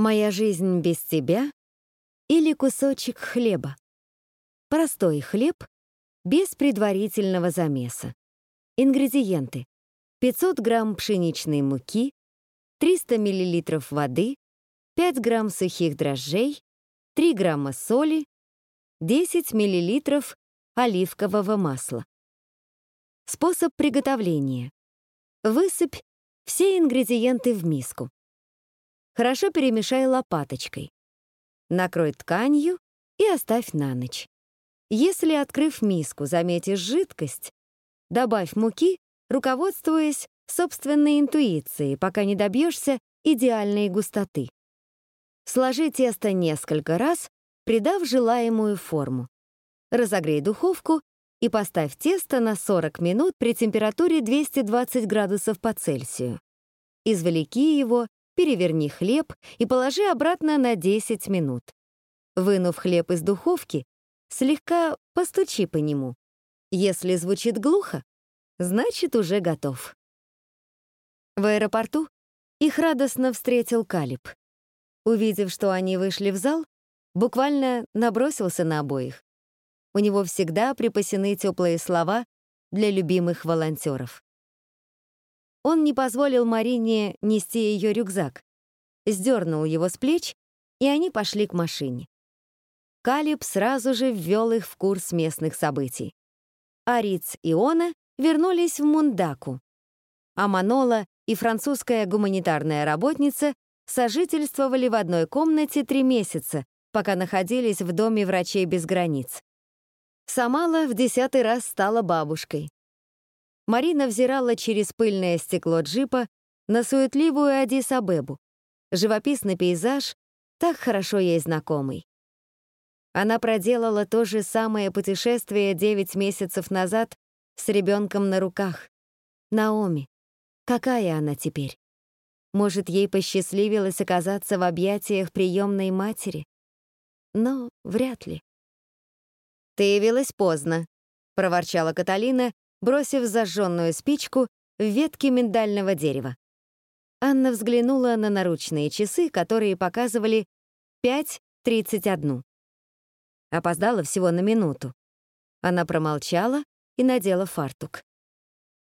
Моя жизнь без тебя или кусочек хлеба. Простой хлеб без предварительного замеса. Ингредиенты. 500 грамм пшеничной муки, 300 миллилитров воды, 5 грамм сухих дрожжей, 3 грамма соли, 10 миллилитров оливкового масла. Способ приготовления. Высыпь все ингредиенты в миску. Хорошо перемешай лопаточкой. Накрой тканью и оставь на ночь. Если, открыв миску, заметишь жидкость, добавь муки, руководствуясь собственной интуицией, пока не добьешься идеальной густоты. Сложи тесто несколько раз, придав желаемую форму. Разогрей духовку и поставь тесто на 40 минут при температуре 220 градусов по Цельсию. Извлеки его переверни хлеб и положи обратно на 10 минут. Вынув хлеб из духовки, слегка постучи по нему. Если звучит глухо, значит, уже готов. В аэропорту их радостно встретил Калиб. Увидев, что они вышли в зал, буквально набросился на обоих. У него всегда припасены теплые слова для любимых волонтеров. Он не позволил Марине нести ее рюкзак, сдернул его с плеч, и они пошли к машине. Калиб сразу же ввел их в курс местных событий. Ариц и Она вернулись в Мундаку, а Манола и французская гуманитарная работница сожительствовали в одной комнате три месяца, пока находились в доме врачей без границ. Самала в десятый раз стала бабушкой. Марина взирала через пыльное стекло джипа на суетливую Адис-Абебу. Живописный пейзаж, так хорошо ей знакомый. Она проделала то же самое путешествие 9 месяцев назад с ребенком на руках. Наоми. Какая она теперь? Может, ей посчастливилось оказаться в объятиях приемной матери? Но вряд ли. «Ты явилась поздно», — проворчала Каталина, бросив зажженную спичку в ветке миндального дерева. Анна взглянула на наручные часы, которые показывали 5.31. Опоздала всего на минуту. Она промолчала и надела фартук.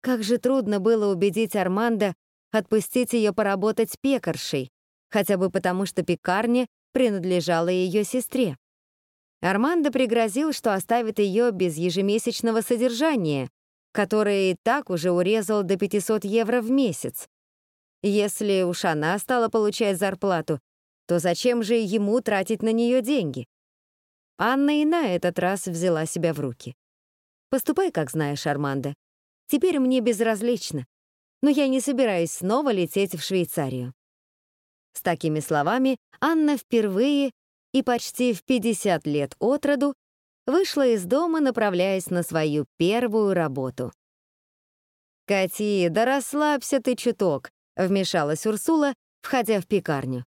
Как же трудно было убедить Армандо отпустить ее поработать пекаршей, хотя бы потому, что пекарня принадлежала ее сестре. Армандо пригрозил, что оставит ее без ежемесячного содержания, который и так уже урезал до 500 евро в месяц. Если уж она стала получать зарплату, то зачем же ему тратить на нее деньги? Анна и на этот раз взяла себя в руки. «Поступай, как знаешь, Армандо. Теперь мне безразлично, но я не собираюсь снова лететь в Швейцарию». С такими словами Анна впервые и почти в 50 лет от роду вышла из дома, направляясь на свою первую работу. «Кати, да расслабься ты чуток», — вмешалась Урсула, входя в пекарню.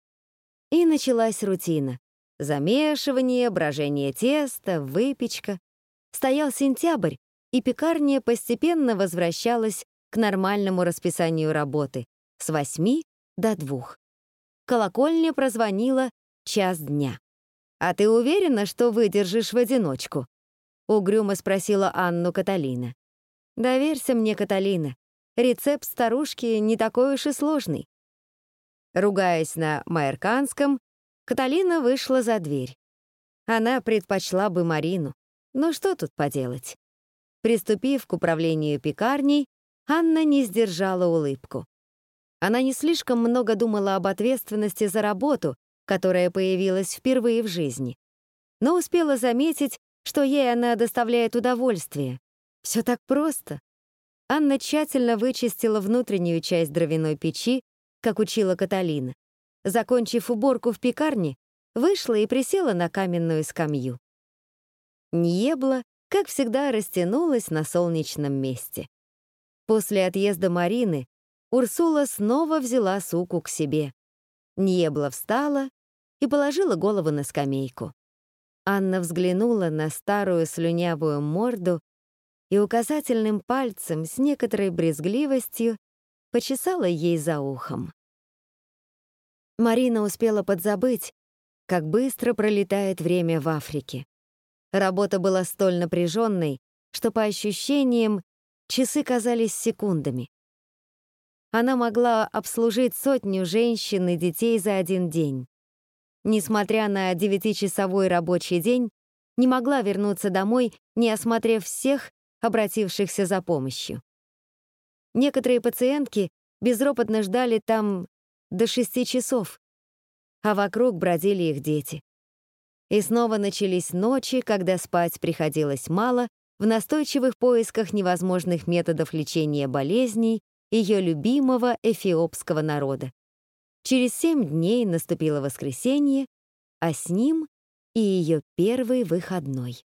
И началась рутина. Замешивание, брожение теста, выпечка. Стоял сентябрь, и пекарня постепенно возвращалась к нормальному расписанию работы с восьми до двух. Колокольня прозвонила час дня. «А ты уверена, что выдержишь в одиночку?» — угрюмо спросила Анну Каталина. «Доверься мне, Каталина. Рецепт старушки не такой уж и сложный». Ругаясь на майерканском, Каталина вышла за дверь. Она предпочла бы Марину. Но что тут поделать? Приступив к управлению пекарней, Анна не сдержала улыбку. Она не слишком много думала об ответственности за работу, которая появилась впервые в жизни. Но успела заметить, что ей она доставляет удовольствие. Все так просто. Анна тщательно вычистила внутреннюю часть дровяной печи, как учила Каталина. Закончив уборку в пекарне, вышла и присела на каменную скамью. Ньебла, как всегда, растянулась на солнечном месте. После отъезда Марины Урсула снова взяла суку к себе. Ньебла встала и положила голову на скамейку. Анна взглянула на старую слюнявую морду и указательным пальцем с некоторой брезгливостью почесала ей за ухом. Марина успела подзабыть, как быстро пролетает время в Африке. Работа была столь напряженной, что по ощущениям часы казались секундами. Она могла обслужить сотню женщин и детей за один день. Несмотря на девятичасовой рабочий день, не могла вернуться домой, не осмотрев всех, обратившихся за помощью. Некоторые пациентки безропотно ждали там до шести часов, а вокруг бродили их дети. И снова начались ночи, когда спать приходилось мало, в настойчивых поисках невозможных методов лечения болезней ее любимого эфиопского народа. Через семь дней наступило воскресенье, а с ним и ее первый выходной.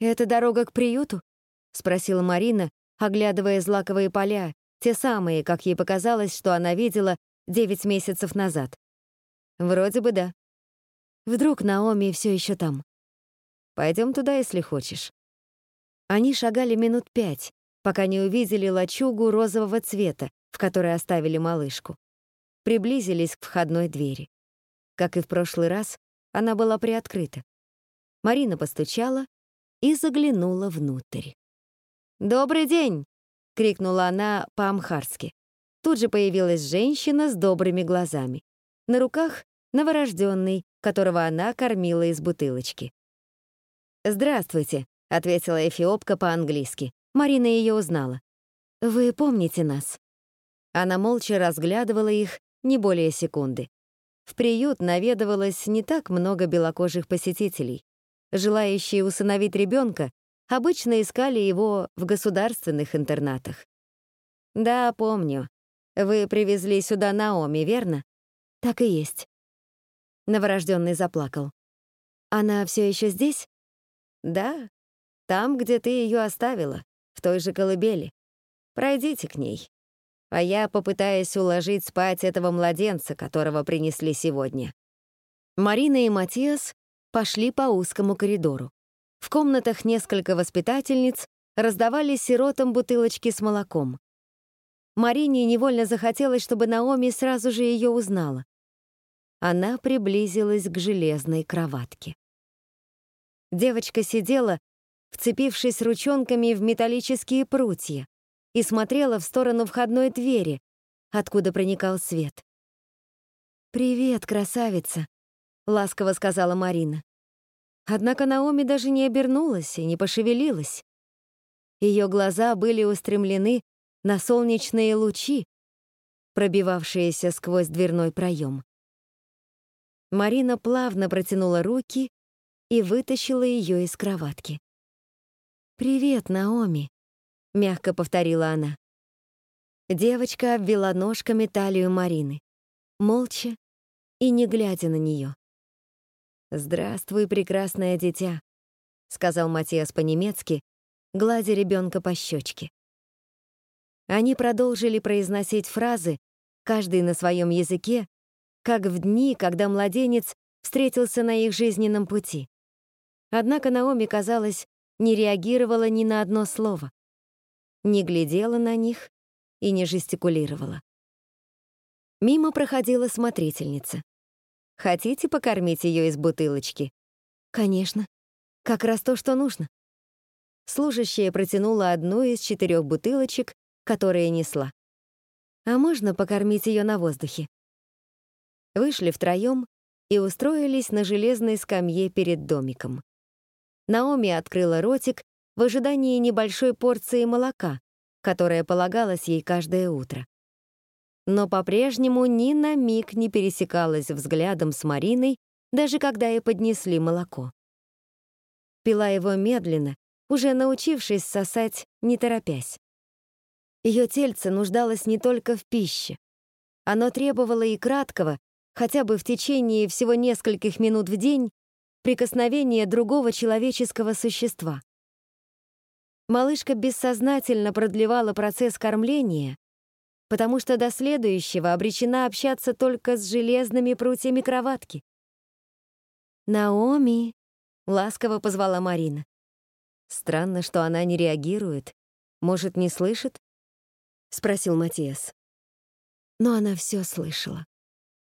«Это дорога к приюту?» — спросила Марина, оглядывая злаковые поля, те самые, как ей показалось, что она видела девять месяцев назад. Вроде бы да. Вдруг Наоми все еще там. Пойдем туда, если хочешь. Они шагали минут пять, пока не увидели лачугу розового цвета, в которой оставили малышку. Приблизились к входной двери. Как и в прошлый раз, она была приоткрыта. Марина постучала и заглянула внутрь. «Добрый день!» — крикнула она по-амхарски. Тут же появилась женщина с добрыми глазами. На руках новорожденный, которого она кормила из бутылочки. «Здравствуйте», — ответила эфиопка по-английски. Марина ее узнала. «Вы помните нас?» Она молча разглядывала их не более секунды. В приют наведывалось не так много белокожих посетителей. Желающие усыновить ребенка обычно искали его в государственных интернатах. «Да, помню. Вы привезли сюда Наоми, верно?» «Так и есть». Новорожденный заплакал. «Она все еще здесь?» «Да, там, где ты ее оставила, в той же колыбели. Пройдите к ней. А я попытаюсь уложить спать этого младенца, которого принесли сегодня». Марина и Матиас пошли по узкому коридору. В комнатах несколько воспитательниц раздавали сиротам бутылочки с молоком. Марине невольно захотелось, чтобы Наоми сразу же ее узнала. Она приблизилась к железной кроватке. Девочка сидела, вцепившись ручонками в металлические прутья, и смотрела в сторону входной двери, откуда проникал свет. «Привет, красавица», — ласково сказала Марина. Однако Наоми даже не обернулась и не пошевелилась. Ее глаза были устремлены на солнечные лучи, пробивавшиеся сквозь дверной проем. Марина плавно протянула руки и вытащила ее из кроватки. «Привет, Наоми», — мягко повторила она. Девочка обвела ножками талию Марины, молча и не глядя на нее. «Здравствуй, прекрасное дитя», — сказал Матиас по-немецки, гладя ребенка по щечке. Они продолжили произносить фразы, каждый на своем языке, как в дни, когда младенец встретился на их жизненном пути. Однако Наоми, казалось, не реагировала ни на одно слово, не глядела на них и не жестикулировала. Мимо проходила смотрительница. «Хотите покормить ее из бутылочки?» «Конечно. Как раз то, что нужно». Служащая протянула одну из четырех бутылочек которые несла. А можно покормить ее на воздухе? Вышли втроем и устроились на железной скамье перед домиком. Наоми открыла ротик в ожидании небольшой порции молока, которая полагалась ей каждое утро. Но по-прежнему ни на миг не пересекалась взглядом с Мариной, даже когда ей поднесли молоко. Пила его медленно, уже научившись сосать, не торопясь. Ее тельце нуждалось не только в пище. Оно требовало и краткого, хотя бы в течение всего нескольких минут в день, прикосновения другого человеческого существа. Малышка бессознательно продлевала процесс кормления, потому что до следующего обречена общаться только с железными прутьями кроватки. «Наоми!» — ласково позвала Марина. Странно, что она не реагирует. Может, не слышит? — спросил Матиас. Но она все слышала.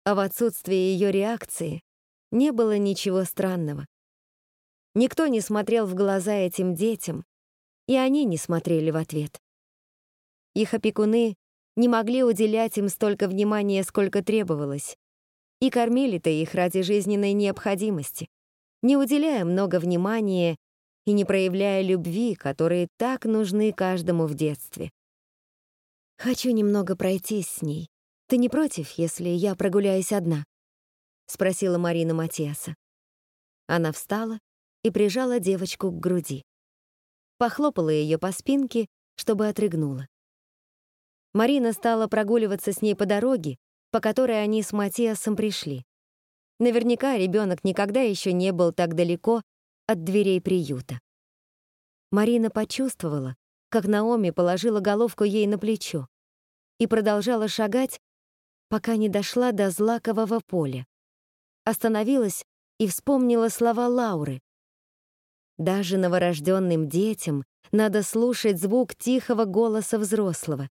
А в отсутствии ее реакции не было ничего странного. Никто не смотрел в глаза этим детям, и они не смотрели в ответ. Их опекуны не могли уделять им столько внимания, сколько требовалось, и кормили-то их ради жизненной необходимости, не уделяя много внимания и не проявляя любви, которые так нужны каждому в детстве. «Хочу немного пройтись с ней. Ты не против, если я прогуляюсь одна?» — спросила Марина Матиаса. Она встала и прижала девочку к груди. Похлопала ее по спинке, чтобы отрыгнула. Марина стала прогуливаться с ней по дороге, по которой они с Матиасом пришли. Наверняка ребенок никогда еще не был так далеко от дверей приюта. Марина почувствовала, как Наоми положила головку ей на плечо и продолжала шагать, пока не дошла до злакового поля. Остановилась и вспомнила слова Лауры. Даже новорожденным детям надо слушать звук тихого голоса взрослого.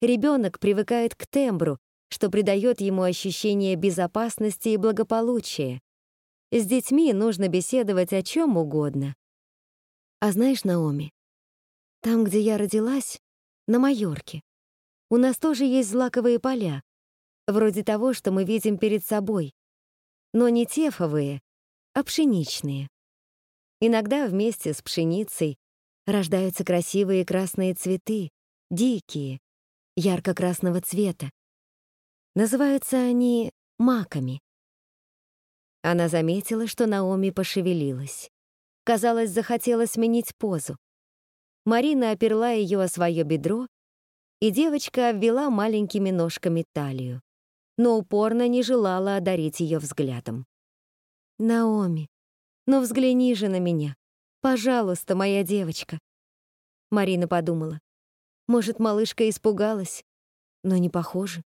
Ребенок привыкает к тембру, что придает ему ощущение безопасности и благополучия. С детьми нужно беседовать о чем угодно. А знаешь, Наоми, там, где я родилась, на Майорке, у нас тоже есть злаковые поля, вроде того, что мы видим перед собой, но не тефовые, а пшеничные. Иногда вместе с пшеницей рождаются красивые красные цветы, дикие, ярко-красного цвета. Называются они маками. Она заметила, что Наоми пошевелилась. Казалось, захотела сменить позу. Марина оперла ее о свое бедро, и девочка обвела маленькими ножками талию, но упорно не желала одарить ее взглядом. «Наоми, ну взгляни же на меня. Пожалуйста, моя девочка». Марина подумала. Может, малышка испугалась, но не похоже.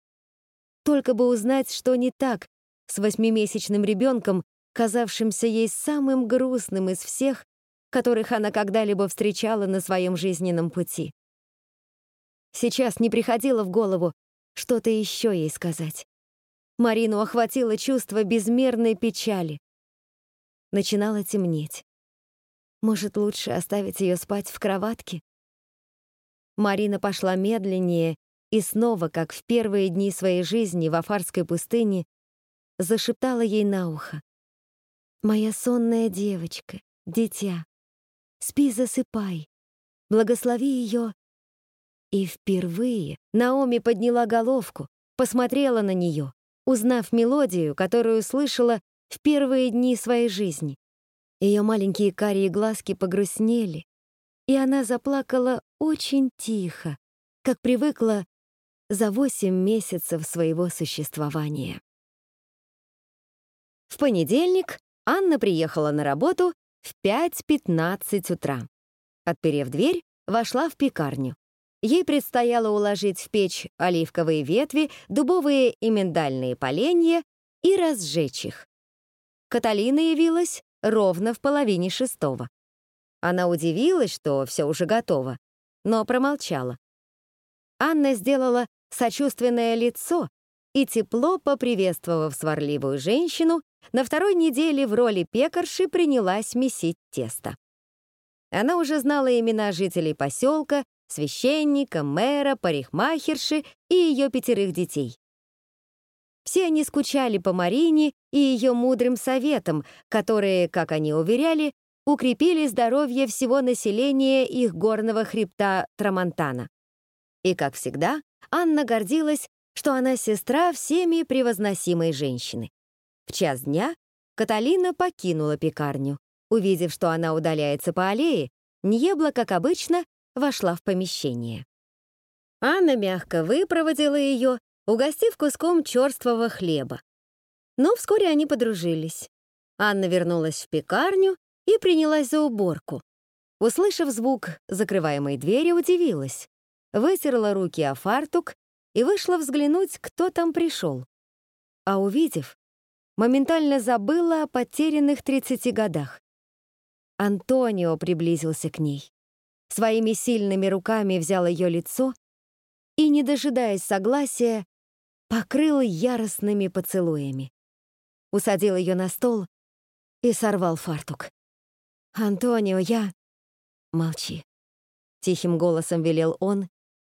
Только бы узнать, что не так с восьмимесячным ребенком, казавшимся ей самым грустным из всех, которых она когда-либо встречала на своем жизненном пути. Сейчас не приходило в голову что-то еще ей сказать. Марину охватило чувство безмерной печали. Начинало темнеть. Может, лучше оставить ее спать в кроватке? Марина пошла медленнее и снова, как в первые дни своей жизни в Афарской пустыне, зашептала ей на ухо. «Моя сонная девочка, дитя, спи, засыпай, благослови ее». И впервые Наоми подняла головку, посмотрела на нее, узнав мелодию, которую слышала в первые дни своей жизни. Ее маленькие карие глазки погрустнели, и она заплакала очень тихо, как привыкла за 8 месяцев своего существования. В понедельник Анна приехала на работу в 5.15 утра. Отперев дверь, вошла в пекарню. Ей предстояло уложить в печь оливковые ветви, дубовые и миндальные поленья и разжечь их. Каталина явилась ровно в половине шестого. Она удивилась, что все уже готово, но промолчала. Анна сделала сочувственное лицо и тепло поприветствовав сварливую женщину, на второй неделе в роли пекарши принялась месить тесто. Она уже знала имена жителей поселка, священника, мэра, парикмахерши и ее пятерых детей. Все они скучали по Марине и ее мудрым советам, которые, как они уверяли, укрепили здоровье всего населения их горного хребта Трамонтана. И, как всегда, Анна гордилась, что она сестра всеми превозносимой женщины. В час дня Каталина покинула пекарню. Увидев, что она удаляется по аллее, Ньебла, как обычно, вошла в помещение. Анна мягко выпроводила ее, угостив куском черствого хлеба. Но вскоре они подружились. Анна вернулась в пекарню и принялась за уборку. Услышав звук закрываемой двери, удивилась вытерла руки о фартук и вышла взглянуть, кто там пришел. А увидев, моментально забыла о потерянных 30 годах. Антонио приблизился к ней. Своими сильными руками взял ее лицо и, не дожидаясь согласия, покрыл яростными поцелуями. Усадил ее на стол и сорвал фартук. «Антонио, я...» «Молчи», — тихим голосом велел он,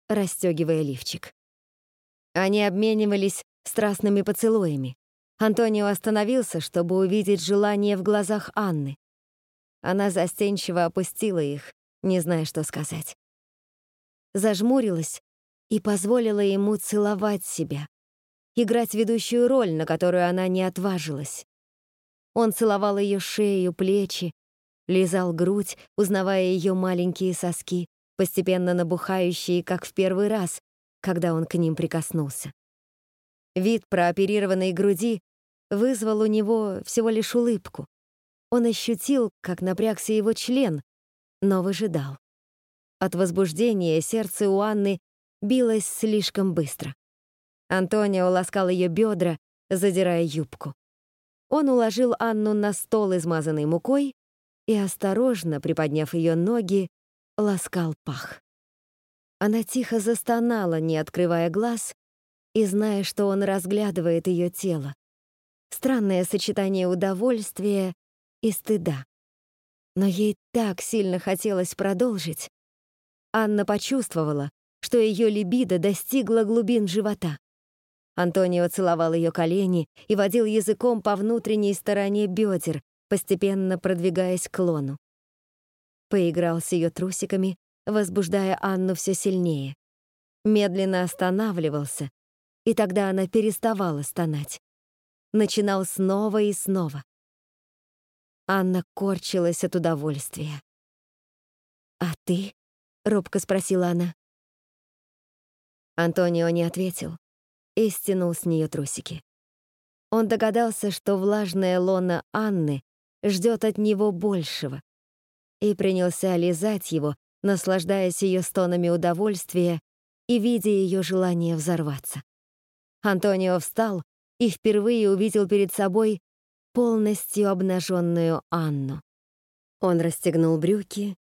расстегивая лифчик. Они обменивались страстными поцелуями. Антонио остановился, чтобы увидеть желание в глазах Анны. Она застенчиво опустила их, не зная, что сказать. Зажмурилась и позволила ему целовать себя, играть ведущую роль, на которую она не отважилась. Он целовал ее шею, плечи, лизал грудь, узнавая ее маленькие соски, постепенно набухающие, как в первый раз, когда он к ним прикоснулся. Вид прооперированной груди вызвал у него всего лишь улыбку. Он ощутил, как напрягся его член, но выжидал. От возбуждения сердце у Анны билось слишком быстро. Антонио ласкал ее бедра, задирая юбку. Он уложил Анну на стол, измазанный мукой, и, осторожно приподняв ее ноги, ласкал пах. Она тихо застонала, не открывая глаз, и зная, что он разглядывает ее тело. Странное сочетание удовольствия и стыда. Но ей так сильно хотелось продолжить. Анна почувствовала, что ее либидо достигло глубин живота. Антонио целовал ее колени и водил языком по внутренней стороне бедер, постепенно продвигаясь к лону. Поиграл с ее трусиками, возбуждая Анну все сильнее. Медленно останавливался, и тогда она переставала стонать. Начинал снова и снова. Анна корчилась от удовольствия. «А ты?» — робко спросила она. Антонио не ответил и стянул с нее трусики. Он догадался, что влажная лона Анны ждет от него большего, и принялся лизать его, наслаждаясь ее стонами удовольствия и видя ее желание взорваться. Антонио встал и впервые увидел перед собой полностью обнаженную Анну. Он расстегнул брюки,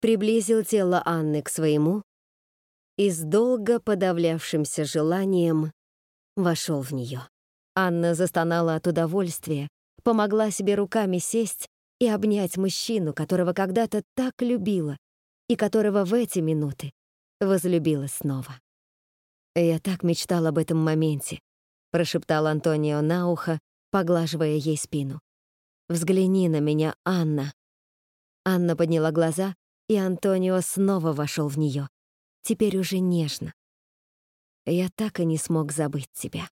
приблизил тело Анны к своему и с долго подавлявшимся желанием вошел в нее. Анна застонала от удовольствия, помогла себе руками сесть и обнять мужчину, которого когда-то так любила и которого в эти минуты возлюбила снова. «Я так мечтал об этом моменте», — прошептал Антонио на ухо, поглаживая ей спину. «Взгляни на меня, Анна». Анна подняла глаза, и Антонио снова вошел в нее. Теперь уже нежно. Я так и не смог забыть тебя.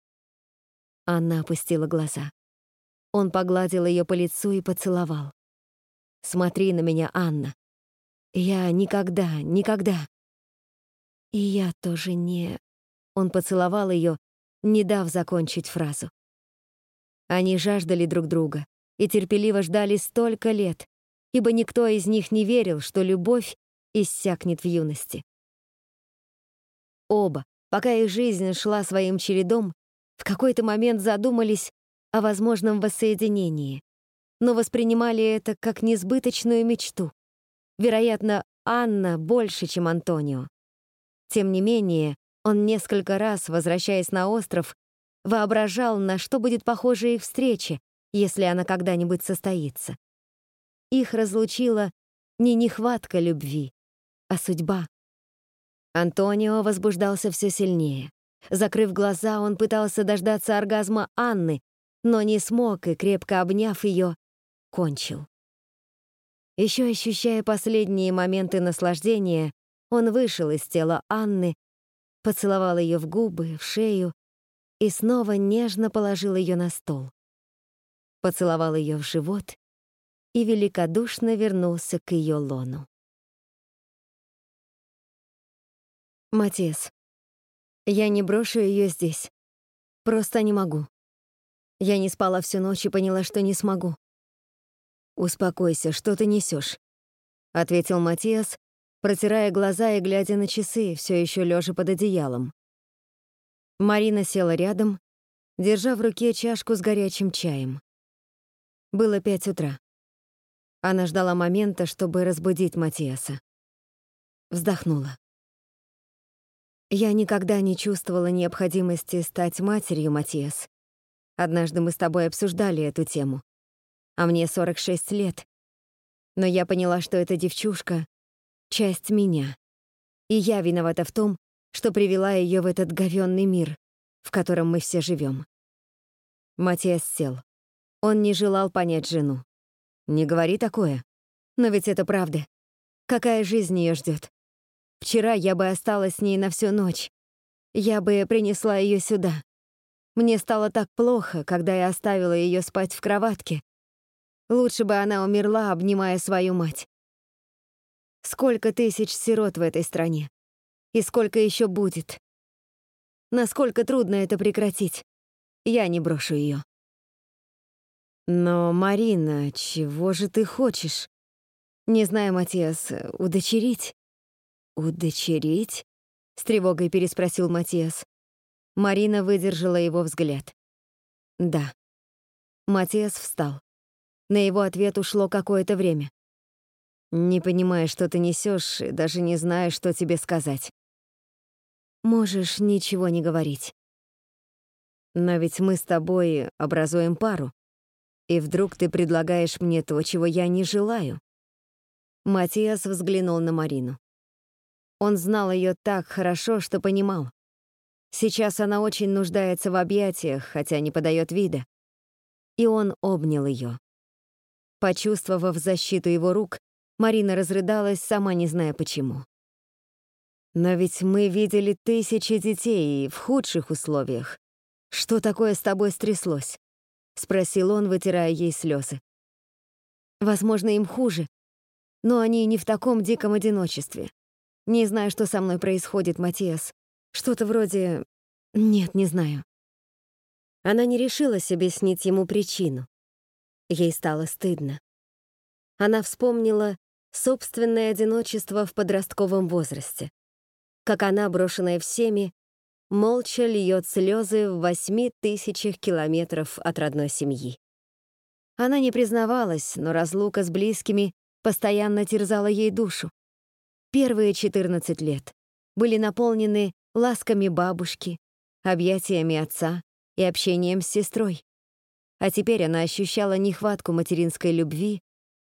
Анна опустила глаза. Он погладил ее по лицу и поцеловал. Смотри на меня, Анна. Я никогда, никогда. И я тоже не... Он поцеловал ее, не дав закончить фразу. Они жаждали друг друга и терпеливо ждали столько лет, ибо никто из них не верил, что любовь иссякнет в юности. Оба, пока их жизнь шла своим чередом, в какой-то момент задумались о возможном воссоединении, но воспринимали это как несбыточную мечту. Вероятно, Анна больше, чем Антонио. Тем не менее, он несколько раз, возвращаясь на остров, воображал, на что будет похожа их встреча, если она когда-нибудь состоится. Их разлучила не нехватка любви, а судьба. Антонио возбуждался все сильнее. Закрыв глаза, он пытался дождаться оргазма Анны, но не смог и, крепко обняв ее, кончил. Еще ощущая последние моменты наслаждения, он вышел из тела Анны, поцеловал ее в губы, в шею и снова нежно положил ее на стол. Поцеловал ее в живот и великодушно вернулся к ее лону. Матес, я не брошу ее здесь. Просто не могу. Я не спала всю ночь и поняла, что не смогу. «Успокойся, что ты несешь? ответил Матиас, протирая глаза и глядя на часы, все еще лежа под одеялом. Марина села рядом, держа в руке чашку с горячим чаем. Было пять утра. Она ждала момента, чтобы разбудить Матиаса. Вздохнула. Я никогда не чувствовала необходимости стать матерью, Матиас. Однажды мы с тобой обсуждали эту тему. А мне 46 лет. Но я поняла, что эта девчушка — часть меня. И я виновата в том, что привела ее в этот говённый мир, в котором мы все живем. Матиас сел. Он не желал понять жену. «Не говори такое. Но ведь это правда. Какая жизнь ее ждет? Вчера я бы осталась с ней на всю ночь. Я бы принесла ее сюда. Мне стало так плохо, когда я оставила ее спать в кроватке. Лучше бы она умерла, обнимая свою мать. Сколько тысяч сирот в этой стране? И сколько еще будет? Насколько трудно это прекратить? Я не брошу ее. Но, Марина, чего же ты хочешь? Не знаю, Матиас, удочерить? Удочерить? С тревогой переспросил Матиас. Марина выдержала его взгляд. Да. Матиас встал. На его ответ ушло какое-то время. Не понимая, что ты несешь, и даже не зная, что тебе сказать. Можешь ничего не говорить. Но ведь мы с тобой образуем пару. И вдруг ты предлагаешь мне то, чего я не желаю. Матиас взглянул на Марину. Он знал ее так хорошо, что понимал. Сейчас она очень нуждается в объятиях, хотя не подает вида. И он обнял ее. Почувствовав защиту его рук, Марина разрыдалась, сама не зная почему. «Но ведь мы видели тысячи детей в худших условиях. Что такое с тобой стряслось?» — спросил он, вытирая ей слезы. «Возможно, им хуже, но они не в таком диком одиночестве. Не знаю, что со мной происходит, Матиас. Что-то вроде... Нет, не знаю. Она не решилась объяснить ему причину. Ей стало стыдно. Она вспомнила собственное одиночество в подростковом возрасте. Как она, брошенная всеми, молча льет слезы в восьми тысячах километров от родной семьи. Она не признавалась, но разлука с близкими постоянно терзала ей душу. Первые 14 лет были наполнены ласками бабушки, объятиями отца и общением с сестрой. А теперь она ощущала нехватку материнской любви,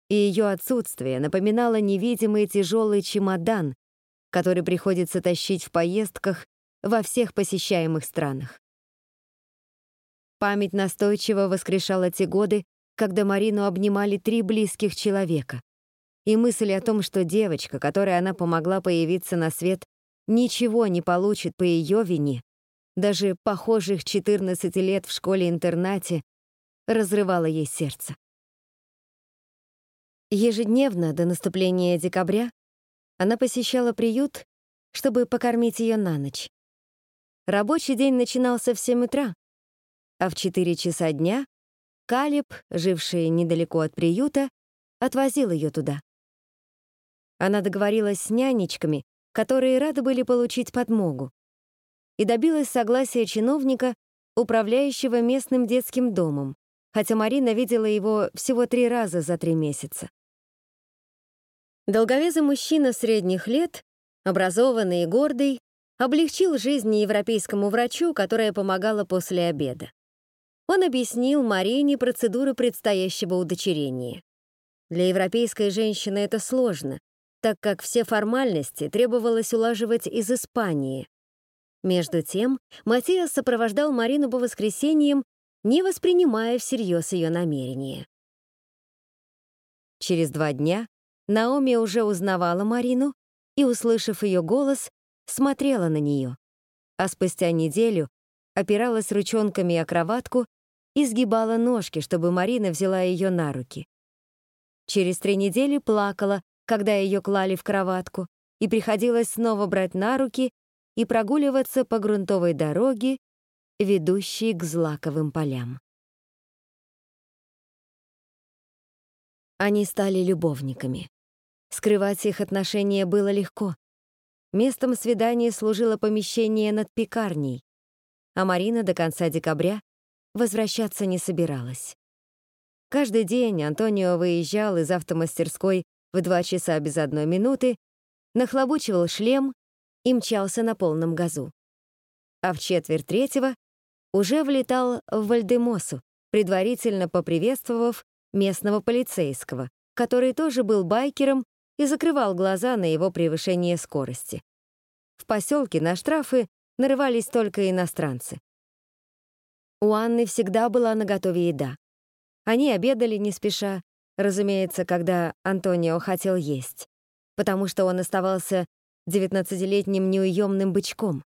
и ее отсутствие напоминало невидимый тяжелый чемодан, который приходится тащить в поездках во всех посещаемых странах. Память настойчиво воскрешала те годы, когда Марину обнимали три близких человека и мысль о том, что девочка, которой она помогла появиться на свет, ничего не получит по ее вине, даже похожих 14 лет в школе-интернате, разрывала ей сердце. Ежедневно до наступления декабря она посещала приют, чтобы покормить ее на ночь. Рабочий день начинался в 7 утра, а в 4 часа дня Калиб, живший недалеко от приюта, отвозил ее туда. Она договорилась с нянечками, которые рады были получить подмогу, и добилась согласия чиновника, управляющего местным детским домом, хотя Марина видела его всего три раза за три месяца. Долговязый мужчина средних лет, образованный и гордый, облегчил жизнь европейскому врачу, которая помогала после обеда. Он объяснил Марине процедуры предстоящего удочерения. Для европейской женщины это сложно, так как все формальности требовалось улаживать из Испании. Между тем, Матиас сопровождал Марину по воскресеньям, не воспринимая всерьез ее намерения. Через два дня Наоми уже узнавала Марину и, услышав ее голос, смотрела на нее, а спустя неделю опиралась ручонками о кроватку и сгибала ножки, чтобы Марина взяла ее на руки. Через три недели плакала, когда ее клали в кроватку, и приходилось снова брать на руки и прогуливаться по грунтовой дороге, ведущей к злаковым полям. Они стали любовниками. Скрывать их отношения было легко. Местом свидания служило помещение над пекарней, а Марина до конца декабря возвращаться не собиралась. Каждый день Антонио выезжал из автомастерской в два часа без одной минуты, нахлобучивал шлем и мчался на полном газу. А в четверть третьего уже влетал в Вальдемосу, предварительно поприветствовав местного полицейского, который тоже был байкером и закрывал глаза на его превышение скорости. В поселке на штрафы нарывались только иностранцы. У Анны всегда была наготове еда. Они обедали не спеша, разумеется, когда Антонио хотел есть, потому что он оставался девятнадцатилетним неуемным бычком.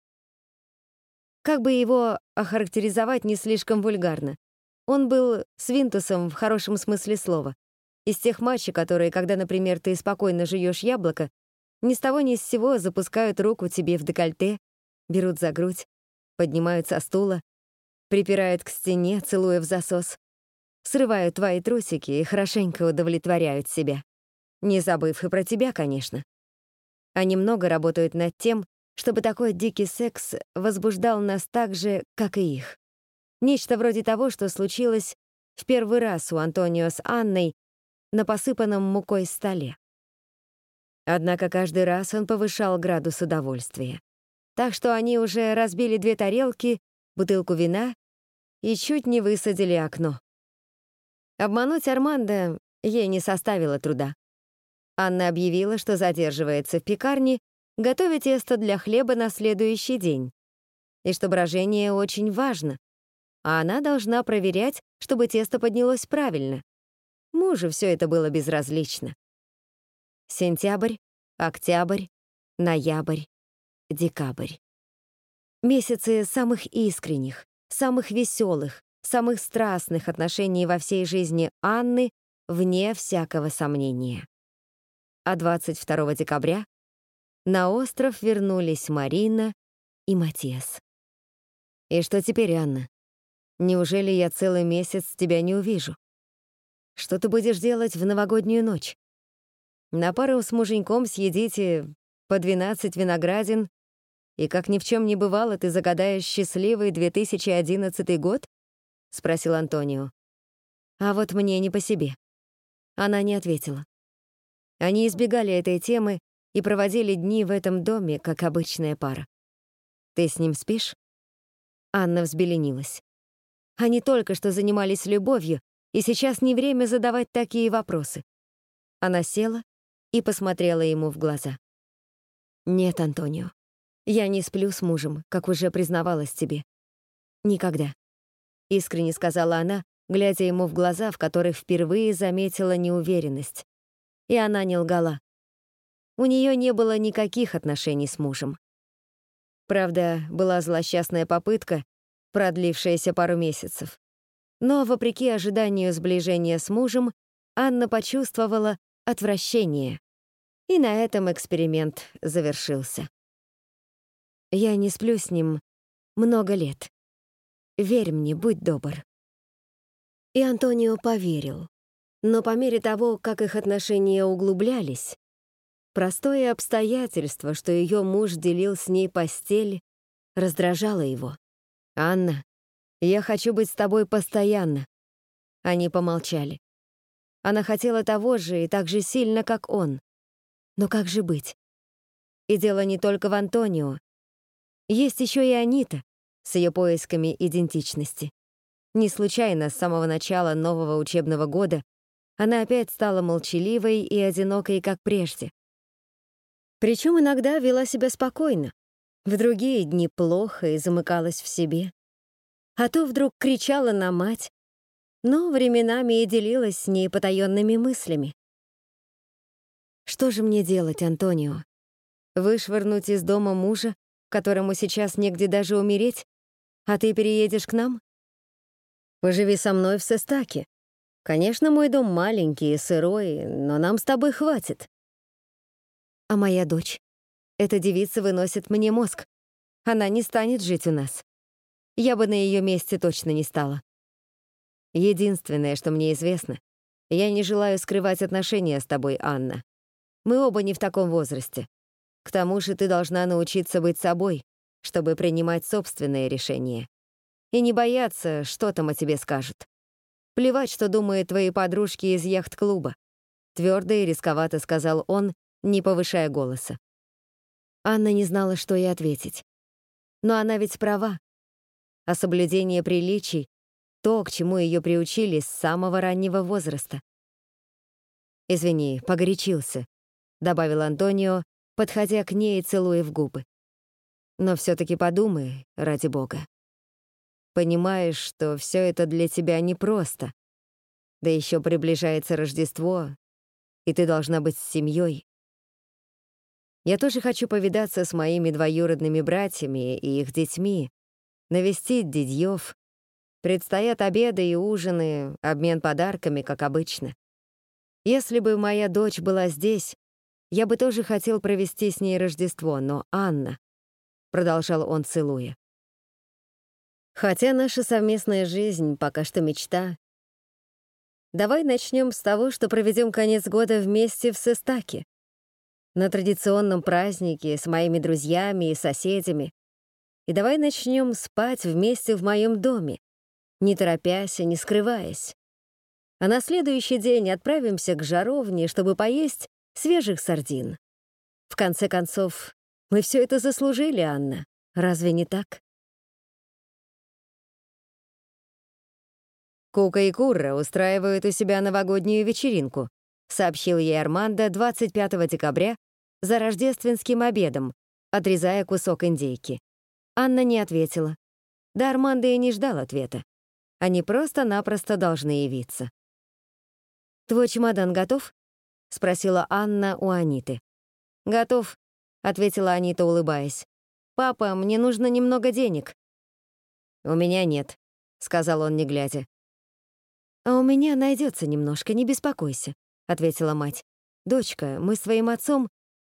Как бы его охарактеризовать не слишком вульгарно. Он был свинтусом в хорошем смысле слова. Из тех матчей, которые, когда, например, ты спокойно жуешь яблоко, ни с того ни с сего запускают руку тебе в декольте, берут за грудь, поднимают со стула, припирают к стене, целуя в засос, срывают твои трусики и хорошенько удовлетворяют себя. Не забыв и про тебя, конечно. Они много работают над тем, чтобы такой дикий секс возбуждал нас так же, как и их. Нечто вроде того, что случилось в первый раз у Антонио с Анной на посыпанном мукой столе. Однако каждый раз он повышал градус удовольствия. Так что они уже разбили две тарелки, бутылку вина и чуть не высадили окно. Обмануть Армандо ей не составило труда. Анна объявила, что задерживается в пекарне, готовя тесто для хлеба на следующий день, и что брожение очень важно, а она должна проверять, чтобы тесто поднялось правильно. Мужу все это было безразлично. Сентябрь, октябрь, ноябрь, декабрь. Месяцы самых искренних, самых веселых, самых страстных отношений во всей жизни Анны вне всякого сомнения. А 22 декабря на остров вернулись Марина и Матиас. «И что теперь, Анна? Неужели я целый месяц тебя не увижу? Что ты будешь делать в новогоднюю ночь? На пару с муженьком съедите по 12 виноградин, и как ни в чем не бывало, ты загадаешь счастливый 2011 год? Спросил Антонио. А вот мне не по себе. Она не ответила. Они избегали этой темы и проводили дни в этом доме, как обычная пара. Ты с ним спишь? Анна взбеленилась. Они только что занимались любовью, и сейчас не время задавать такие вопросы. Она села и посмотрела ему в глаза. «Нет, Антонио, я не сплю с мужем, как уже признавалась тебе. Никогда», — искренне сказала она, глядя ему в глаза, в которых впервые заметила неуверенность. И она не лгала. У нее не было никаких отношений с мужем. Правда, была злосчастная попытка, продлившаяся пару месяцев. Но, вопреки ожиданию сближения с мужем, Анна почувствовала отвращение. И на этом эксперимент завершился. Я не сплю с ним много лет. Верь мне, будь добр. И Антонио поверил. Но по мере того, как их отношения углублялись, простое обстоятельство, что ее муж делил с ней постель, раздражало его. «Анна, я хочу быть с тобой постоянно». Они помолчали. Она хотела того же и так же сильно, как он. Но как же быть? И дело не только в Антонио. Есть еще и Анита с ее поисками идентичности. Не случайно с самого начала нового учебного года она опять стала молчаливой и одинокой, как прежде. Причем иногда вела себя спокойно, в другие дни плохо и замыкалась в себе а то вдруг кричала на мать, но временами и делилась с ней потаёнными мыслями. Что же мне делать, Антонио? Вышвырнуть из дома мужа, которому сейчас негде даже умереть, а ты переедешь к нам? Поживи со мной в Сестаке. Конечно, мой дом маленький и сырой, но нам с тобой хватит. А моя дочь? Эта девица выносит мне мозг. Она не станет жить у нас. Я бы на ее месте точно не стала. Единственное, что мне известно, я не желаю скрывать отношения с тобой, Анна. Мы оба не в таком возрасте. К тому же ты должна научиться быть собой, чтобы принимать собственные решения. И не бояться, что там о тебе скажут. Плевать, что думают твои подружки из яхт-клуба. Твердо и рисковато сказал он, не повышая голоса. Анна не знала, что ей ответить. Но она ведь права. А соблюдение приличий — то, к чему ее приучили с самого раннего возраста. «Извини, погорячился», — добавил Антонио, подходя к ней и целуя в губы. «Но все таки подумай, ради бога. Понимаешь, что все это для тебя непросто. Да еще приближается Рождество, и ты должна быть с семьей. Я тоже хочу повидаться с моими двоюродными братьями и их детьми, навестить дедьев. Предстоят обеды и ужины, обмен подарками, как обычно. Если бы моя дочь была здесь, я бы тоже хотел провести с ней Рождество, но Анна, продолжал он, целуя. Хотя наша совместная жизнь пока что мечта. Давай начнем с того, что проведем конец года вместе в Сестаке на традиционном празднике с моими друзьями и соседями. И давай начнем спать вместе в моем доме, не торопясь и не скрываясь. А на следующий день отправимся к жаровне, чтобы поесть свежих сардин. В конце концов, мы все это заслужили, Анна. Разве не так? Кука и Курра устраивают у себя новогоднюю вечеринку, сообщил ей Армандо 25 декабря за рождественским обедом, отрезая кусок индейки. Анна не ответила. Да Армандо и не ждал ответа. Они просто-напросто должны явиться. «Твой чемодан готов?» — спросила Анна у Аниты. «Готов», — ответила Анита, улыбаясь. «Папа, мне нужно немного денег». «У меня нет», — сказал он, не глядя. «А у меня найдется немножко, не беспокойся», — ответила мать. «Дочка, мы с твоим отцом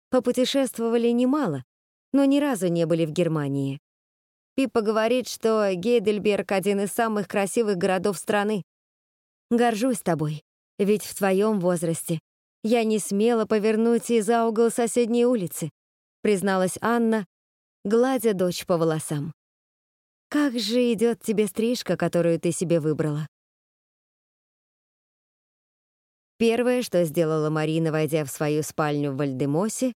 попутешествовали немало, но ни разу не были в Германии. Пиппа говорит, что Гейдельберг — один из самых красивых городов страны. Горжусь тобой, ведь в твоем возрасте я не смела повернуть и за угол соседней улицы, призналась Анна, гладя дочь по волосам. Как же идет тебе стрижка, которую ты себе выбрала? Первое, что сделала Марина, войдя в свою спальню в Вальдемосе,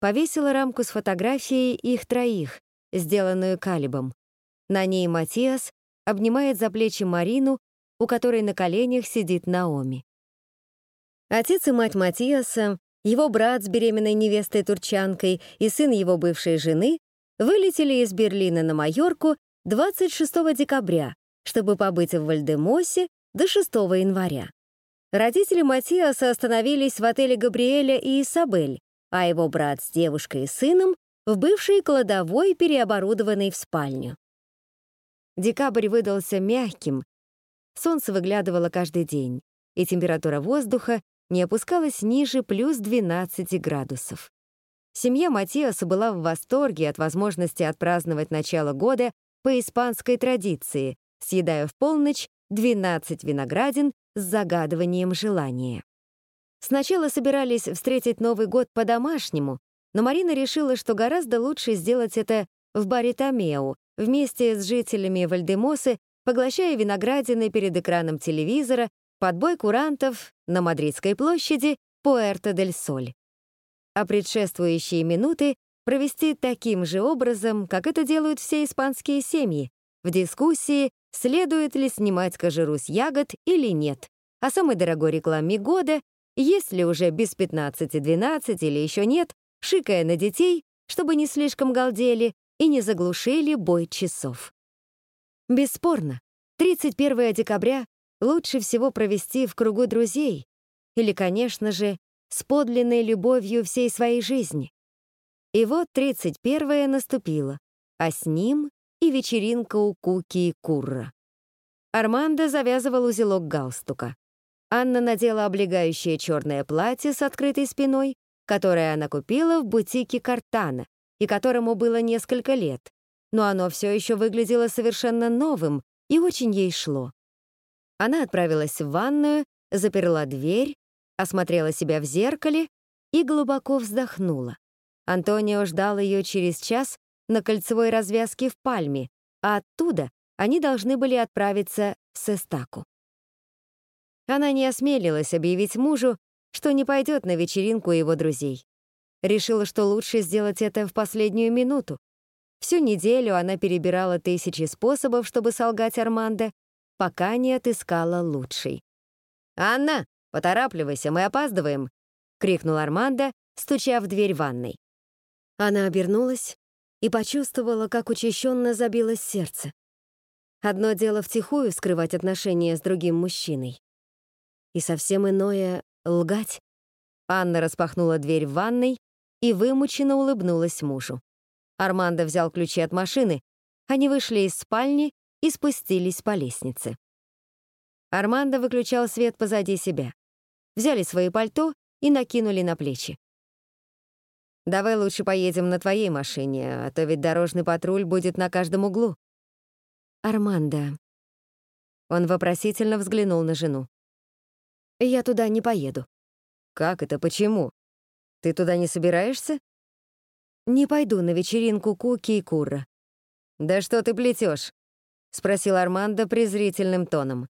повесила рамку с фотографией их троих, сделанную Калибом. На ней Матиас обнимает за плечи Марину, у которой на коленях сидит Наоми. Отец и мать Матиаса, его брат с беременной невестой-турчанкой и сын его бывшей жены вылетели из Берлина на Майорку 26 декабря, чтобы побыть в Вальдемосе до 6 января. Родители Матиаса остановились в отеле Габриэля и Исабель, а его брат с девушкой и сыном в бывшей кладовой, переоборудованной в спальню. Декабрь выдался мягким, солнце выглядывало каждый день, и температура воздуха не опускалась ниже плюс 12 градусов. Семья Матиаса была в восторге от возможности отпраздновать начало года по испанской традиции, съедая в полночь 12 виноградин с загадыванием желания. Сначала собирались встретить Новый год по-домашнему, но Марина решила, что гораздо лучше сделать это в баре Томео вместе с жителями Вальдемосы, поглощая виноградины перед экраном телевизора, подбой курантов на Мадридской площади Пуэрто-дель-Соль. А предшествующие минуты провести таким же образом, как это делают все испанские семьи, в дискуссии следует ли снимать кожуру с ягод или нет, о самой дорогой рекламе года, есть ли уже без 15-12 или еще нет, шикая на детей, чтобы не слишком галдели и не заглушили бой часов. Бесспорно, 31 декабря лучше всего провести в кругу друзей или, конечно же, с подлинной любовью всей своей жизни. И вот 31 наступило, а с ним и вечеринка у Куки и Курра. Армандо завязывал узелок галстука. Анна надела облегающее черное платье с открытой спиной, которое она купила в бутике Картана и которому было несколько лет, но оно все еще выглядело совершенно новым и очень ей шло. Она отправилась в ванную, заперла дверь, осмотрела себя в зеркале и глубоко вздохнула. Антонио ждал ее через час на кольцевой развязке в Пальме, а оттуда они должны были отправиться в Сестаку. Она не осмелилась объявить мужу, что не пойдет на вечеринку его друзей. решила, что лучше сделать это в последнюю минуту. Всю неделю она перебирала тысячи способов, чтобы солгать Армандо, пока не отыскала лучший. «Анна, поторапливайся, мы опаздываем!» — крикнул Армандо, стуча в дверь ванной. Она обернулась и почувствовала, как учащенно забилось сердце. Одно дело втихую скрывать отношения с другим мужчиной. И совсем иное — лгать. Анна распахнула дверь в ванной и вымученно улыбнулась мужу. Армандо взял ключи от машины, они вышли из спальни и спустились по лестнице. Армандо выключал свет позади себя. Взяли свои пальто и накинули на плечи. «Давай лучше поедем на твоей машине, а то ведь дорожный патруль будет на каждом углу». «Армандо». Он вопросительно взглянул на жену. «Я туда не поеду». «Как это? Почему? Ты туда не собираешься?» «Не пойду на вечеринку Куки и Курра». «Да что ты плетешь? Спросил Армандо презрительным тоном.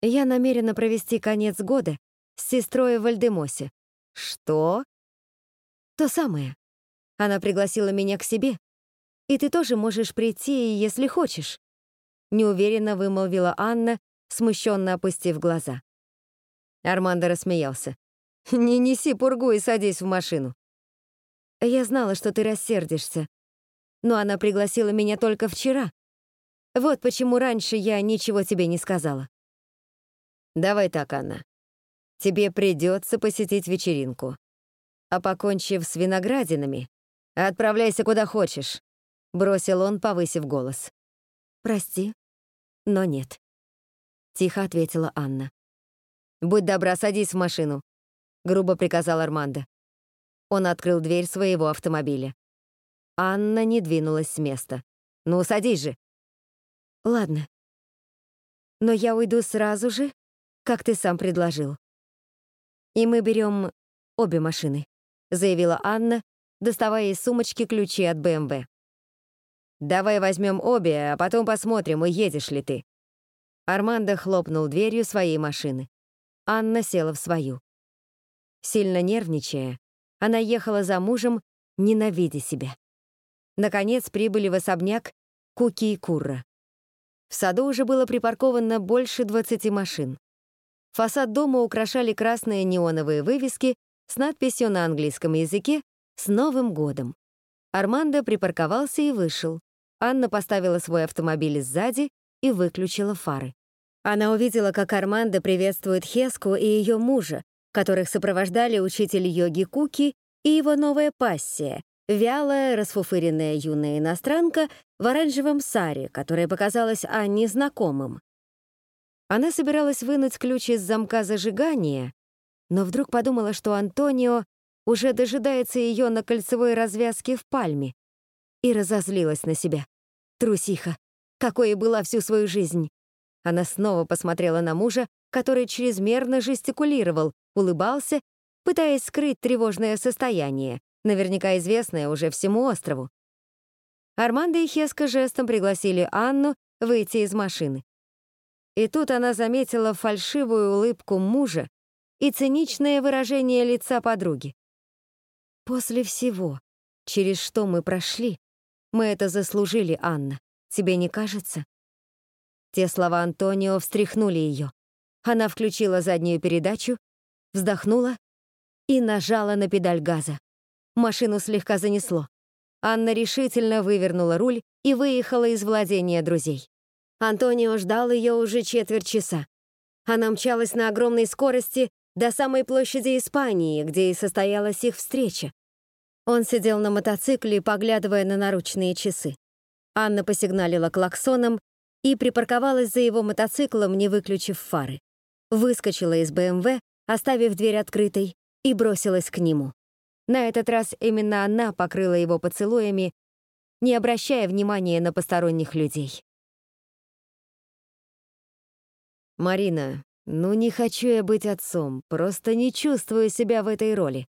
«Я намерена провести конец года с сестрой в Вальдемосе». «Что?» «То самое. Она пригласила меня к себе. И ты тоже можешь прийти, если хочешь», — неуверенно вымолвила Анна, смущенно опустив глаза. Армандо рассмеялся. «Не неси пургу и садись в машину». «Я знала, что ты рассердишься. Но она пригласила меня только вчера. Вот почему раньше я ничего тебе не сказала». «Давай так, Анна. Тебе придется посетить вечеринку. А покончив с виноградинами, отправляйся куда хочешь», — бросил он, повысив голос. «Прости, но нет», — тихо ответила Анна. «Будь добра, садись в машину», — грубо приказал Армандо. Он открыл дверь своего автомобиля. Анна не двинулась с места. «Ну, садись же!» «Ладно. Но я уйду сразу же, как ты сам предложил. И мы берем обе машины», — заявила Анна, доставая из сумочки ключи от БМВ. «Давай возьмем обе, а потом посмотрим, уедешь ли ты». Армандо хлопнул дверью своей машины. Анна села в свою. Сильно нервничая, она ехала за мужем, ненавидя себя. Наконец прибыли в особняк Куки и Курра. В саду уже было припарковано больше 20 машин. Фасад дома украшали красные неоновые вывески с надписью на английском языке «С Новым годом». Армандо припарковался и вышел. Анна поставила свой автомобиль сзади и выключила фары. Она увидела, как Армандо приветствует Хеску и ее мужа, которых сопровождали учитель йоги Куки и его новая пассия, вялая, расфуфыренная юная иностранка в оранжевом саре, которая показалась Анне знакомым. Она собиралась вынуть ключ из замка зажигания, но вдруг подумала, что Антонио уже дожидается ее на кольцевой развязке в пальме, и разозлилась на себя. Трусиха, какой и была всю свою жизнь. Она снова посмотрела на мужа, который чрезмерно жестикулировал, улыбался, пытаясь скрыть тревожное состояние, наверняка известное уже всему острову. Армандо и Хеска жестом пригласили Анну выйти из машины. И тут она заметила фальшивую улыбку мужа и циничное выражение лица подруги. «После всего, через что мы прошли, мы это заслужили, Анна. Тебе не кажется?» Те слова Антонио встряхнули ее. Она включила заднюю передачу, вздохнула и нажала на педаль газа. Машину слегка занесло. Анна решительно вывернула руль и выехала из владения друзей. Антонио ждал ее уже четверть часа. Она мчалась на огромной скорости до самой площади Испании, где и состоялась их встреча. Он сидел на мотоцикле, поглядывая на наручные часы. Анна посигналила клаксоном и припарковалась за его мотоциклом, не выключив фары. Выскочила из БМВ, оставив дверь открытой, и бросилась к нему. На этот раз именно она покрыла его поцелуями, не обращая внимания на посторонних людей. «Марина, ну не хочу я быть отцом, просто не чувствую себя в этой роли.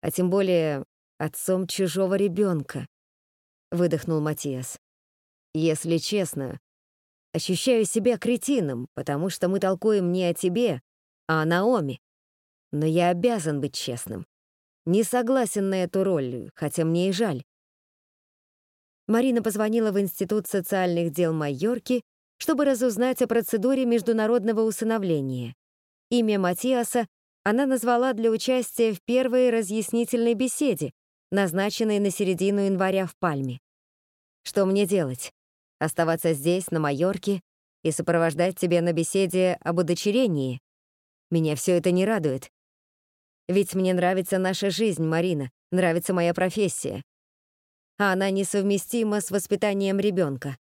А тем более отцом чужого ребенка», — выдохнул Матиас. «Если честно, Ощущаю себя кретином, потому что мы толкуем не о тебе, а о Наоми. Но я обязан быть честным. Не согласен на эту роль, хотя мне и жаль. Марина позвонила в Институт социальных дел Майорки, чтобы разузнать о процедуре международного усыновления. Имя Матиаса она назвала для участия в первой разъяснительной беседе, назначенной на середину января в Пальме. Что мне делать? Оставаться здесь, на Майорке, и сопровождать тебя на беседе об удочерении? Меня все это не радует. Ведь мне нравится наша жизнь, Марина, нравится моя профессия а она несовместима с воспитанием ребенка.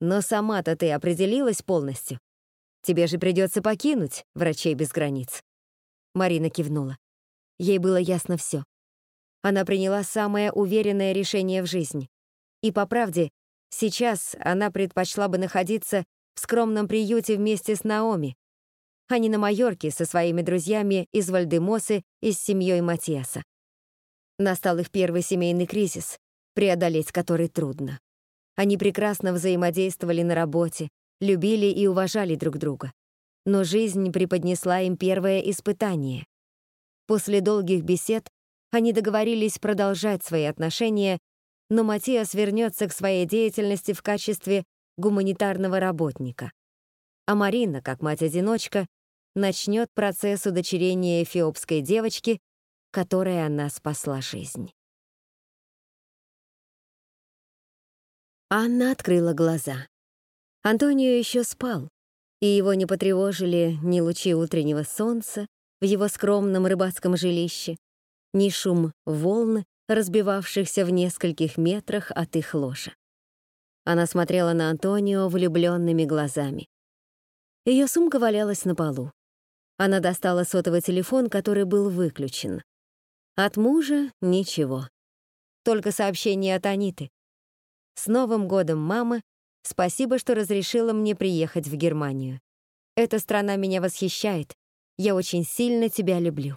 Но сама-то ты определилась полностью. Тебе же придется покинуть врачей без границ. Марина кивнула. Ей было ясно все. Она приняла самое уверенное решение в жизни. И по правде, сейчас она предпочла бы находиться в скромном приюте вместе с Наоми, а не на Майорке со своими друзьями из Вальдемосы и с семьей Матиаса. Настал их первый семейный кризис, преодолеть который трудно. Они прекрасно взаимодействовали на работе, любили и уважали друг друга. Но жизнь преподнесла им первое испытание. После долгих бесед они договорились продолжать свои отношения, но Матиас вернется к своей деятельности в качестве гуманитарного работника. А Марина, как мать-одиночка, начнет процесс удочерения эфиопской девочки, которой она спасла жизнь. Анна открыла глаза. Антонио еще спал, и его не потревожили ни лучи утреннего солнца в его скромном рыбацком жилище, ни шум волн, разбивавшихся в нескольких метрах от их ложа. Она смотрела на Антонио влюбленными глазами. Ее сумка валялась на полу. Она достала сотовый телефон, который был выключен. От мужа — ничего. Только сообщение от Аниты. С Новым годом, мама! Спасибо, что разрешила мне приехать в Германию. Эта страна меня восхищает. Я очень сильно тебя люблю.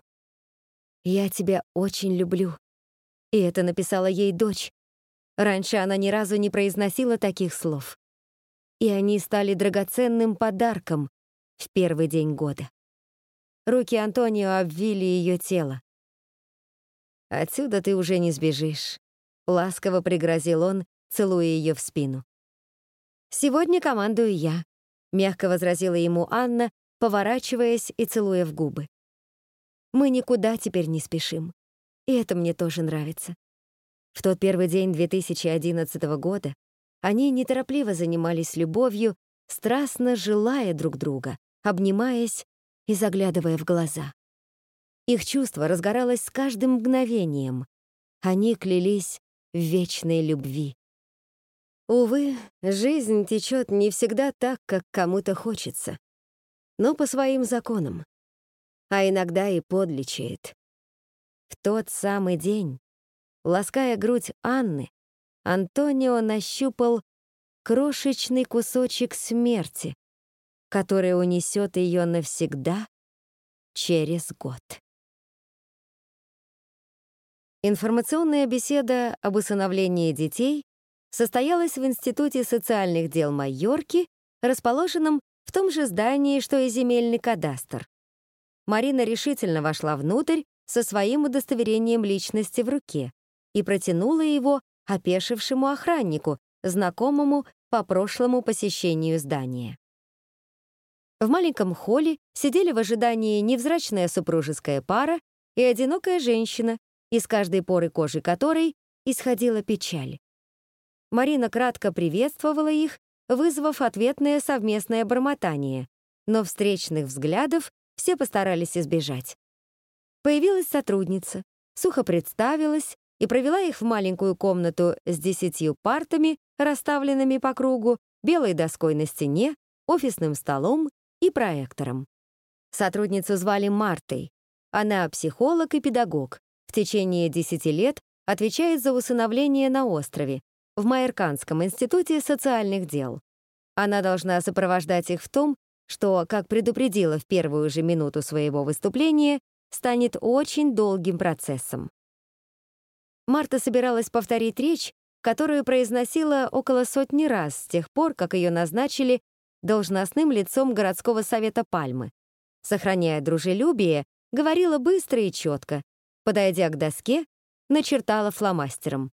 Я тебя очень люблю. И это написала ей дочь. Раньше она ни разу не произносила таких слов. И они стали драгоценным подарком в первый день года. Руки Антонио обвили ее тело. «Отсюда ты уже не сбежишь», — ласково пригрозил он, целуя ее в спину. «Сегодня командую я», — мягко возразила ему Анна, поворачиваясь и целуя в губы. «Мы никуда теперь не спешим, и это мне тоже нравится». В тот первый день 2011 года они неторопливо занимались любовью, страстно желая друг друга, обнимаясь и заглядывая в глаза. Их чувство разгоралось с каждым мгновением. Они клялись в вечной любви. Увы, жизнь течет не всегда так, как кому-то хочется, но по своим законам, а иногда и подлечает. В тот самый день, лаская грудь Анны, Антонио нащупал крошечный кусочек смерти, который унесет ее навсегда через год. Информационная беседа об усыновлении детей состоялась в Институте социальных дел Майорки, расположенном в том же здании, что и земельный кадастр. Марина решительно вошла внутрь со своим удостоверением личности в руке и протянула его опешившему охраннику, знакомому по прошлому посещению здания. В маленьком холле сидели в ожидании невзрачная супружеская пара и одинокая женщина, из каждой поры кожи которой исходила печаль. Марина кратко приветствовала их, вызвав ответное совместное бормотание, но встречных взглядов все постарались избежать. Появилась сотрудница, сухо представилась и провела их в маленькую комнату с десятью партами, расставленными по кругу, белой доской на стене, офисным столом и проектором. Сотрудницу звали Мартой. Она психолог и педагог. В течение 10 лет отвечает за усыновление на острове, в Майерканском институте социальных дел. Она должна сопровождать их в том, что, как предупредила в первую же минуту своего выступления, станет очень долгим процессом. Марта собиралась повторить речь, которую произносила около сотни раз с тех пор, как ее назначили должностным лицом городского совета Пальмы. Сохраняя дружелюбие, говорила быстро и четко, Подойдя к доске, начертала фломастером.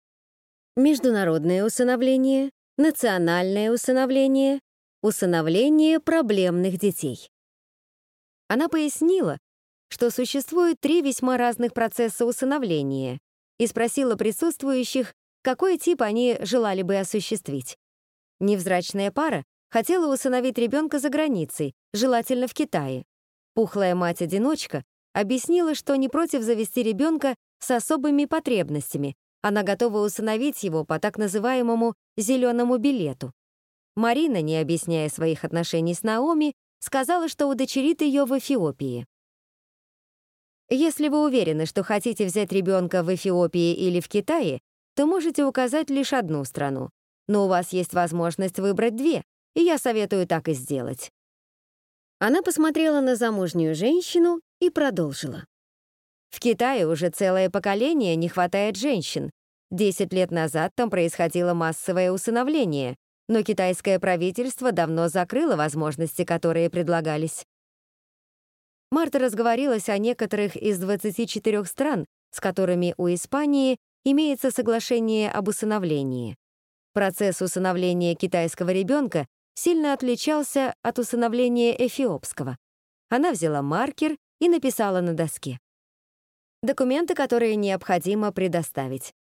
Международное усыновление, национальное усыновление, усыновление проблемных детей. Она пояснила, что существует три весьма разных процесса усыновления и спросила присутствующих, какой тип они желали бы осуществить. Невзрачная пара хотела усыновить ребенка за границей, желательно в Китае. Пухлая мать-одиночка объяснила, что не против завести ребенка с особыми потребностями, она готова усыновить его по так называемому «зеленому билету». Марина, не объясняя своих отношений с Наоми, сказала, что удочерит ее в Эфиопии. Если вы уверены, что хотите взять ребенка в Эфиопии или в Китае, то можете указать лишь одну страну. Но у вас есть возможность выбрать две, и я советую так и сделать. Она посмотрела на замужнюю женщину и продолжила. В Китае уже целое поколение не хватает женщин. Десять лет назад там происходило массовое усыновление, но китайское правительство давно закрыло возможности, которые предлагались. Марта разговорилась о некоторых из 24 стран, с которыми у Испании имеется соглашение об усыновлении. Процесс усыновления китайского ребенка сильно отличался от усыновления эфиопского. Она взяла маркер и написала на доске. Документы, которые необходимо предоставить.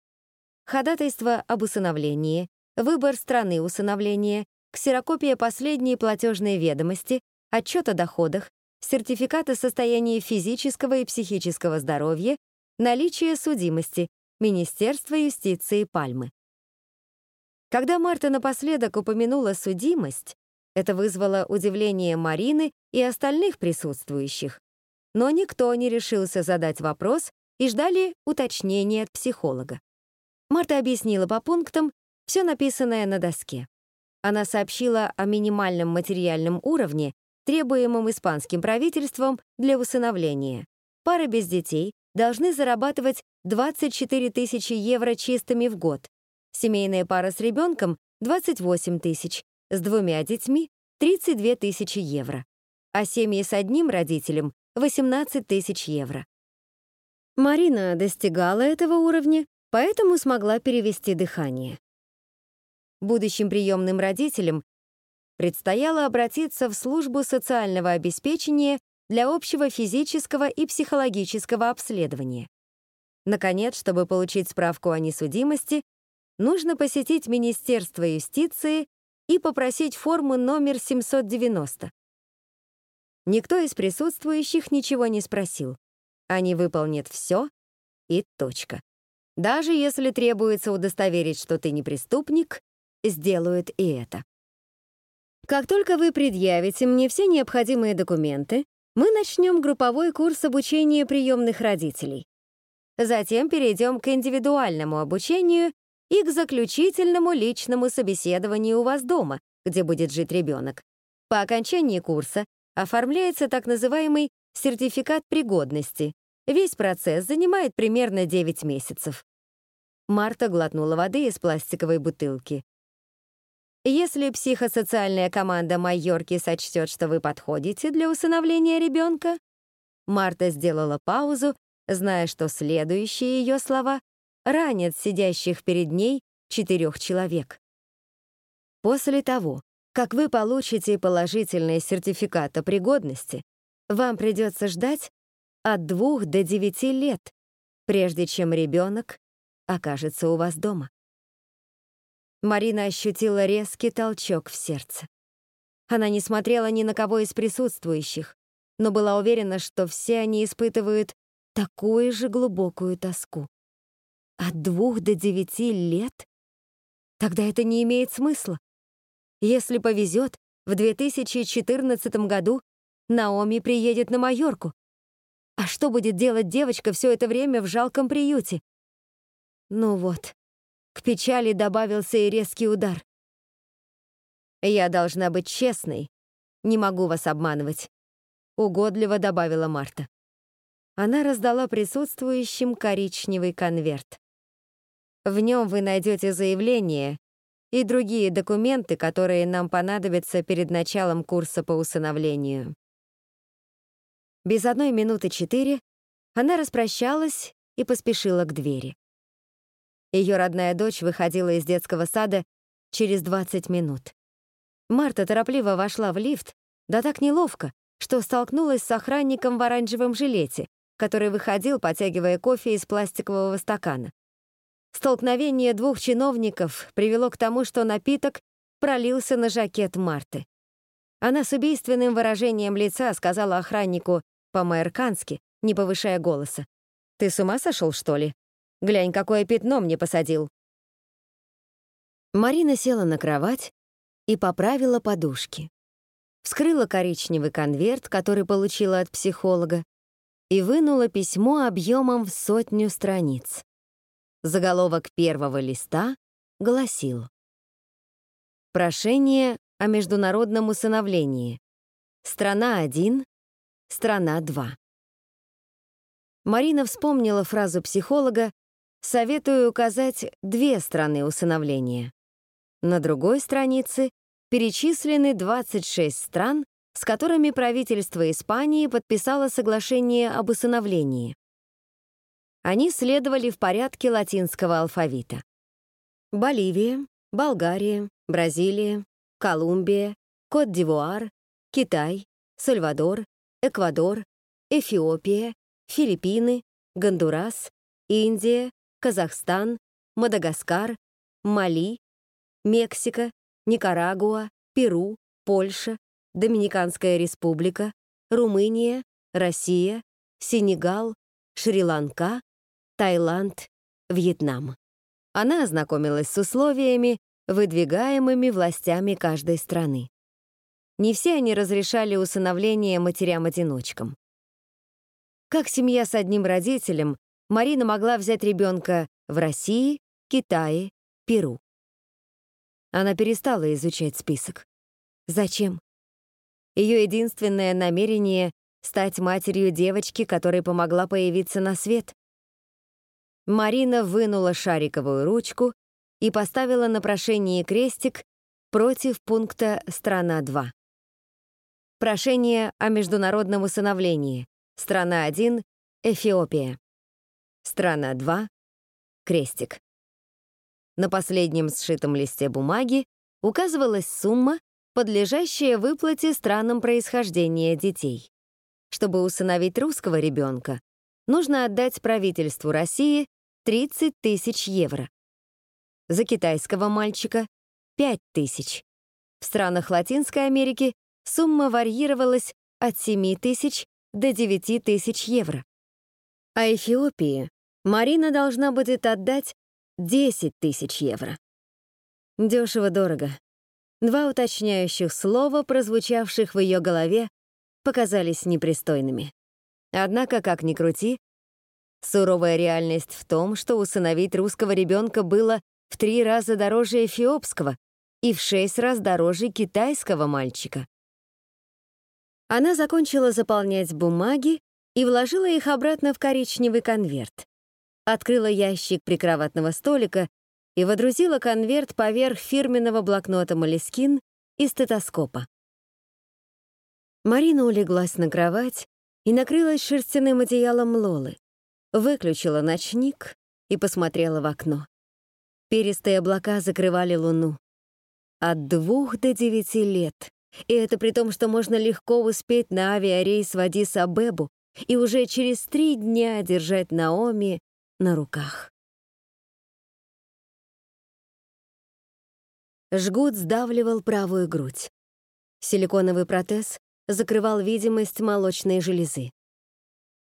Ходатайство об усыновлении, выбор страны усыновления, ксерокопия последней платежной ведомости, отчет о доходах, сертификат о состоянии физического и психического здоровья, наличие судимости, Министерство юстиции Пальмы. Когда Марта напоследок упомянула судимость, это вызвало удивление Марины и остальных присутствующих. Но никто не решился задать вопрос и ждали уточнения от психолога. Марта объяснила по пунктам все написанное на доске. Она сообщила о минимальном материальном уровне, требуемом испанским правительством для усыновления. Пары без детей должны зарабатывать 24 тысячи евро чистыми в год, семейная пара с ребенком — 28 тысяч, с двумя детьми — 32 тысячи евро, а семьи с одним родителем — 18 тысяч евро. Марина достигала этого уровня, поэтому смогла перевести дыхание. Будущим приемным родителям предстояло обратиться в службу социального обеспечения для общего физического и психологического обследования. Наконец, чтобы получить справку о несудимости, нужно посетить Министерство юстиции и попросить форму номер 790. Никто из присутствующих ничего не спросил. Они выполнят все и точка. Даже если требуется удостоверить, что ты не преступник, сделают и это. Как только вы предъявите мне все необходимые документы, мы начнем групповой курс обучения приемных родителей. Затем перейдем к индивидуальному обучению и к заключительному личному собеседованию у вас дома, где будет жить ребенок. По окончании курса оформляется так называемый сертификат пригодности. Весь процесс занимает примерно 9 месяцев. Марта глотнула воды из пластиковой бутылки. Если психосоциальная команда Майорки сочтет, что вы подходите для усыновления ребенка, Марта сделала паузу, зная, что следующие ее слова ранят сидящих перед ней четырех человек. После того, как вы получите положительный сертификат о пригодности, вам придется ждать от двух до девяти лет, прежде чем ребенок окажется у вас дома. Марина ощутила резкий толчок в сердце. Она не смотрела ни на кого из присутствующих, но была уверена, что все они испытывают такую же глубокую тоску. От двух до девяти лет? Тогда это не имеет смысла. Если повезет, в 2014 году Наоми приедет на Майорку. А что будет делать девочка все это время в жалком приюте? Ну вот, к печали добавился и резкий удар. «Я должна быть честной. Не могу вас обманывать», — угодливо добавила Марта. Она раздала присутствующим коричневый конверт. В нем вы найдете заявление и другие документы, которые нам понадобятся перед началом курса по усыновлению. Без одной минуты четыре она распрощалась и поспешила к двери. Ее родная дочь выходила из детского сада через 20 минут. Марта торопливо вошла в лифт, да так неловко, что столкнулась с охранником в оранжевом жилете, который выходил, потягивая кофе из пластикового стакана. Столкновение двух чиновников привело к тому, что напиток пролился на жакет Марты. Она с убийственным выражением лица сказала охраннику по-майеркански, не повышая голоса. «Ты с ума сошел, что ли? Глянь, какое пятно мне посадил!» Марина села на кровать и поправила подушки. Вскрыла коричневый конверт, который получила от психолога, и вынула письмо объемом в сотню страниц. Заголовок первого листа гласил «Прошение о международном усыновлении. Страна 1, страна 2». Марина вспомнила фразу психолога «Советую указать две страны усыновления». На другой странице перечислены 26 стран, с которыми правительство Испании подписало соглашение об усыновлении. Они следовали в порядке латинского алфавита. Боливия, Болгария, Бразилия, Колумбия, Кот-д'Ивуар, Китай, Сальвадор, Эквадор, Эфиопия, Филиппины, Гондурас, Индия, Казахстан, Мадагаскар, Мали, Мексика, Никарагуа, Перу, Польша, Доминиканская республика, Румыния, Россия, Сенегал, Шри-Ланка, Таиланд, Вьетнам. Она ознакомилась с условиями, выдвигаемыми властями каждой страны. Не все они разрешали усыновление матерям-одиночкам. Как семья с одним родителем, Марина могла взять ребенка в России, Китае, Перу. Она перестала изучать список. Зачем? Ее единственное намерение — стать матерью девочки, которой помогла появиться на свет. Марина вынула шариковую ручку и поставила на прошении крестик против пункта «Страна 2». Прошение о международном усыновлении. Страна 1 — Эфиопия. Страна 2 — крестик. На последнем сшитом листе бумаги указывалась сумма, подлежащая выплате странам происхождения детей. Чтобы усыновить русского ребенка, нужно отдать правительству России 30 тысяч евро. За китайского мальчика — 5 тысяч. В странах Латинской Америки сумма варьировалась от 7 тысяч до 9 тысяч евро. А Эфиопии Марина должна будет отдать 10 тысяч евро. Дешево-дорого. Два уточняющих слова, прозвучавших в ее голове, показались непристойными. Однако, как ни крути, суровая реальность в том, что усыновить русского ребенка было в три раза дороже эфиопского и в шесть раз дороже китайского мальчика. Она закончила заполнять бумаги и вложила их обратно в коричневый конверт открыла ящик прикроватного столика и водрузила конверт поверх фирменного блокнота «Молескин» и стетоскопа. Марина улеглась на кровать и накрылась шерстяным одеялом Лолы, выключила ночник и посмотрела в окно. Перистые облака закрывали луну. От двух до девяти лет. И это при том, что можно легко успеть на авиарейс в Адис-Абебу и уже через три дня держать Наоми на руках. Жгут сдавливал правую грудь. Силиконовый протез закрывал видимость молочной железы.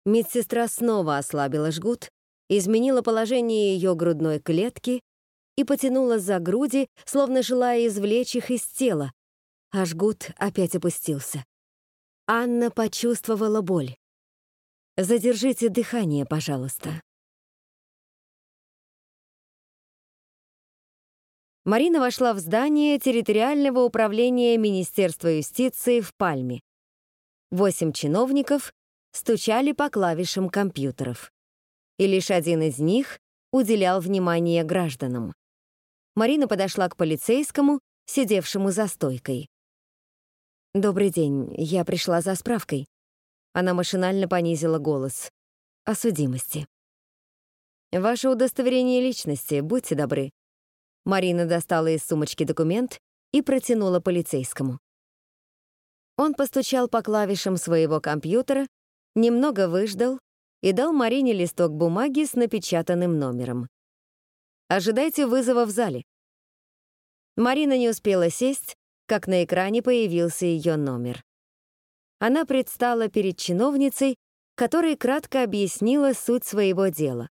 Медсестра снова ослабила жгут, изменила положение ее грудной клетки и потянула за груди, словно желая извлечь их из тела, а жгут опять опустился. Анна почувствовала боль. «Задержите дыхание, пожалуйста», Марина вошла в здание территориального управления Министерства юстиции в Пальме. Восемь чиновников стучали по клавишам компьютеров. И лишь один из них уделял внимание гражданам. Марина подошла к полицейскому, сидевшему за стойкой. «Добрый день, я пришла за справкой». Она машинально понизила голос. «О судимости». Ваше удостоверение личности, будьте добры. Марина достала из сумочки документ и протянула полицейскому. Он постучал по клавишам своего компьютера, немного выждал и дал Марине листок бумаги с напечатанным номером. «Ожидайте вызова в зале». Марина не успела сесть, как на экране появился ее номер. Она предстала перед чиновницей, которая кратко объяснила суть своего дела.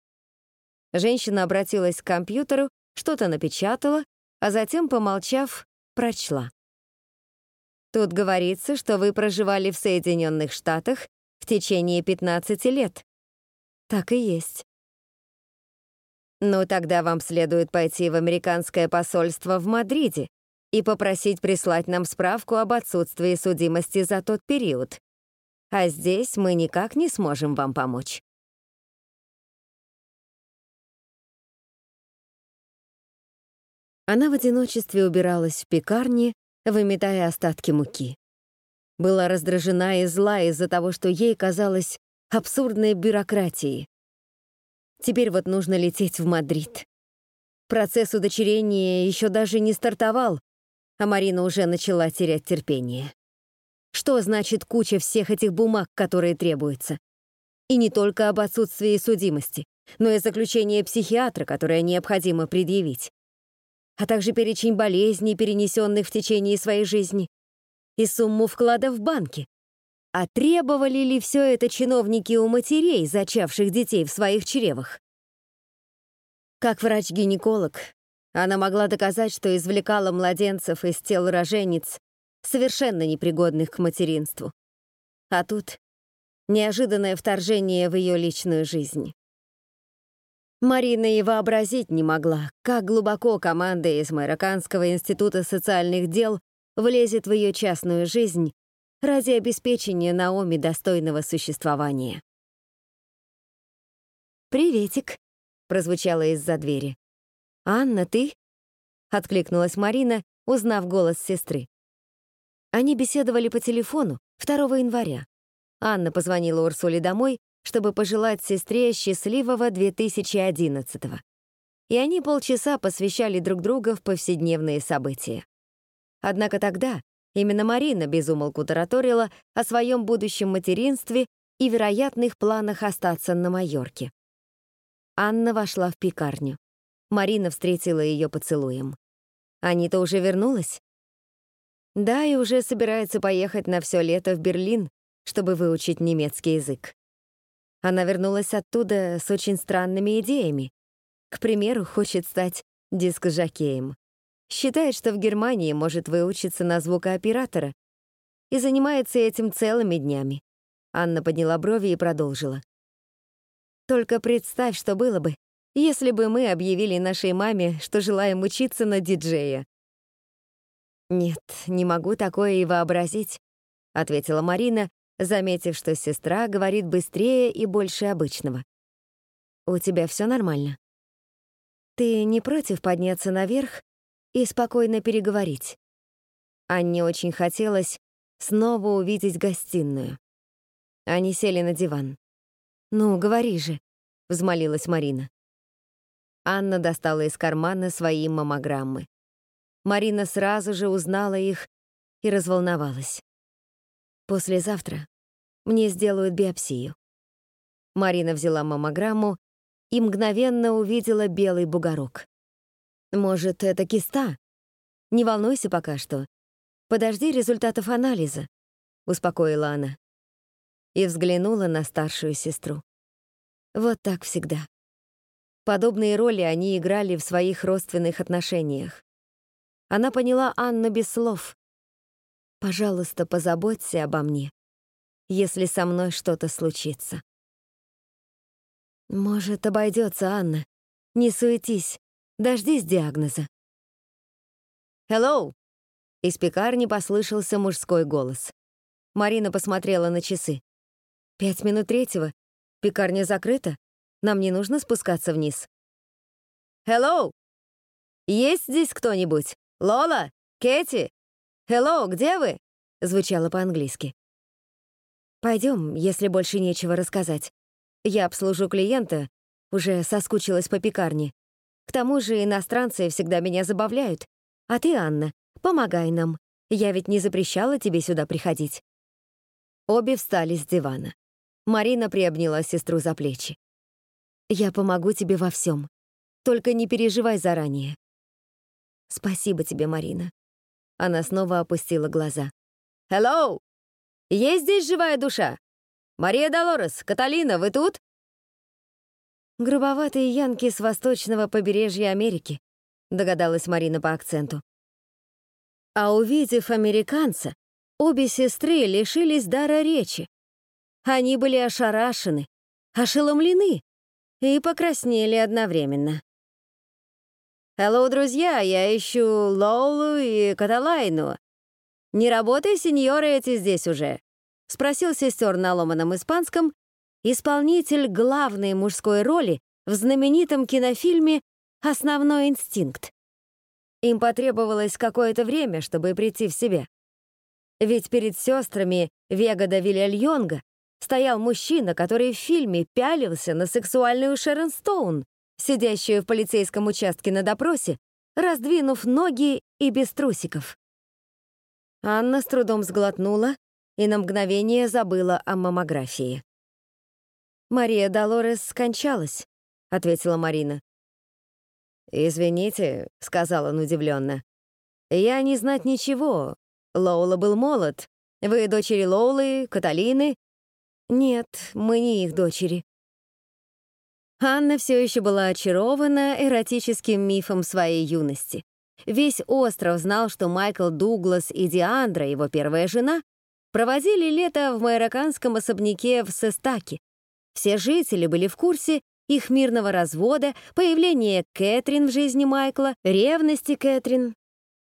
Женщина обратилась к компьютеру, что-то напечатала, а затем, помолчав, прочла. Тут говорится, что вы проживали в Соединенных Штатах в течение 15 лет. Так и есть. Ну, тогда вам следует пойти в американское посольство в Мадриде и попросить прислать нам справку об отсутствии судимости за тот период. А здесь мы никак не сможем вам помочь. Она в одиночестве убиралась в пекарне, выметая остатки муки. Была раздражена и зла из-за того, что ей казалось абсурдной бюрократией. Теперь вот нужно лететь в Мадрид. Процесс удочерения еще даже не стартовал, а Марина уже начала терять терпение. Что значит куча всех этих бумаг, которые требуются? И не только об отсутствии судимости, но и заключение психиатра, которое необходимо предъявить а также перечень болезней, перенесенных в течение своей жизни, и сумму вклада в банке. А требовали ли все это чиновники у матерей, зачавших детей в своих чревах? Как врач-гинеколог, она могла доказать, что извлекала младенцев из тел рожениц, совершенно непригодных к материнству. А тут неожиданное вторжение в ее личную жизнь. Марина и вообразить не могла, как глубоко команда из Марокканского института социальных дел влезет в ее частную жизнь ради обеспечения Наоми достойного существования. «Приветик», — прозвучало из-за двери. «Анна, ты?» — откликнулась Марина, узнав голос сестры. Они беседовали по телефону 2 января. Анна позвонила Урсуле домой чтобы пожелать сестре счастливого 2011-го. И они полчаса посвящали друг друга в повседневные события. Однако тогда именно Марина безумолку тараторила о своем будущем материнстве и вероятных планах остаться на Майорке. Анна вошла в пекарню. Марина встретила ее поцелуем. «Анита уже вернулась?» «Да, и уже собирается поехать на все лето в Берлин, чтобы выучить немецкий язык. Она вернулась оттуда с очень странными идеями. К примеру, хочет стать дискожокеем. Считает, что в Германии может выучиться на звукооператора и занимается этим целыми днями. Анна подняла брови и продолжила. «Только представь, что было бы, если бы мы объявили нашей маме, что желаем учиться на диджея». «Нет, не могу такое и вообразить», — ответила Марина, заметив, что сестра говорит быстрее и больше обычного. «У тебя все нормально? Ты не против подняться наверх и спокойно переговорить?» Анне очень хотелось снова увидеть гостиную. Они сели на диван. «Ну, говори же», — взмолилась Марина. Анна достала из кармана свои маммограммы. Марина сразу же узнала их и разволновалась. Послезавтра мне сделают биопсию. Марина взяла маммограмму и мгновенно увидела белый бугорок. Может, это киста? Не волнуйся пока что. Подожди результатов анализа, успокоила она. И взглянула на старшую сестру. Вот так всегда. Подобные роли они играли в своих родственных отношениях. Она поняла Анну без слов. «Пожалуйста, позаботься обо мне если со мной что-то случится. Может, обойдется, Анна. Не суетись. Дождись диагноза. «Hello!» Из пекарни послышался мужской голос. Марина посмотрела на часы. «Пять минут третьего. Пекарня закрыта. Нам не нужно спускаться вниз». «Hello! Есть здесь кто-нибудь? Лола? Кэти? Hello, где вы?» Звучало по-английски. Пойдем, если больше нечего рассказать. Я обслужу клиента, Уже соскучилась по пекарне. К тому же иностранцы всегда меня забавляют. А ты, Анна, помогай нам. Я ведь не запрещала тебе сюда приходить». Обе встали с дивана. Марина приобняла сестру за плечи. «Я помогу тебе во всем. Только не переживай заранее». «Спасибо тебе, Марина». Она снова опустила глаза. «Hello! Есть здесь живая душа? Мария Долорес, Каталина, вы тут?» «Грубоватые янки с восточного побережья Америки», догадалась Марина по акценту. А увидев американца, обе сестры лишились дара речи. Они были ошарашены, ошеломлены и покраснели одновременно. «Hello, друзья, я ищу Лоулу и Каталайну. Не работай, сеньоры эти здесь уже?» — спросил сестер на ломаном испанском исполнитель главной мужской роли в знаменитом кинофильме «Основной инстинкт». Им потребовалось какое-то время, чтобы прийти в себя. Ведь перед сестрами Вега да Вильяльонга стоял мужчина, который в фильме пялился на сексуальную Шерон Стоун, сидящую в полицейском участке на допросе, раздвинув ноги и без трусиков. Анна с трудом сглотнула и на мгновение забыла о маммографии. «Мария Долорес скончалась», — ответила Марина. «Извините», — сказал он удивленно. «Я не знать ничего. Лоула был молод. Вы дочери Лоулы, Каталины?» «Нет, мы не их дочери». Анна все еще была очарована эротическим мифом своей юности. Весь остров знал, что Майкл Дуглас и Диандра, его первая жена, проводили лето в майроканском особняке в Сестаке. Все жители были в курсе их мирного развода, появления Кэтрин в жизни Майкла, ревности Кэтрин.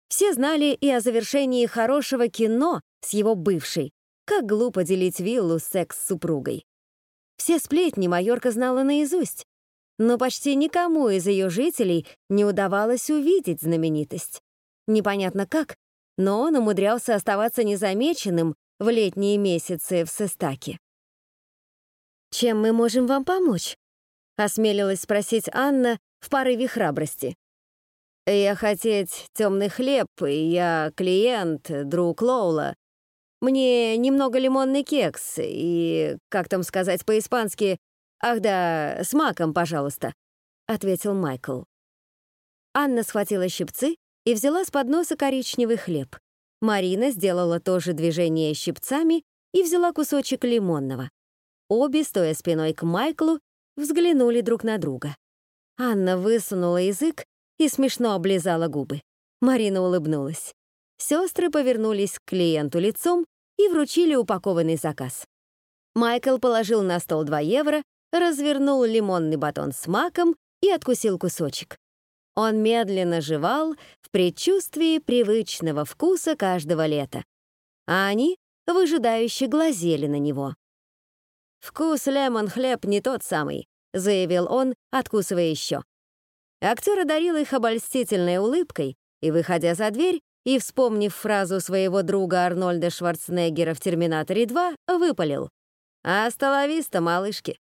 Все знали и о завершении хорошего кино с его бывшей. Как глупо делить виллу с секс-супругой. Все сплетни Майорка знала наизусть, но почти никому из ее жителей не удавалось увидеть знаменитость. Непонятно как, но он умудрялся оставаться незамеченным в летние месяцы в Сестаке. «Чем мы можем вам помочь?» Осмелилась спросить Анна в порыве храбрости. «Я хотеть темный хлеб, и я клиент, друг Лоула. Мне немного лимонный кекс и, как там сказать по-испански, ах да, с маком, пожалуйста», — ответил Майкл. Анна схватила щипцы и взяла с подноса коричневый хлеб. Марина сделала то же движение щипцами и взяла кусочек лимонного. Обе, стоя спиной к Майклу, взглянули друг на друга. Анна высунула язык и смешно облизала губы. Марина улыбнулась. Сестры повернулись к клиенту лицом и вручили упакованный заказ. Майкл положил на стол 2 евро, развернул лимонный батон с маком и откусил кусочек. Он медленно жевал в предчувствии привычного вкуса каждого лета. А они выжидающе глазели на него. «Вкус лемон-хлеб не тот самый», — заявил он, откусывая еще. Актер одарил их обольстительной улыбкой и, выходя за дверь, и, вспомнив фразу своего друга Арнольда Шварценеггера в «Терминаторе 2», выпалил. «Асталависта, малышки».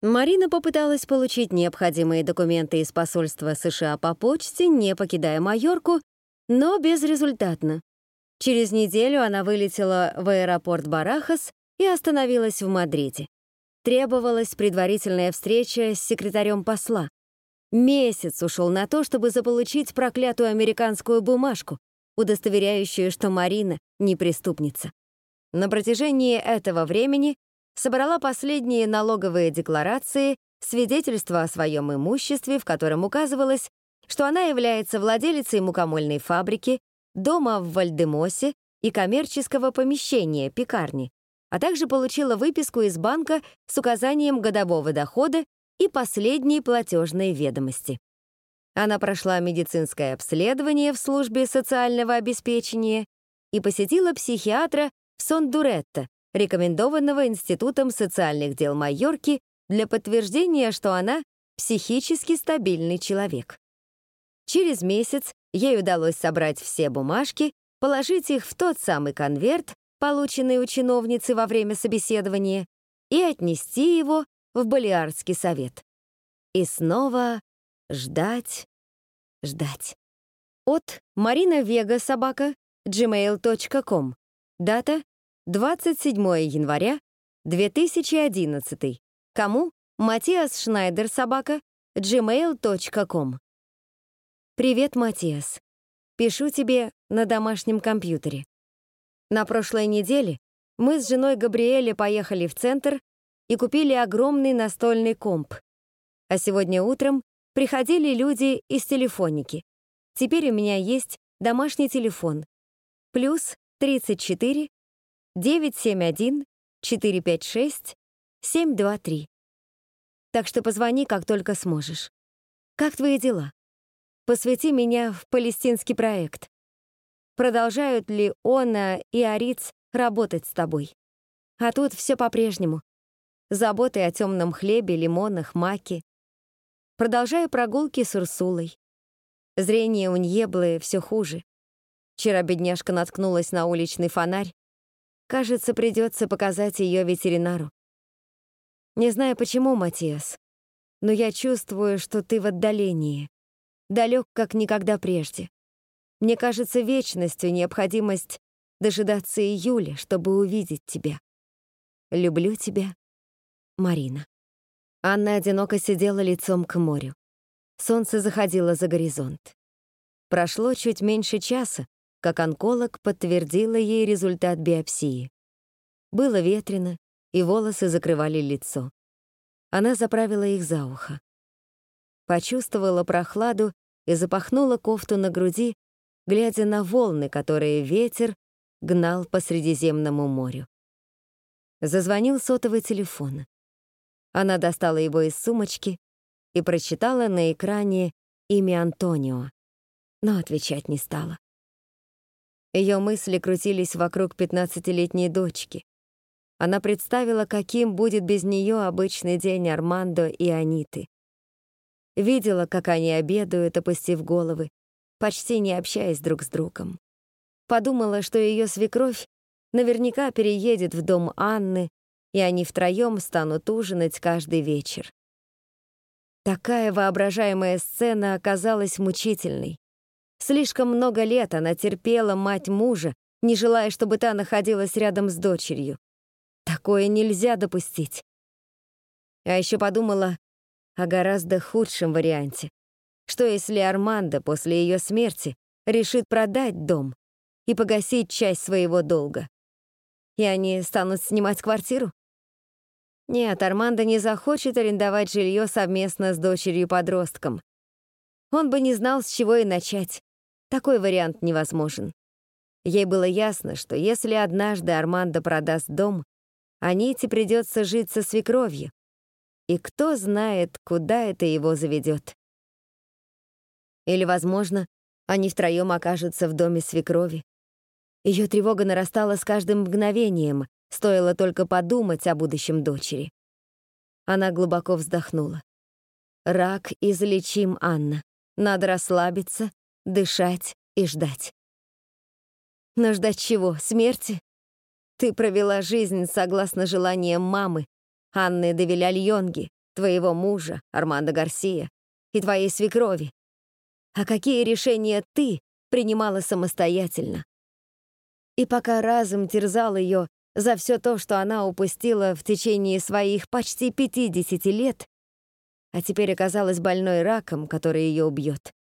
Марина попыталась получить необходимые документы из посольства США по почте, не покидая Майорку, но безрезультатно. Через неделю она вылетела в аэропорт Барахас и остановилась в Мадриде. Требовалась предварительная встреча с секретарем посла. Месяц ушел на то, чтобы заполучить проклятую американскую бумажку, удостоверяющую, что Марина не преступница. На протяжении этого времени собрала последние налоговые декларации, свидетельства о своем имуществе, в котором указывалось, что она является владелицей мукомольной фабрики, дома в Вальдемосе и коммерческого помещения, пекарни, а также получила выписку из банка с указанием годового дохода и последней платежной ведомости. Она прошла медицинское обследование в службе социального обеспечения и посетила психиатра в Сон-Дуретто, рекомендованного Институтом социальных дел Майорки для подтверждения, что она психически стабильный человек. Через месяц ей удалось собрать все бумажки, положить их в тот самый конверт, полученный у чиновницы во время собеседования, и отнести его в Балиарский совет. И снова ждать, ждать. От Марина Вега собака gmail.com. Дата 27 января 2011. Кому? Матиас Шнайдер собака gmail.com. Привет, Матиас. Пишу тебе на домашнем компьютере. На прошлой неделе мы с женой Габриэле поехали в центр и купили огромный настольный комп. А сегодня утром приходили люди из телефоники. Теперь у меня есть домашний телефон. Плюс 34 971 456 723. Так что позвони, как только сможешь. Как твои дела? Посвяти меня в палестинский проект. Продолжают ли Она и Ариц работать с тобой? А тут все по-прежнему. Заботы о темном хлебе, лимонах, маке. Продолжаю прогулки с Урсулой. Зрение у Ньеблы все хуже. Вчера бедняжка наткнулась на уличный фонарь. Кажется, придется показать ее ветеринару. Не знаю почему, Матиас, но я чувствую, что ты в отдалении. Далек, как никогда прежде. Мне кажется вечностью необходимость дожидаться июля, чтобы увидеть тебя. Люблю тебя, Марина. Анна одиноко сидела лицом к морю. Солнце заходило за горизонт. Прошло чуть меньше часа, как онколог подтвердила ей результат биопсии. Было ветрено, и волосы закрывали лицо. Она заправила их за ухо. Почувствовала прохладу и запахнула кофту на груди, глядя на волны, которые ветер гнал по Средиземному морю. Зазвонил сотовый телефон. Она достала его из сумочки и прочитала на экране имя Антонио, но отвечать не стала. Ее мысли крутились вокруг пятнадцатилетней дочки. Она представила, каким будет без нее обычный день Армандо и Аниты. Видела, как они обедают, опустив головы, почти не общаясь друг с другом. Подумала, что ее свекровь наверняка переедет в дом Анны, и они втроем станут ужинать каждый вечер. Такая воображаемая сцена оказалась мучительной. Слишком много лет она терпела мать мужа, не желая, чтобы та находилась рядом с дочерью. Такое нельзя допустить. А еще подумала о гораздо худшем варианте. Что если Армандо после ее смерти решит продать дом и погасить часть своего долга? И они станут снимать квартиру? Нет, Армандо не захочет арендовать жилье совместно с дочерью-подростком. Он бы не знал, с чего и начать. Такой вариант невозможен. Ей было ясно, что если однажды Армандо продаст дом, Аните придется жить со свекровью. И кто знает, куда это его заведет. Или, возможно, они втроем окажутся в доме свекрови. Ее тревога нарастала с каждым мгновением, стоило только подумать о будущем дочери. Она глубоко вздохнула. «Рак излечим, Анна. Надо расслабиться, дышать и ждать». «Но ждать чего? Смерти?» Ты провела жизнь согласно желаниям мамы, Анны де Вильяльонги, твоего мужа, Армандо Гарсия, и твоей свекрови. А какие решения ты принимала самостоятельно? И пока разум терзал ее за все то, что она упустила в течение своих почти 50 лет, а теперь оказалась больной раком, который ее убьет,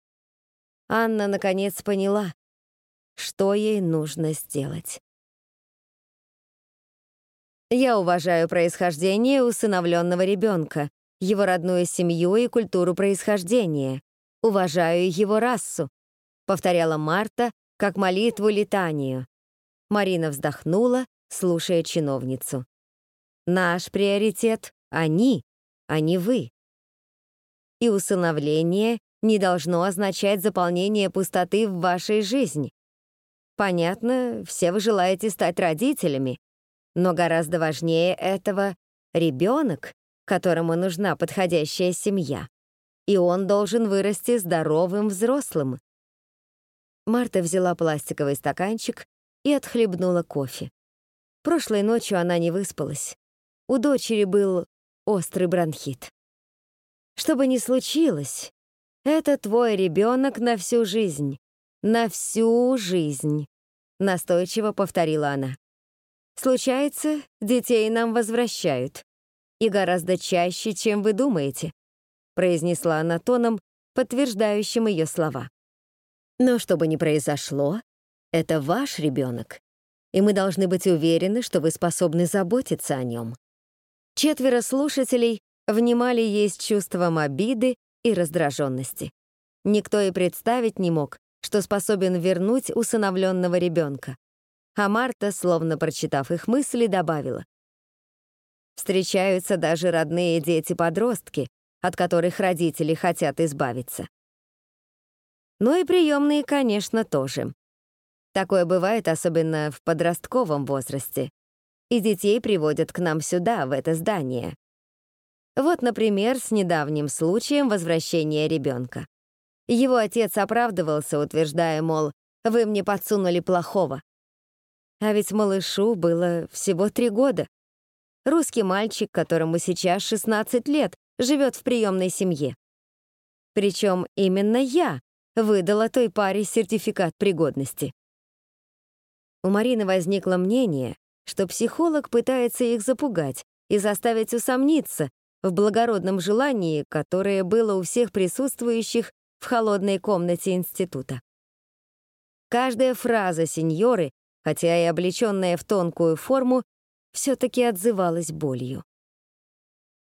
Анна наконец поняла, что ей нужно сделать. Я уважаю происхождение усыновленного ребенка, его родную семью и культуру происхождения. Уважаю его расу», — повторяла Марта, как молитву летанию. Марина вздохнула, слушая чиновницу. «Наш приоритет — они, а не вы. И усыновление не должно означать заполнение пустоты в вашей жизни. Понятно, все вы желаете стать родителями, но гораздо важнее этого — ребенок, которому нужна подходящая семья. И он должен вырасти здоровым взрослым. Марта взяла пластиковый стаканчик и отхлебнула кофе. Прошлой ночью она не выспалась. у дочери был острый бронхит. Что бы ни случилось, это твой ребенок на всю жизнь. На всю жизнь, настойчиво повторила она. Случается, детей нам возвращают. И гораздо чаще, чем вы думаете, произнесла она тоном, подтверждающим ее слова. Но что бы ни произошло, это ваш ребенок, и мы должны быть уверены, что вы способны заботиться о нем. Четверо слушателей внимали ей с чувством обиды и раздраженности. Никто и представить не мог, что способен вернуть усыновленного ребенка. А Марта, словно прочитав их мысли, добавила. Встречаются даже родные дети-подростки, от которых родители хотят избавиться. Ну и приемные, конечно, тоже. Такое бывает особенно в подростковом возрасте. И детей приводят к нам сюда, в это здание. Вот, например, с недавним случаем возвращения ребенка. Его отец оправдывался, утверждая, мол, «Вы мне подсунули плохого». А ведь малышу было всего три года. Русский мальчик, которому сейчас 16 лет, живет в приемной семье. Причем именно я выдала той паре сертификат пригодности. У Марины возникло мнение, что психолог пытается их запугать и заставить усомниться в благородном желании, которое было у всех присутствующих в холодной комнате института. Каждая фраза сеньоры, хотя и облеченная в тонкую форму, все-таки отзывалась болью.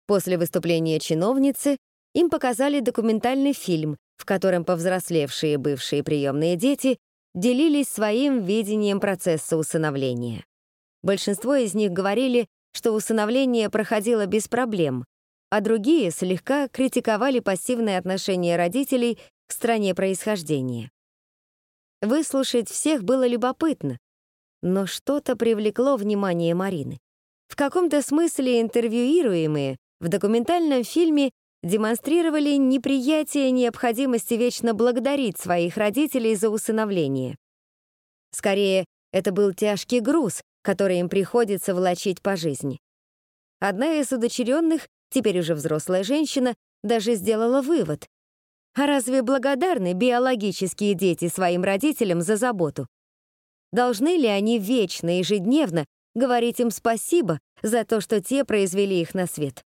После выступления чиновницы им показали документальный фильм, в котором повзрослевшие бывшие приемные дети делились своим видением процесса усыновления. Большинство из них говорили, что усыновление проходило без проблем, а другие слегка критиковали пассивное отношение родителей к стране происхождения. Выслушать всех было любопытно, но что-то привлекло внимание Марины. В каком-то смысле интервьюируемые в документальном фильме демонстрировали неприятие необходимости вечно благодарить своих родителей за усыновление. Скорее, это был тяжкий груз, который им приходится волочить по жизни. Одна из удочеренных, теперь уже взрослая женщина, даже сделала вывод. А разве благодарны биологические дети своим родителям за заботу? Должны ли они вечно, ежедневно говорить им спасибо за то, что те произвели их на свет?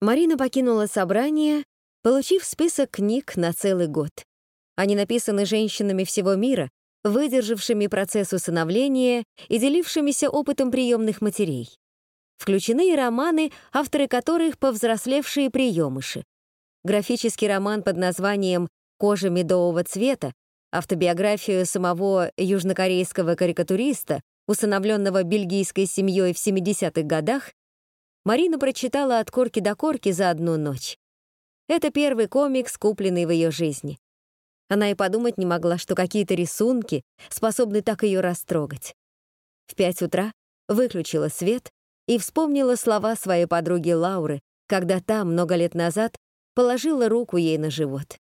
Марина покинула собрание, получив список книг на целый год. Они написаны женщинами всего мира, выдержавшими процесс усыновления и делившимися опытом приемных матерей. Включены и романы, авторы которых повзрослевшие приемыши. Графический роман под названием «Кожа медового цвета», автобиографию самого южнокорейского карикатуриста, усыновленного бельгийской семьей в 70-х годах, Марина прочитала от корки до корки за одну ночь. Это первый комикс, купленный в ее жизни. Она и подумать не могла, что какие-то рисунки способны так ее растрогать. В пять утра выключила свет и вспомнила слова своей подруги Лауры, когда та много лет назад положила руку ей на живот.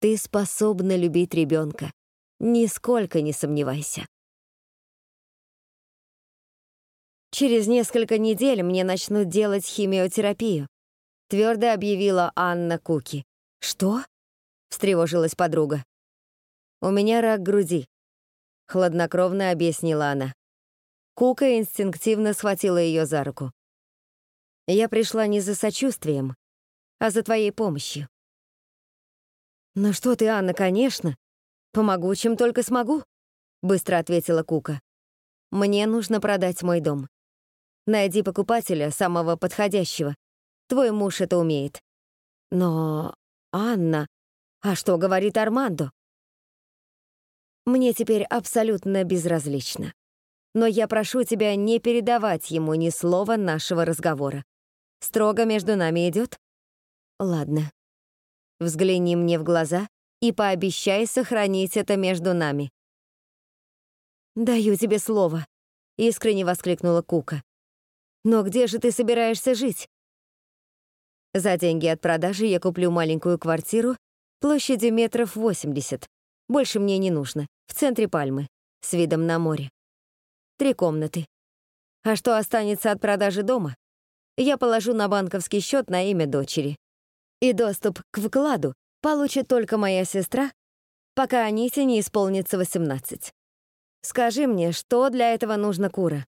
«Ты способна любить ребенка, нисколько не сомневайся». Через несколько недель мне начнут делать химиотерапию, твердо объявила Анна Куки. Что? встревожилась подруга. У меня рак груди, хладнокровно объяснила она. Кука инстинктивно схватила ее за руку. Я пришла не за сочувствием, а за твоей помощью. «Ну что ты, Анна, конечно. Помогу, чем только смогу», — быстро ответила Кука. «Мне нужно продать мой дом. Найди покупателя, самого подходящего. Твой муж это умеет. Но, Анна, а что говорит Армандо? Мне теперь абсолютно безразлично. Но я прошу тебя не передавать ему ни слова нашего разговора. Строго между нами идет? Ладно. Взгляни мне в глаза и пообещай сохранить это между нами. «Даю тебе слово», — искренне воскликнула Кука. Но где же ты собираешься жить? За деньги от продажи я куплю маленькую квартиру площадью метров 80. Больше мне не нужно. В центре Пальмы, с видом на море. Три комнаты. А что останется от продажи дома, я положу на банковский счет на имя дочери. И доступ к вкладу получит только моя сестра, пока Аните не исполнится 18. Скажи мне, что для этого нужно Кура?»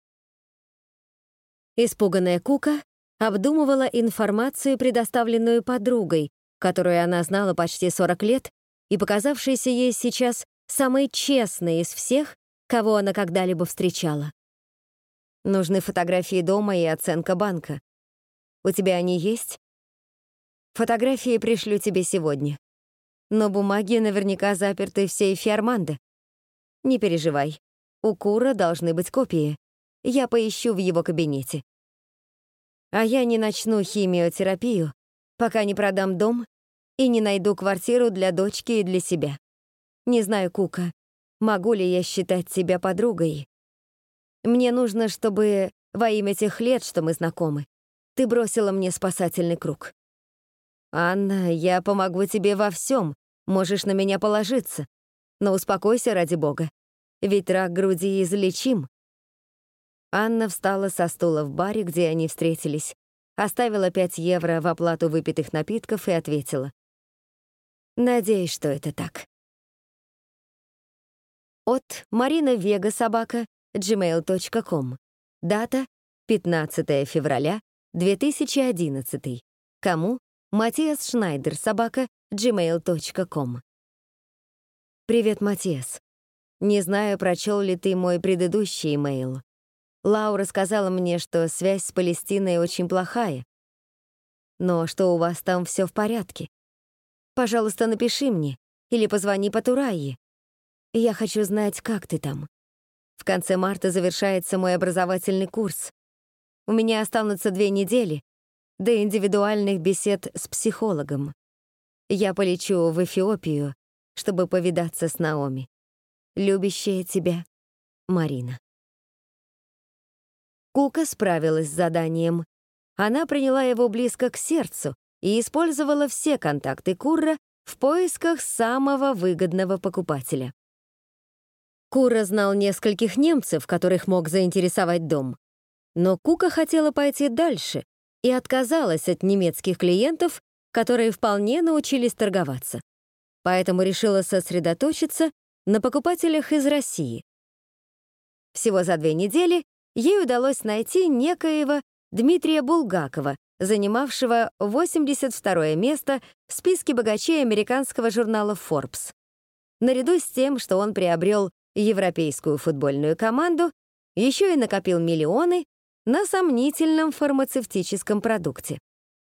Испуганная Кука обдумывала информацию, предоставленную подругой, которую она знала почти 40 лет и показавшейся ей сейчас самой честной из всех, кого она когда-либо встречала. Нужны фотографии дома и оценка банка. У тебя они есть? Фотографии пришлю тебе сегодня. Но бумаги наверняка заперты в сейфе Армандо. Не переживай. У Кура должны быть копии. Я поищу в его кабинете. А я не начну химиотерапию, пока не продам дом и не найду квартиру для дочки и для себя. Не знаю, Кука, могу ли я считать тебя подругой. Мне нужно, чтобы во имя тех лет, что мы знакомы, ты бросила мне спасательный круг. Анна, я помогу тебе во всем, можешь на меня положиться. Но успокойся ради бога, ведь рак груди излечим. Анна встала со стула в баре, где они встретились, оставила 5 евро в оплату выпитых напитков и ответила. «Надеюсь, что это так». От Марина Вега собака gmail.com. Дата 15 февраля 2011. Кому? Матиас Шнайдер собака gmail.com. Привет, Матиас. Не знаю, прочел ли ты мой предыдущий имейл. Лаура сказала мне, что связь с Палестиной очень плохая, но что у вас там все в порядке. Пожалуйста, напиши мне или позвони по Турайе. Я хочу знать, как ты там. В конце марта завершается мой образовательный курс. У меня останутся две недели до индивидуальных бесед с психологом. Я полечу в Эфиопию, чтобы повидаться с Наоми. Любящая тебя, Марина. Кука справилась с заданием. Она приняла его близко к сердцу и использовала все контакты Курра в поисках самого выгодного покупателя. Кура знал нескольких немцев, которых мог заинтересовать дом. Но Кука хотела пойти дальше и отказалась от немецких клиентов, которые вполне научились торговаться. Поэтому решила сосредоточиться на покупателях из России. Всего за две недели ей удалось найти некоего Дмитрия Булгакова, занимавшего 82 место в списке богачей американского журнала Forbes. Наряду с тем, что он приобрел европейскую футбольную команду, еще и накопил миллионы на сомнительном фармацевтическом продукте.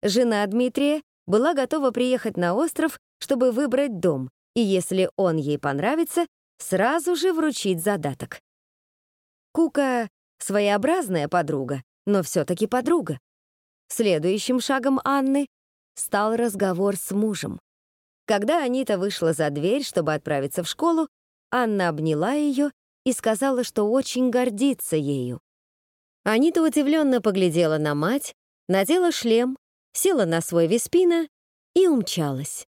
Жена Дмитрия была готова приехать на остров, чтобы выбрать дом, и если он ей понравится, сразу же вручить задаток. Кука — своеобразная подруга, но все-таки подруга. Следующим шагом Анны стал разговор с мужем. Когда Анита вышла за дверь, чтобы отправиться в школу, Анна обняла ее и сказала, что очень гордится ею. Анита удивленно поглядела на мать, надела шлем, села на свой виспина и умчалась.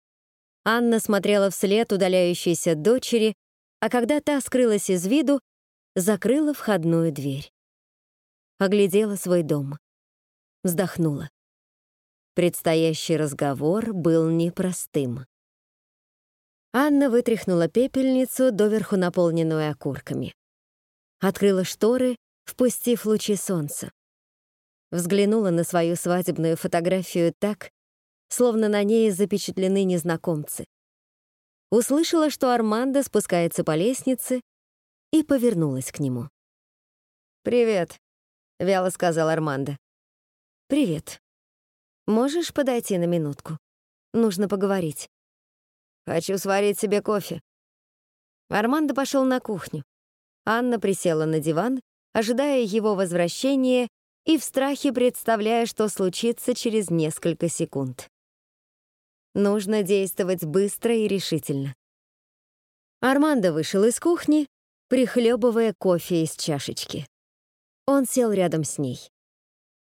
Анна смотрела вслед удаляющейся дочери, а когда та скрылась из виду, закрыла входную дверь. Оглядела свой дом. Вздохнула. Предстоящий разговор был непростым. Анна вытряхнула пепельницу, доверху наполненную окурками. Открыла шторы, впустив лучи солнца. Взглянула на свою свадебную фотографию так, словно на ней запечатлены незнакомцы. Услышала, что Армандо спускается по лестнице, и повернулась к нему. «Привет», — вяло сказал Армандо. «Привет. Можешь подойти на минутку? Нужно поговорить». Хочу сварить себе кофе». Армандо пошел на кухню. Анна присела на диван, ожидая его возвращения и в страхе представляя, что случится через несколько секунд. Нужно действовать быстро и решительно. Армандо вышел из кухни, прихлебывая кофе из чашечки. Он сел рядом с ней.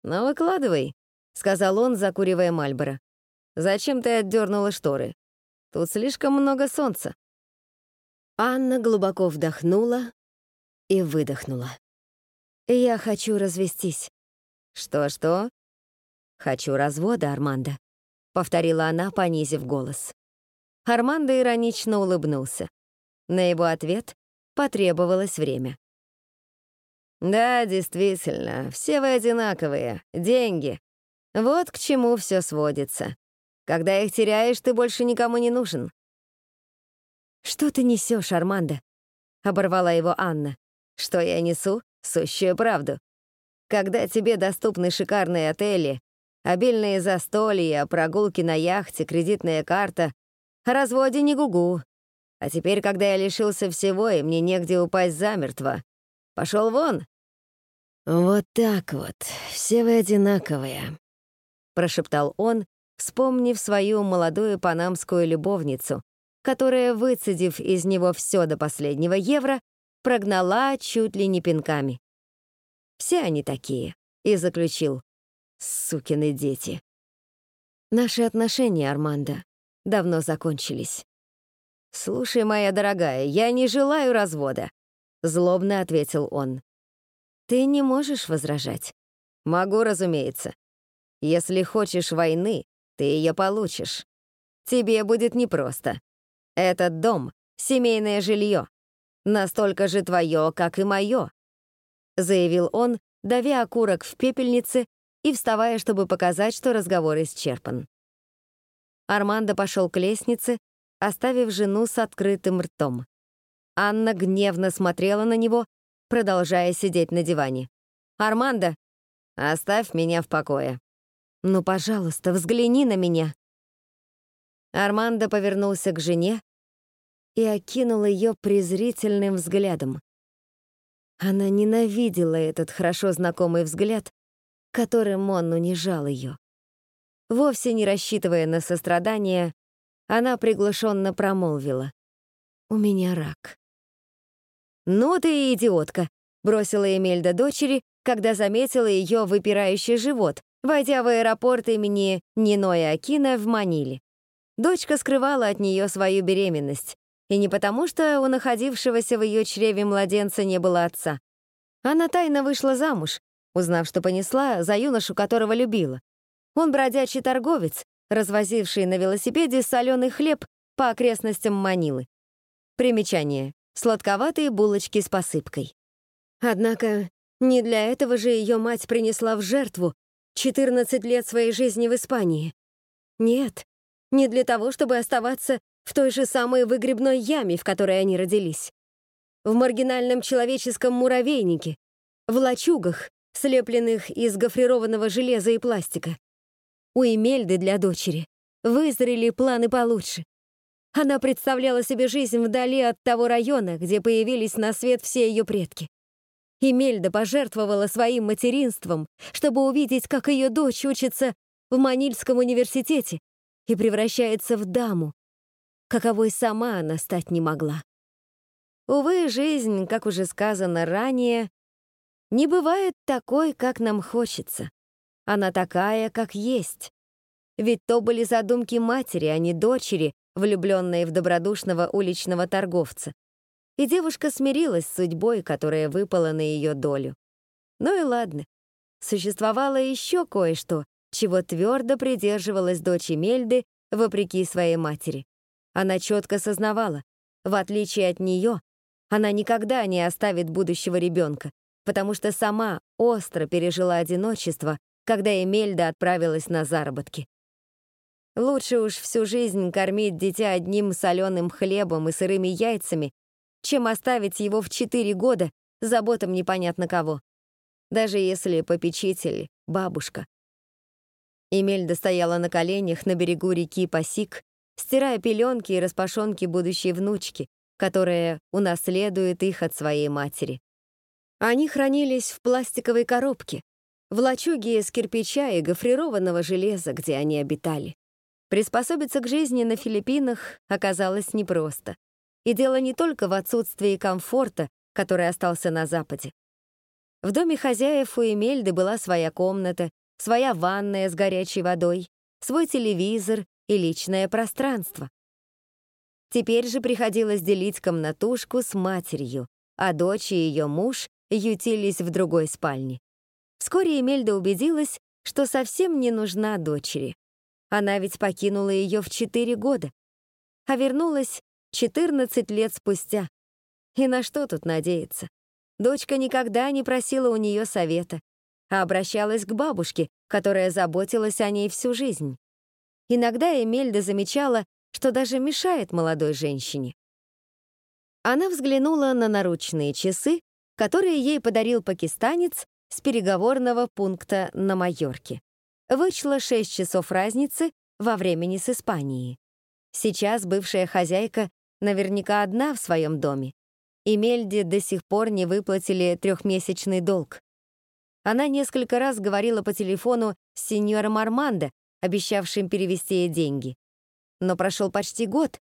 «Ну, выкладывай», — сказал он, закуривая Мальборо. «Зачем ты отдернула шторы? Тут слишком много солнца». Анна глубоко вдохнула и выдохнула. Я хочу развестись. Что-что? Хочу развода, Армандо, повторила она, понизив голос. Армандо иронично улыбнулся. На его ответ потребовалось время. «Да, действительно, все вы одинаковые. Деньги. Вот к чему все сводится. Когда их теряешь, ты больше никому не нужен». «Что ты несешь, Армандо?» — оборвала его Анна. «Что я несу? Сущую правду. Когда тебе доступны шикарные отели, обильные застолья, прогулки на яхте, кредитная карта, о разводе не гугу. А теперь, когда я лишился всего, и мне негде упасть замертво, пошел вон, «Вот так вот, все вы одинаковые», — прошептал он, вспомнив свою молодую панамскую любовницу, которая, выцедив из него все до последнего евро, прогнала чуть ли не пинками. «Все они такие», — и заключил. «Сукины дети». Наши отношения, Армандо, давно закончились. «Слушай, моя дорогая, я не желаю развода», — злобно ответил он. Ты не можешь возражать. Могу, разумеется. Если хочешь войны, ты ее получишь. Тебе будет непросто. Этот дом — семейное жилье. Настолько же твое, как и мое, заявил он, давя окурок в пепельнице и вставая, чтобы показать, что разговор исчерпан. Армандо пошел к лестнице, оставив жену с открытым ртом. Анна гневно смотрела на него, продолжая сидеть на диване. «Армандо, оставь меня в покое». «Ну, пожалуйста, взгляни на меня». Армандо повернулся к жене и окинул ее презрительным взглядом. Она ненавидела этот хорошо знакомый взгляд, которым он унижал ее. Вовсе не рассчитывая на сострадание, она приглушенно промолвила. «У меня рак». «Ну ты идиотка!» — бросила Эмельда дочери, когда заметила ее выпирающий живот, войдя в аэропорт имени Ниноя Акина в Маниле. Дочка скрывала от нее свою беременность, и не потому, что у находившегося в ее чреве младенца не было отца. Она тайно вышла замуж, узнав, что понесла за юношу, которого любила. Он бродячий торговец, развозивший на велосипеде соленый хлеб по окрестностям Манилы. Примечание. Сладковатые булочки с посыпкой. Однако не для этого же ее мать принесла в жертву 14 лет своей жизни в Испании. Нет, не для того, чтобы оставаться в той же самой выгребной яме, в которой они родились. В маргинальном человеческом муравейнике, в лачугах, слепленных из гофрированного железа и пластика. У Эмельды для дочери вызрели планы получше. Она представляла себе жизнь вдали от того района, где появились на свет все ее предки. Эмельда пожертвовала своим материнством, чтобы увидеть, как ее дочь учится в Манильском университете и превращается в даму, каковой сама она стать не могла. Увы, жизнь, как уже сказано ранее, не бывает такой, как нам хочется. Она такая, как есть. Ведь то были задумки матери, а не дочери, влюбленные в добродушного уличного торговца. И девушка смирилась с судьбой, которая выпала на ее долю. Ну и ладно. Существовало еще кое-что, чего твердо придерживалась дочь Мельды вопреки своей матери. Она четко сознавала, в отличие от нее, она никогда не оставит будущего ребенка, потому что сама остро пережила одиночество, когда Эмельда отправилась на заработки. Лучше уж всю жизнь кормить дитя одним соленым хлебом и сырыми яйцами, чем оставить его в четыре года заботам непонятно кого. Даже если попечитель — бабушка. Эмельда стояла на коленях на берегу реки Пасик, стирая пеленки и распашонки будущей внучки, которая унаследует их от своей матери. Они хранились в пластиковой коробке, в лачуге из кирпича и гофрированного железа, где они обитали. Приспособиться к жизни на Филиппинах оказалось непросто. И дело не только в отсутствии комфорта, который остался на Западе. В доме хозяев у Эмельды была своя комната, своя ванная с горячей водой, свой телевизор и личное пространство. Теперь же приходилось делить комнатушку с матерью, а дочь и ее муж ютились в другой спальне. Вскоре Эмельда убедилась, что совсем не нужна дочери. Она ведь покинула ее в 4 года, а вернулась 14 лет спустя. И на что тут надеяться? Дочка никогда не просила у нее совета, а обращалась к бабушке, которая заботилась о ней всю жизнь. Иногда Эмельда замечала, что даже мешает молодой женщине. Она взглянула на наручные часы, которые ей подарил пакистанец с переговорного пункта на Майорке. Вычло 6 часов разницы во времени с Испанией. Сейчас бывшая хозяйка наверняка одна в своем доме, и Мельде до сих пор не выплатили трехмесячный долг. Она несколько раз говорила по телефону с сеньором Армандо, обещавшим перевести ей деньги. Но прошел почти год,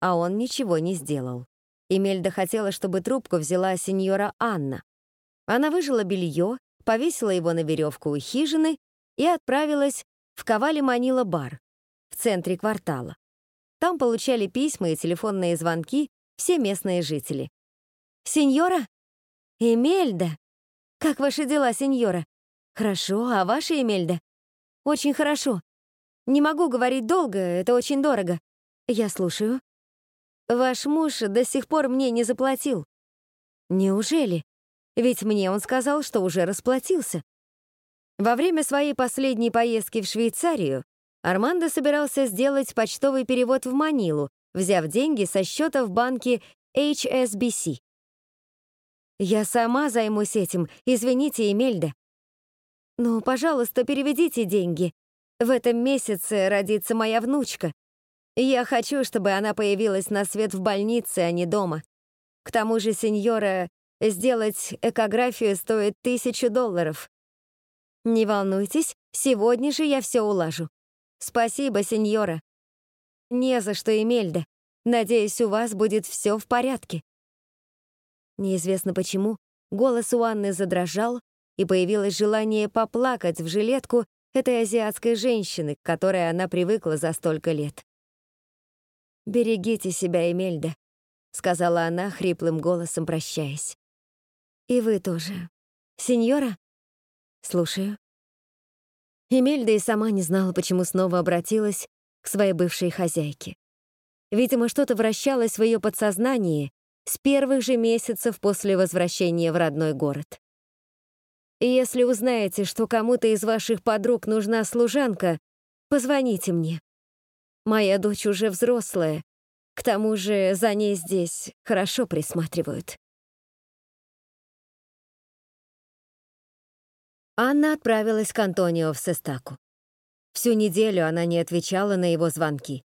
а он ничего не сделал. Эмельда хотела, чтобы трубку взяла сеньора Анна. Она выжила белье, повесила его на веревку у хижины и отправилась в Кавали-Манила-бар в центре квартала. Там получали письма и телефонные звонки все местные жители. «Сеньора? Эмельда? Как ваши дела, сеньора? Хорошо, а ваша Эмельда? Очень хорошо. Не могу говорить долго, это очень дорого. Я слушаю. Ваш муж до сих пор мне не заплатил. Неужели? Ведь мне он сказал, что уже расплатился. Во время своей последней поездки в Швейцарию Армандо собирался сделать почтовый перевод в Манилу, взяв деньги со счета в банке HSBC. «Я сама займусь этим, извините, Эмельда». «Ну, пожалуйста, переведите деньги. В этом месяце родится моя внучка. Я хочу, чтобы она появилась на свет в больнице, а не дома. К тому же, сеньора, сделать экографию стоит тысячу долларов. Не волнуйтесь, сегодня же я все улажу. Спасибо, сеньора. Не за что, Эмельда. Надеюсь, у вас будет все в порядке. Неизвестно почему, голос у Анны задрожал, и появилось желание поплакать в жилетку этой азиатской женщины, к которой она привыкла за столько лет. «Берегите себя, Эмельда», — сказала она хриплым голосом, прощаясь. «И вы тоже. Сеньора?» «Слушаю». Эмельда и сама не знала, почему снова обратилась к своей бывшей хозяйке. Видимо, что-то вращалось в ее подсознании с первых же месяцев после возвращения в родной город. И если узнаете, что кому-то из ваших подруг нужна служанка, позвоните мне. Моя дочь уже взрослая. К тому же за ней здесь хорошо присматривают. Анна отправилась к Антонио в Сестаку. Всю неделю она не отвечала на его звонки.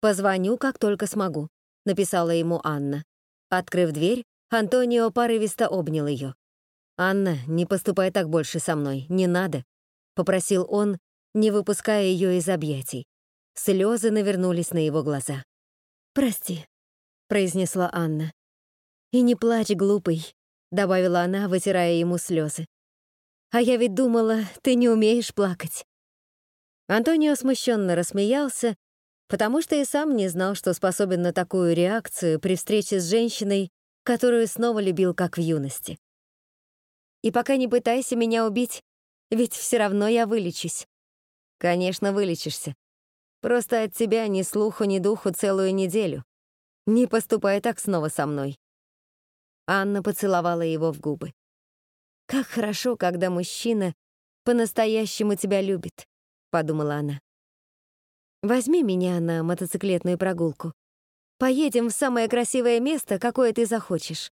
«Позвоню, как только смогу», — написала ему Анна. Открыв дверь, Антонио порывисто обнял ее. «Анна, не поступай так больше со мной, не надо», — попросил он, не выпуская ее из объятий. Слезы навернулись на его глаза. «Прости», — произнесла Анна. «И не плачь, глупый», — добавила она, вытирая ему слезы. «А я ведь думала, ты не умеешь плакать». Антонио смущенно рассмеялся, потому что и сам не знал, что способен на такую реакцию при встрече с женщиной, которую снова любил как в юности. «И пока не пытайся меня убить, ведь все равно я вылечусь». «Конечно, вылечишься. Просто от тебя ни слуху, ни духу целую неделю. Не поступай так снова со мной». Анна поцеловала его в губы. «Как хорошо, когда мужчина по-настоящему тебя любит», — подумала она. «Возьми меня на мотоциклетную прогулку. Поедем в самое красивое место, какое ты захочешь».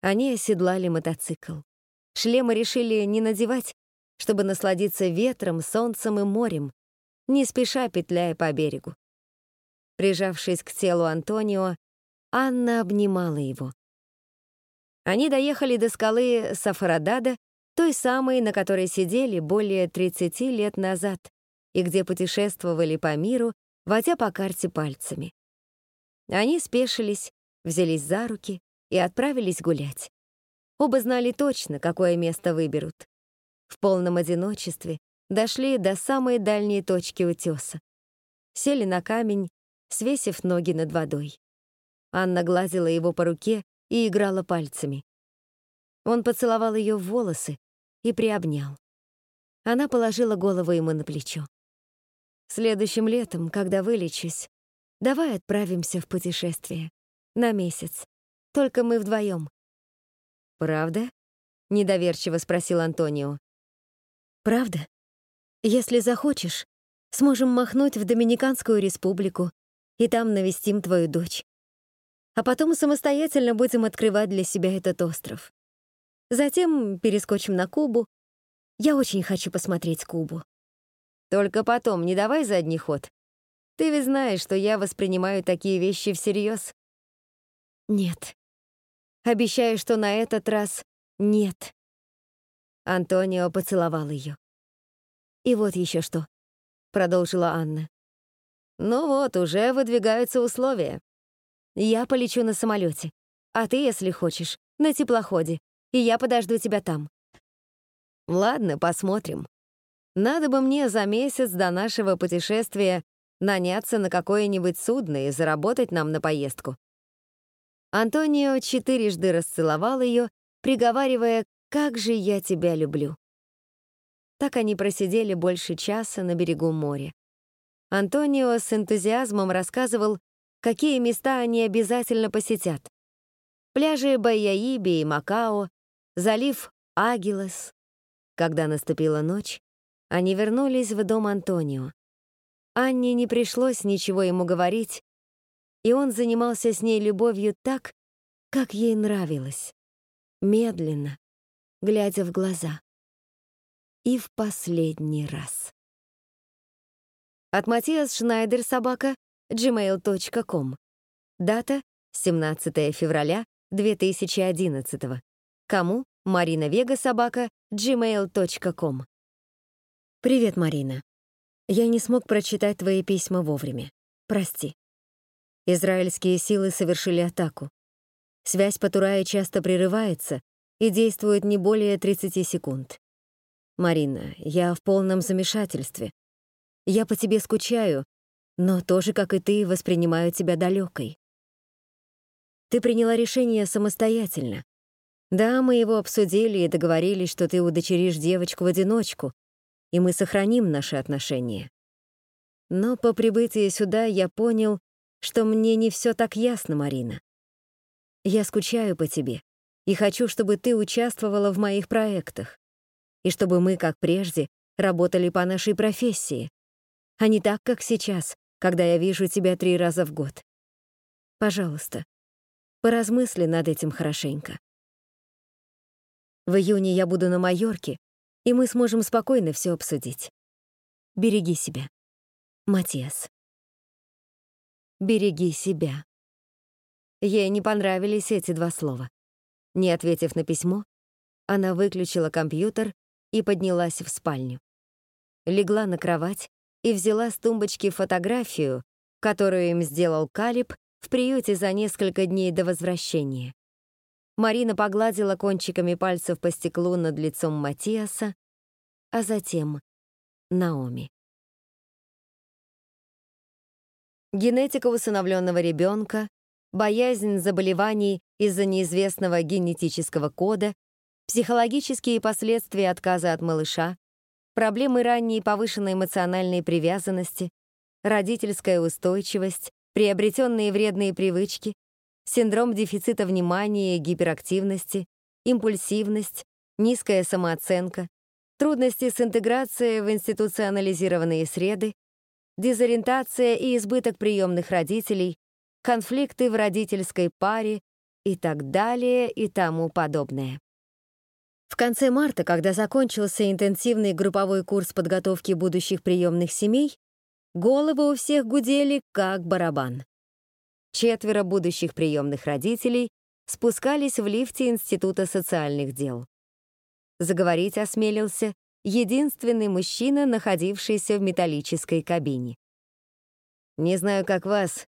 Они оседлали мотоцикл. Шлемы решили не надевать, чтобы насладиться ветром, солнцем и морем, не спеша петляя по берегу. Прижавшись к телу Антонио, Анна обнимала его. Они доехали до скалы Сафарадада, той самой, на которой сидели более 30 лет назад и где путешествовали по миру, водя по карте пальцами. Они спешились, взялись за руки и отправились гулять. Оба знали точно, какое место выберут. В полном одиночестве Дошли до самой дальней точки утеса. Сели на камень, свесив ноги над водой. Анна гладила его по руке и играла пальцами. Он поцеловал ее в волосы и приобнял. Она положила голову ему на плечо. «Следующим летом, когда вылечусь, давай отправимся в путешествие. На месяц. Только мы вдвоем. «Правда?» — недоверчиво спросил Антонио. «Правда? Если захочешь, сможем махнуть в Доминиканскую республику и там навестим твою дочь. А потом самостоятельно будем открывать для себя этот остров. Затем перескочим на Кубу. Я очень хочу посмотреть Кубу. Только потом, не давай задний ход. Ты ведь знаешь, что я воспринимаю такие вещи всерьез. Нет. Обещаю, что на этот раз нет. Антонио поцеловал ее. И вот еще что, продолжила Анна. Ну вот, уже выдвигаются условия. Я полечу на самолете, а ты, если хочешь, на теплоходе, и я подожду тебя там. Ладно, посмотрим. Надо бы мне за месяц до нашего путешествия наняться на какое-нибудь судно и заработать нам на поездку. Антонио четырежды расцеловал ее, приговаривая «Как же я тебя люблю». Так они просидели больше часа на берегу моря. Антонио с энтузиазмом рассказывал, какие места они обязательно посетят. Пляжи Байяиби и Макао, залив Агилес. Когда наступила ночь, они вернулись в дом Антонио. Анне не пришлось ничего ему говорить, и он занимался с ней любовью так, как ей нравилось, медленно, глядя в глаза. И в последний раз. От Матиас Шнайдер собака gmail.com. Дата 17 февраля 2011. Кому? Марина Вега собака gmail.com. Привет, Марина. Я не смог прочитать твои письма вовремя. Прости. Израильские силы совершили атаку. Связь по Турае часто прерывается и действует не более 30 секунд. Марина, я в полном замешательстве. Я по тебе скучаю, но тоже, как и ты, воспринимаю тебя далекой. Ты приняла решение самостоятельно. Да, мы его обсудили и договорились, что ты удочеришь девочку в одиночку, и мы сохраним наши отношения. Но по прибытии сюда я понял, что мне не все так ясно, Марина. Я скучаю по тебе и хочу, чтобы ты участвовала в моих проектах, и чтобы мы, как прежде, работали по нашей профессии, а не так, как сейчас, когда я вижу тебя три раза в год. Пожалуйста, поразмысли над этим хорошенько. В июне я буду на Майорке, и мы сможем спокойно все обсудить. Береги себя. Матиас. «Береги себя». Ей не понравились эти два слова. Не ответив на письмо, она выключила компьютер и поднялась в спальню. Легла на кровать и взяла с тумбочки фотографию, которую им сделал Калиб в приюте за несколько дней до возвращения. Марина погладила кончиками пальцев по стеклу над лицом Матиаса, а затем Наоми. Генетика усыновленного ребенка, боязнь заболеваний из-за неизвестного генетического кода, психологические последствия отказа от малыша, проблемы ранней повышенной эмоциональной привязанности, родительская устойчивость, приобретенные вредные привычки, синдром дефицита внимания и гиперактивности, импульсивность, низкая самооценка, трудности с интеграцией в институционализированные среды, дезориентация и избыток приемных родителей, конфликты в родительской паре и так далее и тому подобное. В конце марта, когда закончился интенсивный групповой курс подготовки будущих приемных семей, головы у всех гудели как барабан. Четверо будущих приемных родителей спускались в лифте Института социальных дел. Заговорить осмелился единственный мужчина, находившийся в металлической кабине. «Не знаю, как вас,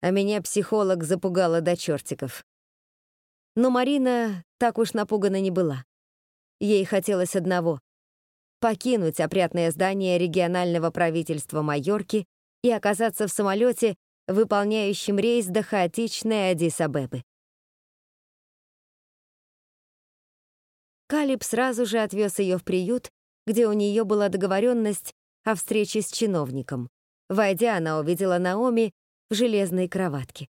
а меня психолог запугала до чертиков». Но Марина так уж напугана не была. Ей хотелось одного — покинуть опрятное здание регионального правительства Майорки и оказаться в самолете, выполняющем рейс до хаотичной Адис-Абебы. Калиб сразу же отвез ее в приют, где у нее была договоренность о встрече с чиновником. Войдя, она увидела Наоми в железной кроватке.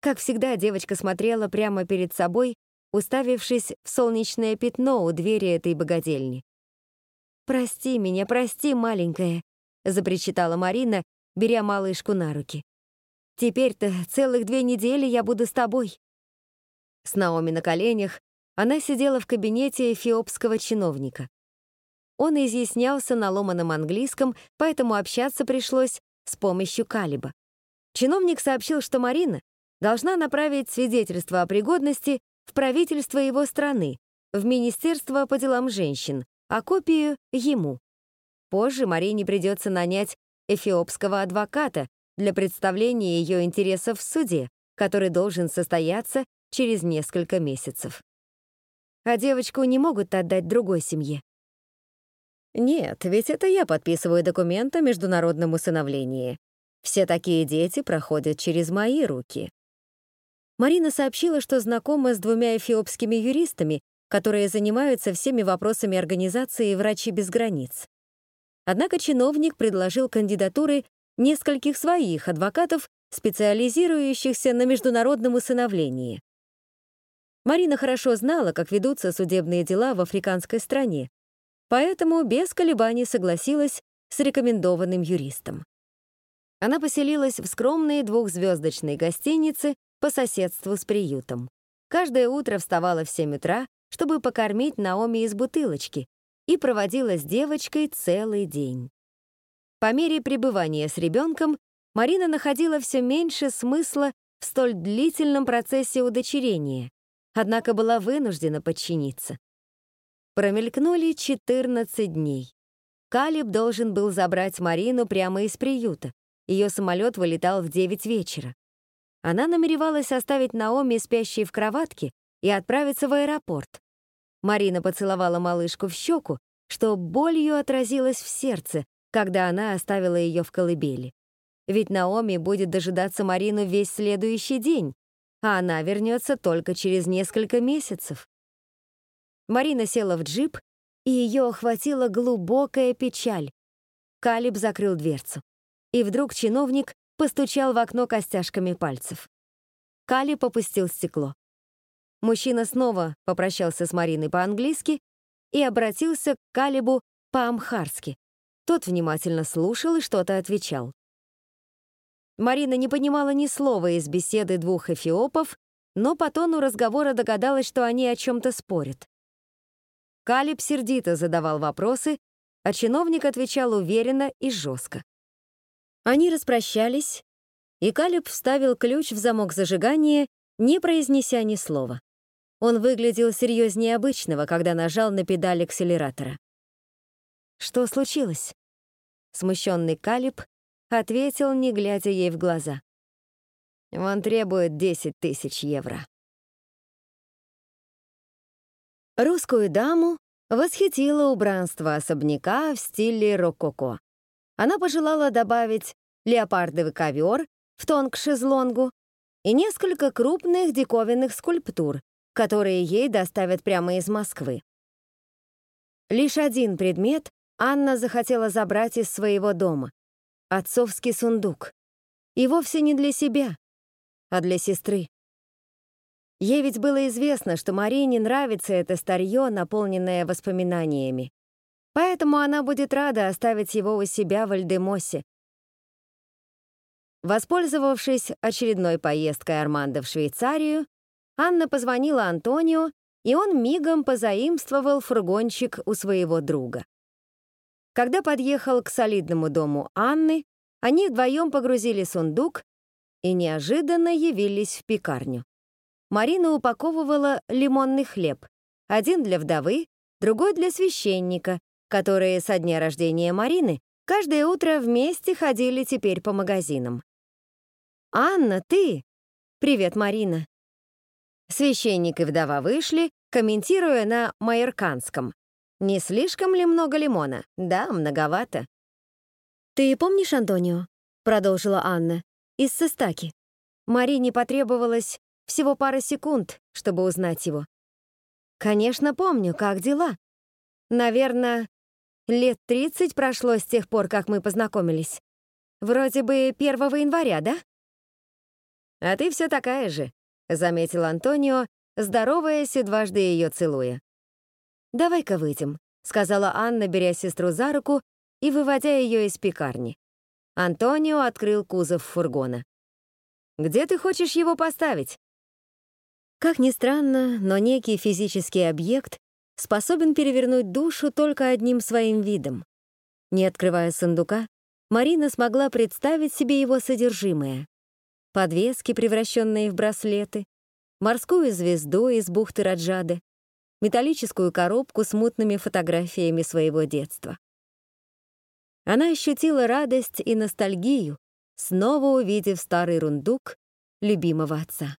Как всегда, девочка смотрела прямо перед собой, уставившись в солнечное пятно у двери этой богадельни. «Прости меня, прости, маленькая», — запричитала Марина, беря малышку на руки. «Теперь-то целых две недели я буду с тобой». С Наоми на коленях она сидела в кабинете эфиопского чиновника. Он изъяснялся на ломаном английском, поэтому общаться пришлось с помощью Калиба. Чиновник сообщил, что Марина должна направить свидетельство о пригодности в правительство его страны, в Министерство по делам женщин, а копию — ему. Позже Марине придется нанять эфиопского адвоката для представления ее интересов в суде, который должен состояться через несколько месяцев. А девочку не могут отдать другой семье. Нет, ведь это я подписываю документ о международном усыновлении. Все такие дети проходят через мои руки. Марина сообщила, что знакома с двумя эфиопскими юристами, которые занимаются всеми вопросами организации «Врачи без границ». Однако чиновник предложил кандидатуры нескольких своих адвокатов, специализирующихся на международном усыновлении. Марина хорошо знала, как ведутся судебные дела в африканской стране, поэтому без колебаний согласилась с рекомендованным юристом. Она поселилась в скромной двухзвездочной гостинице по соседству с приютом. Каждое утро вставала в 7 утра, чтобы покормить Наоми из бутылочки, и проводила с девочкой целый день. По мере пребывания с ребенком Марина находила все меньше смысла в столь длительном процессе удочерения, однако была вынуждена подчиниться. Промелькнули 14 дней. Калиб должен был забрать Марину прямо из приюта. Ее самолет вылетал в 9 вечера. Она намеревалась оставить Наоми спящей в кроватке и отправиться в аэропорт. Марина поцеловала малышку в щеку, что болью отразилось в сердце, когда она оставила ее в колыбели. Ведь Наоми будет дожидаться Марину весь следующий день, а она вернется только через несколько месяцев. Марина села в джип, и ее охватила глубокая печаль. Калиб закрыл дверцу. И вдруг чиновник постучал в окно костяшками пальцев. Калиб опустил стекло. Мужчина снова попрощался с Мариной по-английски и обратился к Калибу по-амхарски. Тот внимательно слушал и что-то отвечал. Марина не понимала ни слова из беседы двух эфиопов, но по тону разговора догадалась, что они о чем-то спорят. Калиб сердито задавал вопросы, а чиновник отвечал уверенно и жестко. Они распрощались, и Калиб вставил ключ в замок зажигания, не произнеся ни слова. Он выглядел серьезнее обычного, когда нажал на педаль акселератора. «Что случилось?» Смущенный Калиб ответил, не глядя ей в глаза. «Он требует 10 тысяч евро». Русскую даму восхитило убранство особняка в стиле рококо. Она пожелала добавить леопардовый ковер в тон к шезлонгу и несколько крупных диковинных скульптур, которые ей доставят прямо из Москвы. Лишь один предмет Анна захотела забрать из своего дома — отцовский сундук. И вовсе не для себя, а для сестры. Ей ведь было известно, что Марине нравится это старье, наполненное воспоминаниями. Поэтому она будет рада оставить его у себя в Альдемосе. Воспользовавшись очередной поездкой Армандо в Швейцарию, Анна позвонила Антонио, и он мигом позаимствовал фургончик у своего друга. Когда подъехал к солидному дому Анны, они вдвоем погрузили сундук и неожиданно явились в пекарню. Марина упаковывала лимонный хлеб, один для вдовы, другой для священника, которые со дня рождения Марины каждое утро вместе ходили теперь по магазинам. «Анна, ты?» «Привет, Марина». Священник и вдова вышли, комментируя на майорканском. «Не слишком ли много лимона? Да, многовато». «Ты помнишь Антонио?» — продолжила Анна. «Из Сестаки. Марине потребовалось всего пара секунд, чтобы узнать его. «Конечно, помню, как дела. Наверное, лет 30 прошло с тех пор, как мы познакомились. Вроде бы 1 января, да?» «А ты все такая же», — заметил Антонио, здороваясь и дважды ее целуя. «Давай-ка выйдем», — сказала Анна, беря сестру за руку и выводя ее из пекарни. Антонио открыл кузов фургона. «Где ты хочешь его поставить?» Как ни странно, но некий физический объект способен перевернуть душу только одним своим видом. Не открывая сундука, Марина смогла представить себе его содержимое. Подвески, превращенные в браслеты, морскую звезду из бухты Раджады, металлическую коробку с мутными фотографиями своего детства. Она ощутила радость и ностальгию, снова увидев старый рундук любимого отца.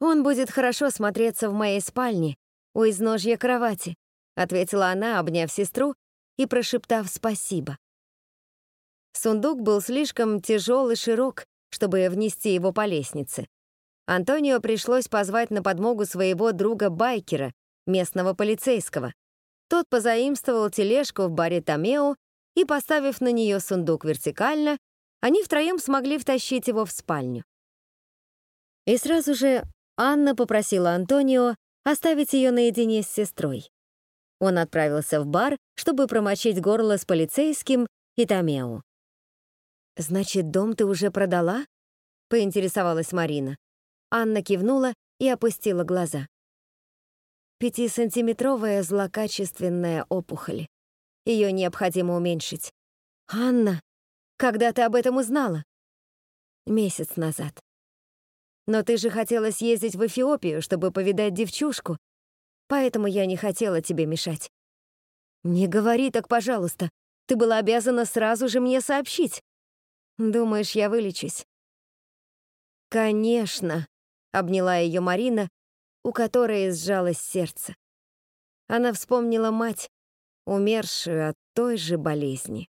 «Он будет хорошо смотреться в моей спальне, у изножья кровати», ответила она, обняв сестру и прошептав спасибо. Сундук был слишком тяжел и широк, чтобы внести его по лестнице. Антонио пришлось позвать на подмогу своего друга-байкера, местного полицейского. Тот позаимствовал тележку в баре Томео и, поставив на нее сундук вертикально, они втроем смогли втащить его в спальню. И сразу же Анна попросила Антонио оставить ее наедине с сестрой. Он отправился в бар, чтобы промочить горло с полицейским и Томео. «Значит, дом ты уже продала?» — поинтересовалась Марина. Анна кивнула и опустила глаза. Пятисантиметровая злокачественная опухоль. Ее необходимо уменьшить. «Анна, когда ты об этом узнала?» «Месяц назад». «Но ты же хотела съездить в Эфиопию, чтобы повидать девчушку, поэтому я не хотела тебе мешать». «Не говори так, пожалуйста. Ты была обязана сразу же мне сообщить. Думаешь, я вылечусь?» «Конечно», — обняла ее Марина, у которой сжалось сердце. Она вспомнила мать, умершую от той же болезни.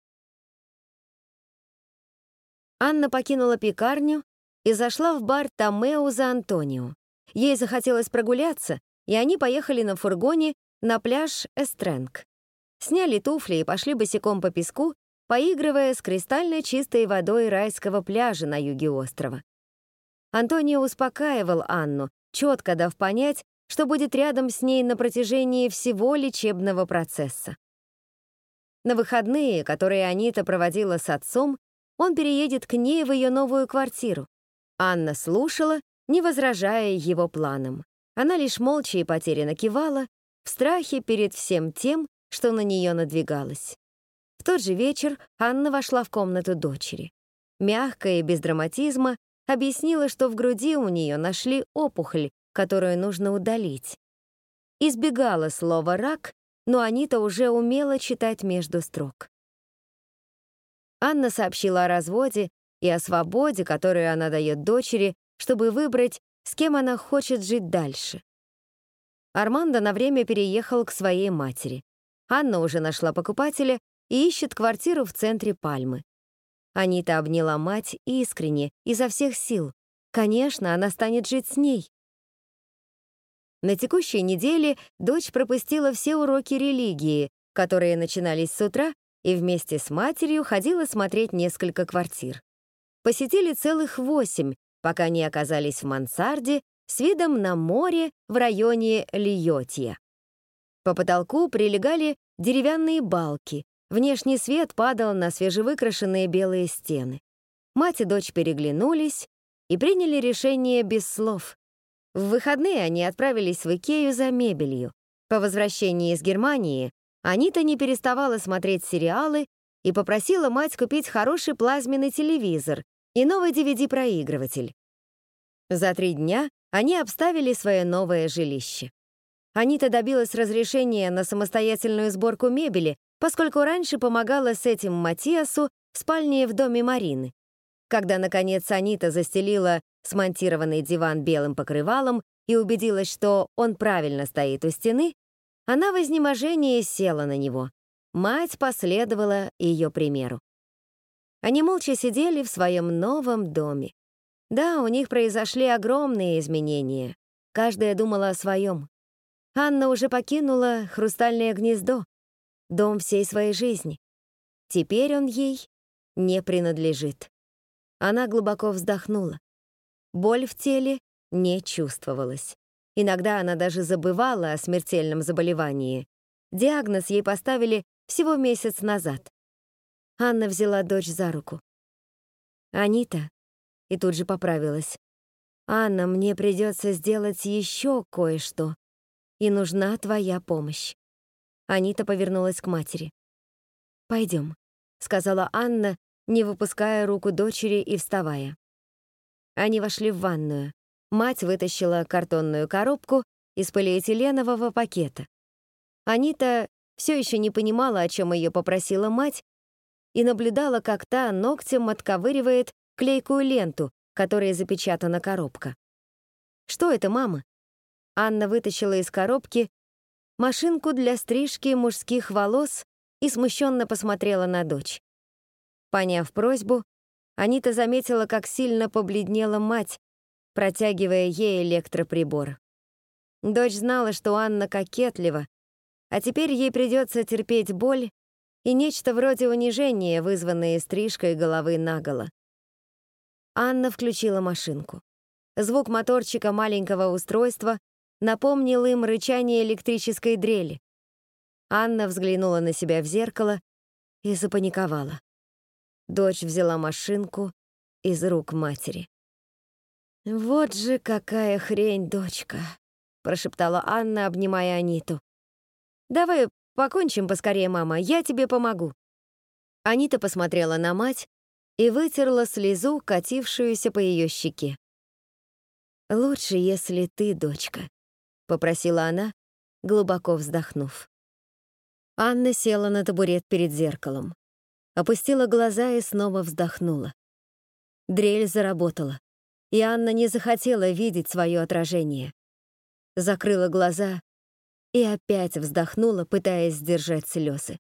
Анна покинула пекарню и зашла в бар Томео за Антонио. Ей захотелось прогуляться, и они поехали на фургоне на пляж Эстренг. Сняли туфли и пошли босиком по песку, поигрывая с кристально чистой водой райского пляжа на юге острова. Антонио успокаивал Анну, четко дав понять, что будет рядом с ней на протяжении всего лечебного процесса. На выходные, которые Анита проводила с отцом, он переедет к ней в ее новую квартиру. Анна слушала, не возражая его планам. Она лишь молча и потерянно кивала, в страхе перед всем тем, что на нее надвигалось. В тот же вечер Анна вошла в комнату дочери. Мягко и без драматизма объяснила, что в груди у нее нашли опухоль, которую нужно удалить. Избегала слова «рак», но Анита уже умела читать между строк. Анна сообщила о разводе и о свободе, которую она дает дочери, чтобы выбрать, с кем она хочет жить дальше. Армандо на время переехал к своей матери. Анна уже нашла покупателя и ищет квартиру в центре Пальмы. Анита обняла мать искренне, изо всех сил. Конечно, она станет жить с ней. На текущей неделе дочь пропустила все уроки религии, которые начинались с утра, и вместе с матерью ходила смотреть несколько квартир. Посетили целых восемь, пока не оказались в мансарде с видом на море в районе Лиотья. По потолку прилегали деревянные балки, внешний свет падал на свежевыкрашенные белые стены. Мать и дочь переглянулись и приняли решение без слов, в выходные они отправились в Икею за мебелью. По возвращении из Германии Анита не переставала смотреть сериалы и попросила мать купить хороший плазменный телевизор и новый DVD-проигрыватель. За три дня они обставили свое новое жилище. Анита добилась разрешения на самостоятельную сборку мебели, поскольку раньше помогала с этим Матиасу в спальне в доме Марины. Когда, наконец, Анита застелила смонтированный диван белым покрывалом и убедилась, что он правильно стоит у стены, она в изнеможении села на него. Мать последовала ее примеру. Они молча сидели в своем новом доме. Да, у них произошли огромные изменения. Каждая думала о своем. Анна уже покинула хрустальное гнездо, дом всей своей жизни. Теперь он ей не принадлежит. Она глубоко вздохнула. Боль в теле не чувствовалась. Иногда она даже забывала о смертельном заболевании. Диагноз ей поставили всего месяц назад. Анна взяла дочь за руку. «Анита», и тут же поправилась. «Анна, мне придется сделать еще кое-что, и нужна твоя помощь». Анита повернулась к матери. «Пойдем», — сказала Анна, не выпуская руку дочери и вставая. Они вошли в ванную. Мать вытащила картонную коробку из полиэтиленового пакета. Анита все еще не понимала, о чем ее попросила мать, и наблюдала, как та ногтем отковыривает клейкую ленту, которой запечатана коробка. «Что это, мама?» Анна вытащила из коробки машинку для стрижки мужских волос и смущенно посмотрела на дочь. Поняв просьбу, Анита заметила, как сильно побледнела мать, протягивая ей электроприбор. Дочь знала, что Анна кокетлива, а теперь ей придется терпеть боль и нечто вроде унижения, вызванное стрижкой головы наголо. Анна включила машинку. Звук моторчика маленького устройства напомнил им рычание электрической дрели. Анна взглянула на себя в зеркало и запаниковала. Дочь взяла машинку из рук матери. «Вот же какая хрень, дочка!» — прошептала Анна, обнимая Аниту. «Давай покончим поскорее, мама, я тебе помогу». Анита посмотрела на мать и вытерла слезу, катившуюся по ее щеке. «Лучше, если ты, дочка», — попросила она, глубоко вздохнув. Анна села на табурет перед зеркалом опустила глаза и снова вздохнула. Дрель заработала, и Анна не захотела видеть свое отражение. Закрыла глаза и опять вздохнула, пытаясь сдержать слезы.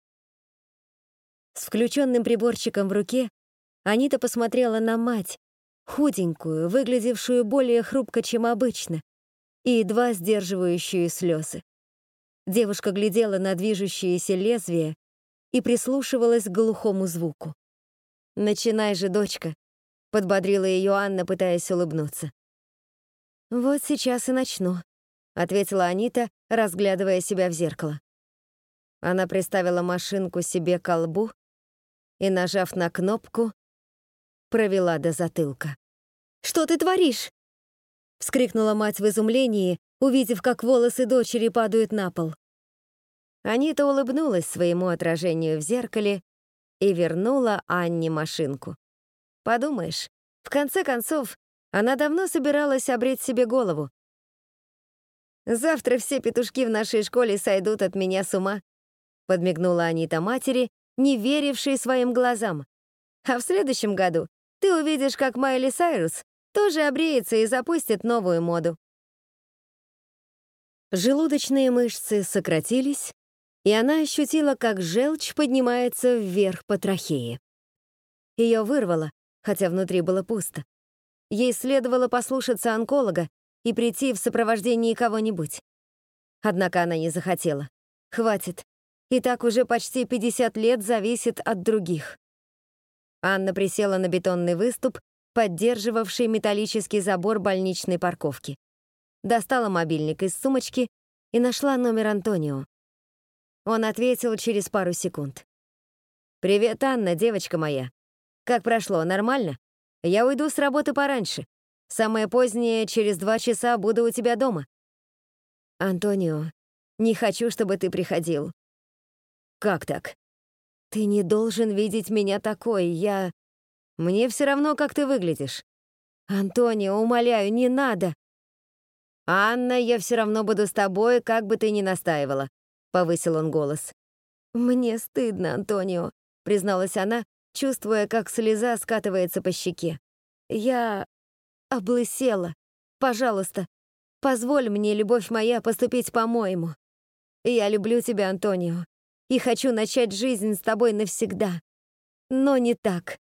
С включенным приборчиком в руке Анита посмотрела на мать, худенькую, выглядевшую более хрупко, чем обычно, и едва сдерживающую слезы. Девушка глядела на движущееся лезвие и прислушивалась к глухому звуку. «Начинай же, дочка», — подбодрила ее Анна, пытаясь улыбнуться. «Вот сейчас и начну», — ответила Анита, разглядывая себя в зеркало. Она приставила машинку себе к колбу и, нажав на кнопку, провела до затылка. «Что ты творишь?» — вскрикнула мать в изумлении, увидев, как волосы дочери падают на пол. Анита улыбнулась своему отражению в зеркале и вернула Анне машинку. Подумаешь, в конце концов, она давно собиралась обрить себе голову. «Завтра все петушки в нашей школе сойдут от меня с ума», подмигнула Анита матери, не верившей своим глазам. «А в следующем году ты увидишь, как Майли Сайрус тоже обреется и запустит новую моду». Желудочные мышцы сократились, и она ощутила, как желчь поднимается вверх по трахее. Ее вырвало, хотя внутри было пусто. Ей следовало послушаться онколога и прийти в сопровождении кого-нибудь. Однако она не захотела. Хватит. И так уже почти 50 лет зависит от других. Анна присела на бетонный выступ, поддерживавший металлический забор больничной парковки. Достала мобильник из сумочки и нашла номер Антонио. Он ответил через пару секунд. «Привет, Анна, девочка моя. Как прошло, нормально? Я уйду с работы пораньше. Самое позднее, через два часа буду у тебя дома». «Антонио, не хочу, чтобы ты приходил». «Как так?» «Ты не должен видеть меня такой, я...» «Мне все равно, как ты выглядишь». «Антонио, умоляю, не надо!» «Анна, я все равно буду с тобой, как бы ты ни настаивала. — повысил он голос. «Мне стыдно, Антонио», — призналась она, чувствуя, как слеза скатывается по щеке. «Я облысела. Пожалуйста, позволь мне, любовь моя, поступить по-моему. Я люблю тебя, Антонио, и хочу начать жизнь с тобой навсегда. Но не так.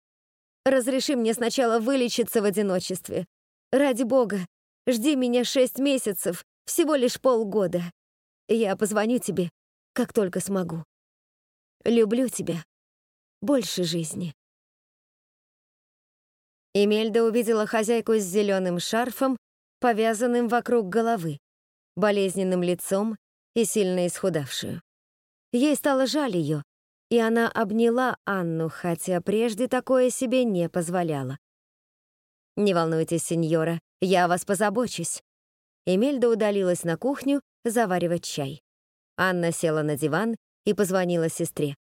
Разреши мне сначала вылечиться в одиночестве. Ради бога, жди меня шесть месяцев, всего лишь полгода. Я позвоню тебе, как только смогу. Люблю тебя. Больше жизни. Эмельда увидела хозяйку с зеленым шарфом, повязанным вокруг головы, болезненным лицом и сильно исхудавшую. Ей стало жаль ее, и она обняла Анну, хотя прежде такое себе не позволяла. «Не волнуйтесь, сеньора, я о вас позабочусь». Эмельда удалилась на кухню заваривать чай. Анна села на диван и позвонила сестре.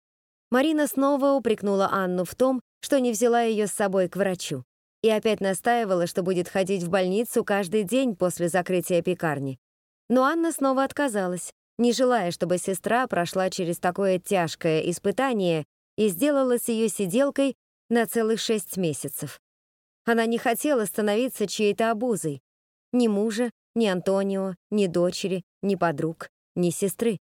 Марина снова упрекнула Анну в том, что не взяла ее с собой к врачу, и опять настаивала, что будет ходить в больницу каждый день после закрытия пекарни. Но Анна снова отказалась, не желая, чтобы сестра прошла через такое тяжкое испытание и сделалась ее сиделкой на целых шесть месяцев. Она не хотела становиться чьей-то обузой. Ни мужа, ни Антонио, ни дочери, ни подруг, ни сестры.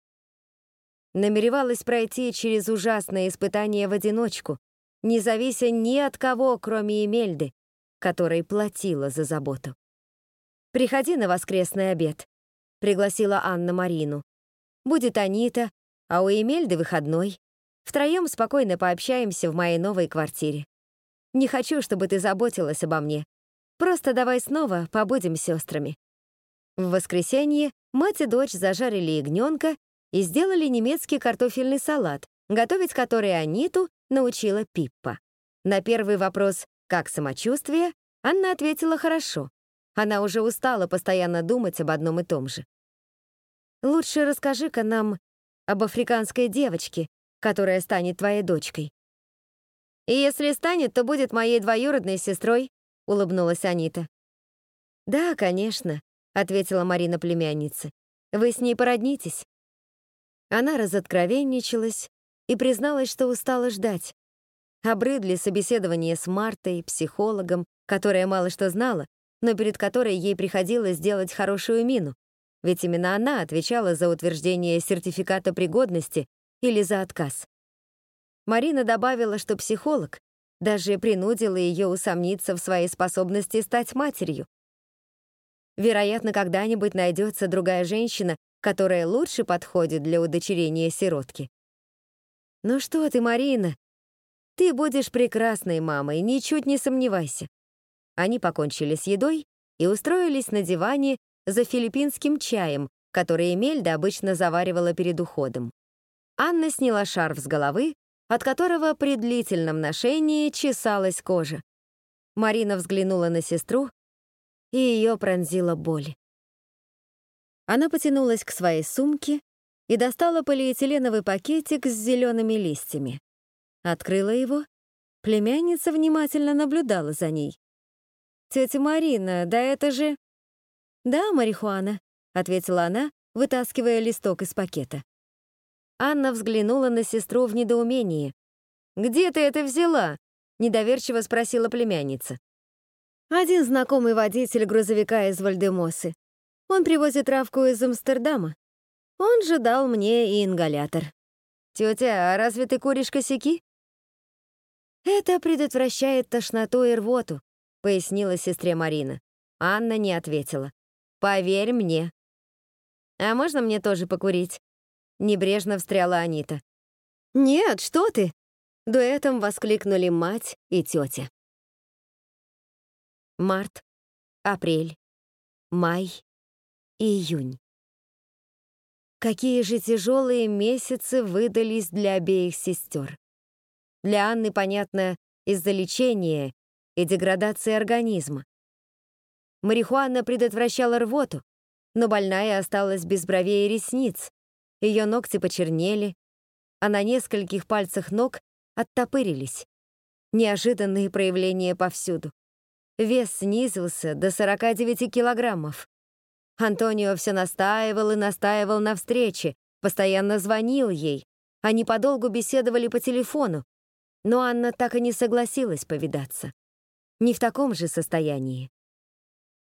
Намеревалась пройти через ужасное испытание в одиночку, не завися ни от кого, кроме Эмельды, которой платила за заботу. «Приходи на воскресный обед», — пригласила Анна Марину. «Будет Анита, а у Эмельды выходной. Втроем спокойно пообщаемся в моей новой квартире. Не хочу, чтобы ты заботилась обо мне. Просто давай снова побудем сестрами». В воскресенье мать и дочь зажарили ягненка и сделали немецкий картофельный салат, готовить который Аниту научила Пиппа. На первый вопрос «Как самочувствие?» Анна ответила «Хорошо». Она уже устала постоянно думать об одном и том же. «Лучше расскажи-ка нам об африканской девочке, которая станет твоей дочкой». «И если станет, то будет моей двоюродной сестрой», — улыбнулась Анита. «Да, конечно», — ответила Марина племянница. «Вы с ней породнитесь?» Она разоткровенничалась и призналась, что устала ждать. Обрыдли собеседование с Мартой, психологом, которая мало что знала, но перед которой ей приходилось делать хорошую мину, ведь именно она отвечала за утверждение сертификата пригодности или за отказ. Марина добавила, что психолог даже принудила ее усомниться в своей способности стать матерью, Вероятно, когда-нибудь найдется другая женщина, которая лучше подходит для удочерения сиротки. Ну что ты, Марина? Ты будешь прекрасной мамой, ничуть не сомневайся. Они покончили с едой и устроились на диване за филиппинским чаем, который Эмельда обычно заваривала перед уходом. Анна сняла шарф с головы, от которого при длительном ношении чесалась кожа. Марина взглянула на сестру и ее пронзила боль. Она потянулась к своей сумке и достала полиэтиленовый пакетик с зелеными листьями. Открыла его. Племянница внимательно наблюдала за ней. «Тетя Марина, да это же...» «Да, марихуана», — ответила она, вытаскивая листок из пакета. Анна взглянула на сестру в недоумении. «Где ты это взяла?» — недоверчиво спросила племянница. Один знакомый водитель грузовика из Вальдемосы. Он привозит травку из Амстердама. Он же дал мне и ингалятор. «Тетя, а разве ты куришь косяки?» «Это предотвращает тошноту и рвоту», — пояснила сестре Марина. Анна не ответила. «Поверь мне». «А можно мне тоже покурить?» Небрежно встряла Анита. «Нет, что ты!» Дуэтом воскликнули мать и тетя. Март, апрель, май, июнь. Какие же тяжелые месяцы выдались для обеих сестер. Для Анны, понятно, из-за лечения и деградации организма. Марихуана предотвращала рвоту, но больная осталась без бровей и ресниц. Ее ногти почернели, а на нескольких пальцах ног оттопырились. Неожиданные проявления повсюду. Вес снизился до 49 килограммов. Антонио все настаивал и настаивал на встрече, постоянно звонил ей. Они подолгу беседовали по телефону, но Анна так и не согласилась повидаться. Не в таком же состоянии.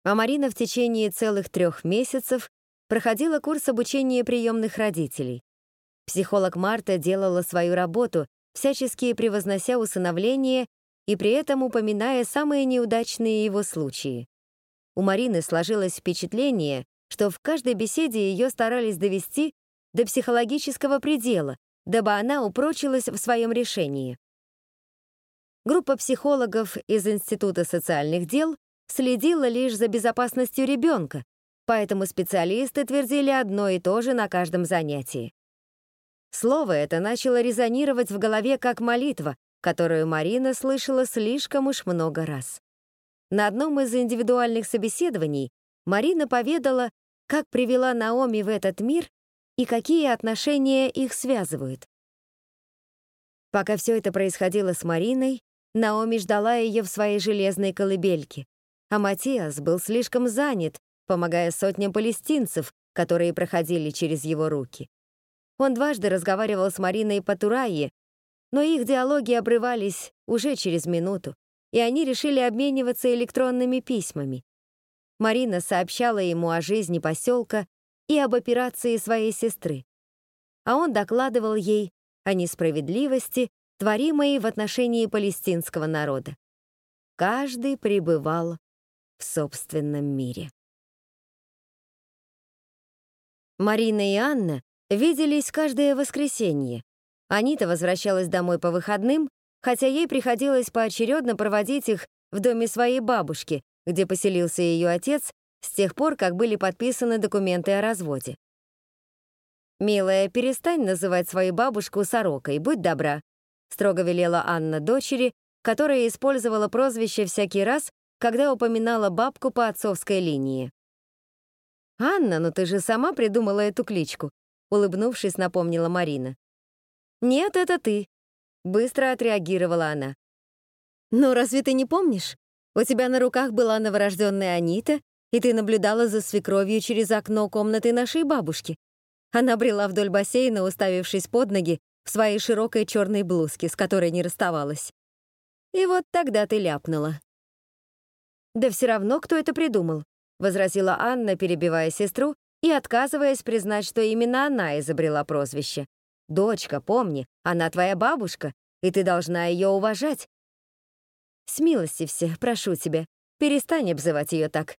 А Марина в течение целых трех месяцев проходила курс обучения приемных родителей. Психолог Марта делала свою работу, всячески превознося усыновление и при этом упоминая самые неудачные его случаи. У Марины сложилось впечатление, что в каждой беседе ее старались довести до психологического предела, дабы она упрочилась в своем решении. Группа психологов из Института социальных дел следила лишь за безопасностью ребенка, поэтому специалисты твердили одно и то же на каждом занятии. Слово это начало резонировать в голове как молитва, которую Марина слышала слишком уж много раз. На одном из индивидуальных собеседований Марина поведала, как привела Наоми в этот мир и какие отношения их связывают. Пока все это происходило с Мариной, Наоми ждала ее в своей железной колыбельке, а Матиас был слишком занят, помогая сотням палестинцев, которые проходили через его руки. Он дважды разговаривал с Мариной по Турайе, но их диалоги обрывались уже через минуту, и они решили обмениваться электронными письмами. Марина сообщала ему о жизни поселка и об операции своей сестры. А он докладывал ей о несправедливости, творимой в отношении палестинского народа. Каждый пребывал в собственном мире. Марина и Анна виделись каждое воскресенье. Анита возвращалась домой по выходным, хотя ей приходилось поочередно проводить их в доме своей бабушки, где поселился ее отец с тех пор, как были подписаны документы о разводе. «Милая, перестань называть свою бабушку сорокой, будь добра», строго велела Анна дочери, которая использовала прозвище всякий раз, когда упоминала бабку по отцовской линии. «Анна, ну ты же сама придумала эту кличку», улыбнувшись, напомнила Марина. «Нет, это ты», — быстро отреагировала она. «Ну, разве ты не помнишь? У тебя на руках была новорожденная Анита, и ты наблюдала за свекровью через окно комнаты нашей бабушки. Она брела вдоль бассейна, уставившись под ноги в своей широкой черной блузке, с которой не расставалась. И вот тогда ты ляпнула. «Да все равно, кто это придумал», — возразила Анна, перебивая сестру и отказываясь признать, что именно она изобрела прозвище. «Дочка, помни, она твоя бабушка, и ты должна ее уважать». «Смилостивься, прошу тебя, перестань обзывать ее так».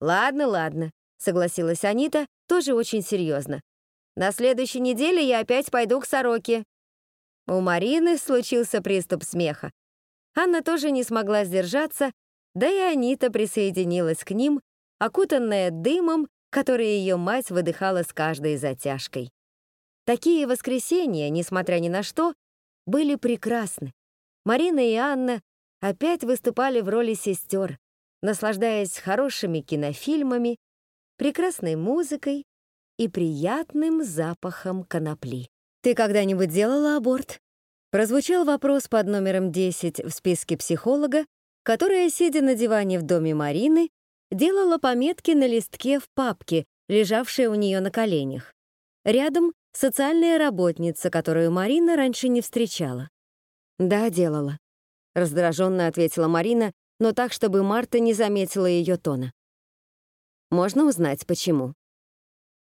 «Ладно, ладно», — согласилась Анита, тоже очень серьезно. «На следующей неделе я опять пойду к сороке». У Марины случился приступ смеха. Анна тоже не смогла сдержаться, да и Анита присоединилась к ним, окутанная дымом которые ее мать выдыхала с каждой затяжкой. Такие воскресенья, несмотря ни на что, были прекрасны. Марина и Анна опять выступали в роли сестер, наслаждаясь хорошими кинофильмами, прекрасной музыкой и приятным запахом конопли. «Ты когда-нибудь делала аборт?» Прозвучал вопрос под номером 10 в списке психолога, которая, сидя на диване в доме Марины, делала пометки на листке в папке, лежавшей у нее на коленях. Рядом социальная работница, которую Марина раньше не встречала. «Да, делала», — раздраженно ответила Марина, но так, чтобы Марта не заметила ее тона. «Можно узнать, почему?»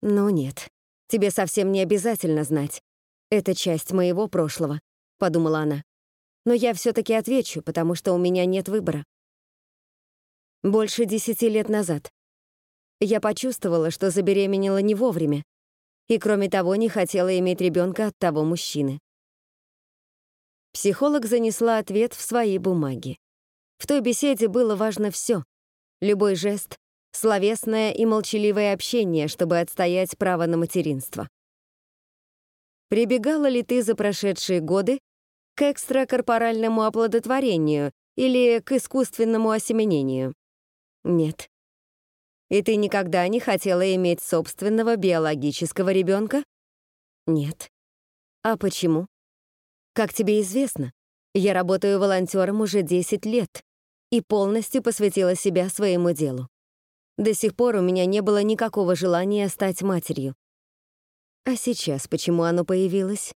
«Ну нет, тебе совсем не обязательно знать. Это часть моего прошлого», — подумала она. «Но я все-таки отвечу, потому что у меня нет выбора. Больше десяти лет назад. Я почувствовала, что забеременела не вовремя, и, кроме того, не хотела иметь ребенка от того мужчины. Психолог занесла ответ в свои бумаги. В той беседе было важно все: любой жест, словесное и молчаливое общение, чтобы отстоять право на материнство. Прибегала ли ты за прошедшие годы к экстракорпоральному оплодотворению или к искусственному осеменению? Нет. И ты никогда не хотела иметь собственного биологического ребенка? Нет. А почему? Как тебе известно, я работаю волонтером уже 10 лет и полностью посвятила себя своему делу. До сих пор у меня не было никакого желания стать матерью. А сейчас почему оно появилось?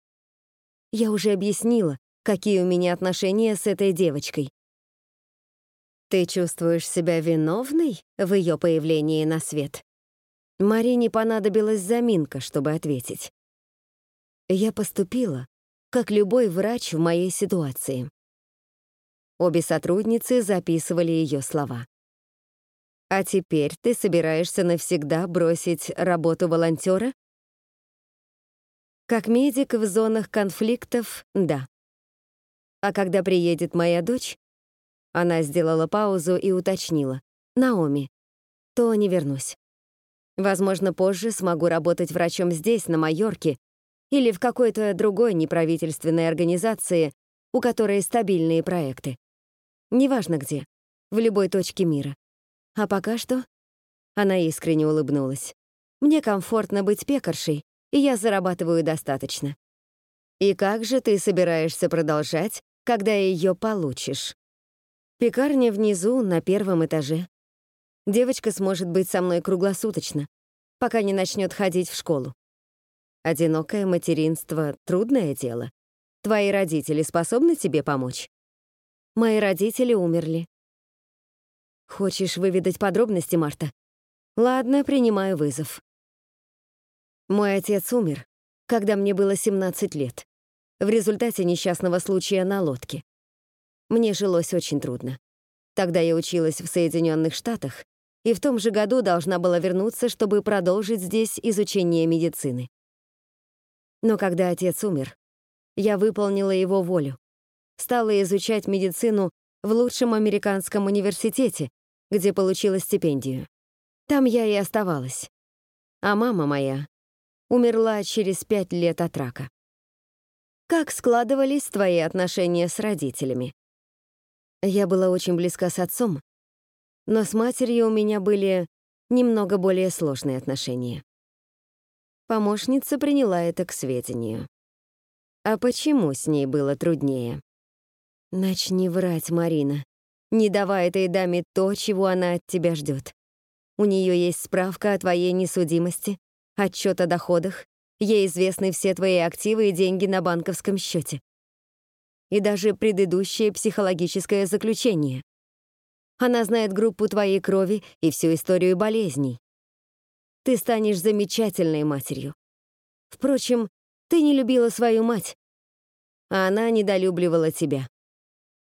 Я уже объяснила, какие у меня отношения с этой девочкой. Ты чувствуешь себя виновной в ее появлении на свет? Марине понадобилась заминка, чтобы ответить. Я поступила, как любой врач в моей ситуации. Обе сотрудницы записывали ее слова. А теперь ты собираешься навсегда бросить работу волонтера? Как медик в зонах конфликтов — да. А когда приедет моя дочь, она сделала паузу и уточнила. Наоми, то не вернусь. Возможно, позже смогу работать врачом здесь, на Майорке, или в какой-то другой неправительственной организации, у которой стабильные проекты. Неважно где, в любой точке мира. А пока что... Она искренне улыбнулась. Мне комфортно быть пекаршей, и я зарабатываю достаточно. И как же ты собираешься продолжать, когда ее получишь? Пекарня внизу, на первом этаже. Девочка сможет быть со мной круглосуточно, пока не начнет ходить в школу. Одинокое материнство — трудное дело. Твои родители способны тебе помочь? Мои родители умерли. Хочешь выведать подробности, Марта? Ладно, принимаю вызов. Мой отец умер, когда мне было 17 лет, в результате несчастного случая на лодке. Мне жилось очень трудно. Тогда я училась в Соединенных Штатах и в том же году должна была вернуться, чтобы продолжить здесь изучение медицины. Но когда отец умер, я выполнила его волю, стала изучать медицину в лучшем американском университете, где получила стипендию. Там я и оставалась. А мама моя умерла через пять лет от рака. Как складывались твои отношения с родителями? Я была очень близка с отцом, но с матерью у меня были немного более сложные отношения. Помощница приняла это к сведению. А почему с ней было труднее? Начни врать, Марина. Не давай этой даме то, чего она от тебя ждет. У нее есть справка о твоей несудимости, отчет о доходах, ей известны все твои активы и деньги на банковском счете. И даже предыдущее психологическое заключение. Она знает группу твоей крови и всю историю болезней. Ты станешь замечательной матерью. Впрочем, ты не любила свою мать, а она недолюбливала тебя.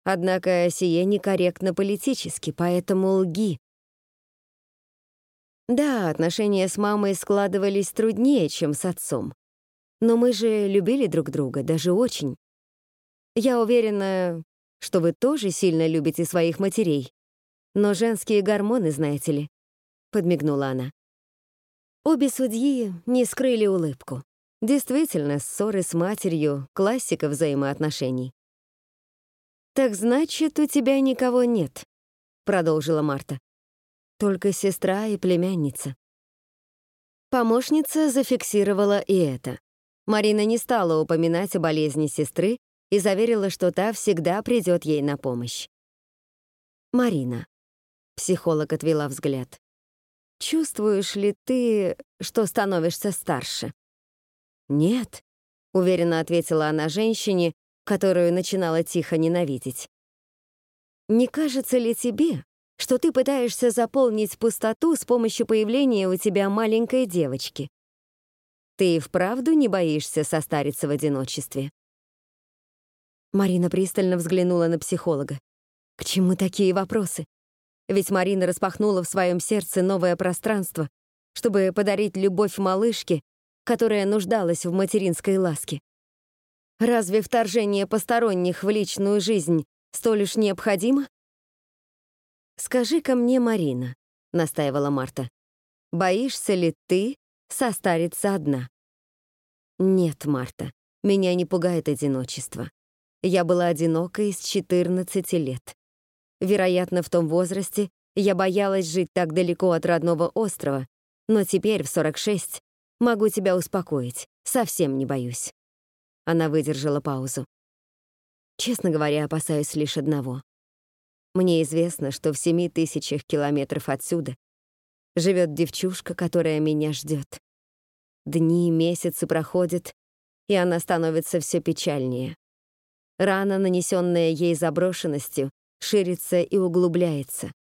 Однако сие некорректно политически, поэтому лги. Да, отношения с мамой складывались труднее, чем с отцом. Но мы же любили друг друга, даже очень. Я уверена, что вы тоже сильно любите своих матерей. Но женские гормоны, знаете ли, — подмигнула она. Обе судьи не скрыли улыбку. Действительно, ссоры с матерью — классика взаимоотношений. «Так значит, у тебя никого нет», — продолжила Марта. «Только сестра и племянница». Помощница зафиксировала и это. Марина не стала упоминать о болезни сестры и заверила, что та всегда придет ей на помощь. «Марина», — психолог отвела взгляд, Чувствуешь ли ты, что становишься старше? Нет, уверенно ответила она женщине, которую начинала тихо ненавидеть. Не кажется ли тебе, что ты пытаешься заполнить пустоту с помощью появления у тебя маленькой девочки? Ты и вправду не боишься состариться в одиночестве? Марина пристально взглянула на психолога. К чему такие вопросы? Ведь Марина распахнула в своем сердце новое пространство, чтобы подарить любовь малышке, которая нуждалась в материнской ласке. Разве вторжение посторонних в личную жизнь столь уж необходимо? «Скажи-ка мне, Марина», — настаивала Марта, «боишься ли ты состариться одна?» «Нет, Марта, меня не пугает одиночество. Я была одинокой с 14 лет. Вероятно, в том возрасте я боялась жить так далеко от родного острова, но теперь, в 46, могу тебя успокоить, совсем не боюсь. Она выдержала паузу. Честно говоря, опасаюсь лишь одного. Мне известно, что в семи тысячах километров отсюда живет девчушка, которая меня ждет. Дни, месяцы проходят, и она становится все печальнее. Рана, нанесенная ей заброшенностью, ширится и углубляется.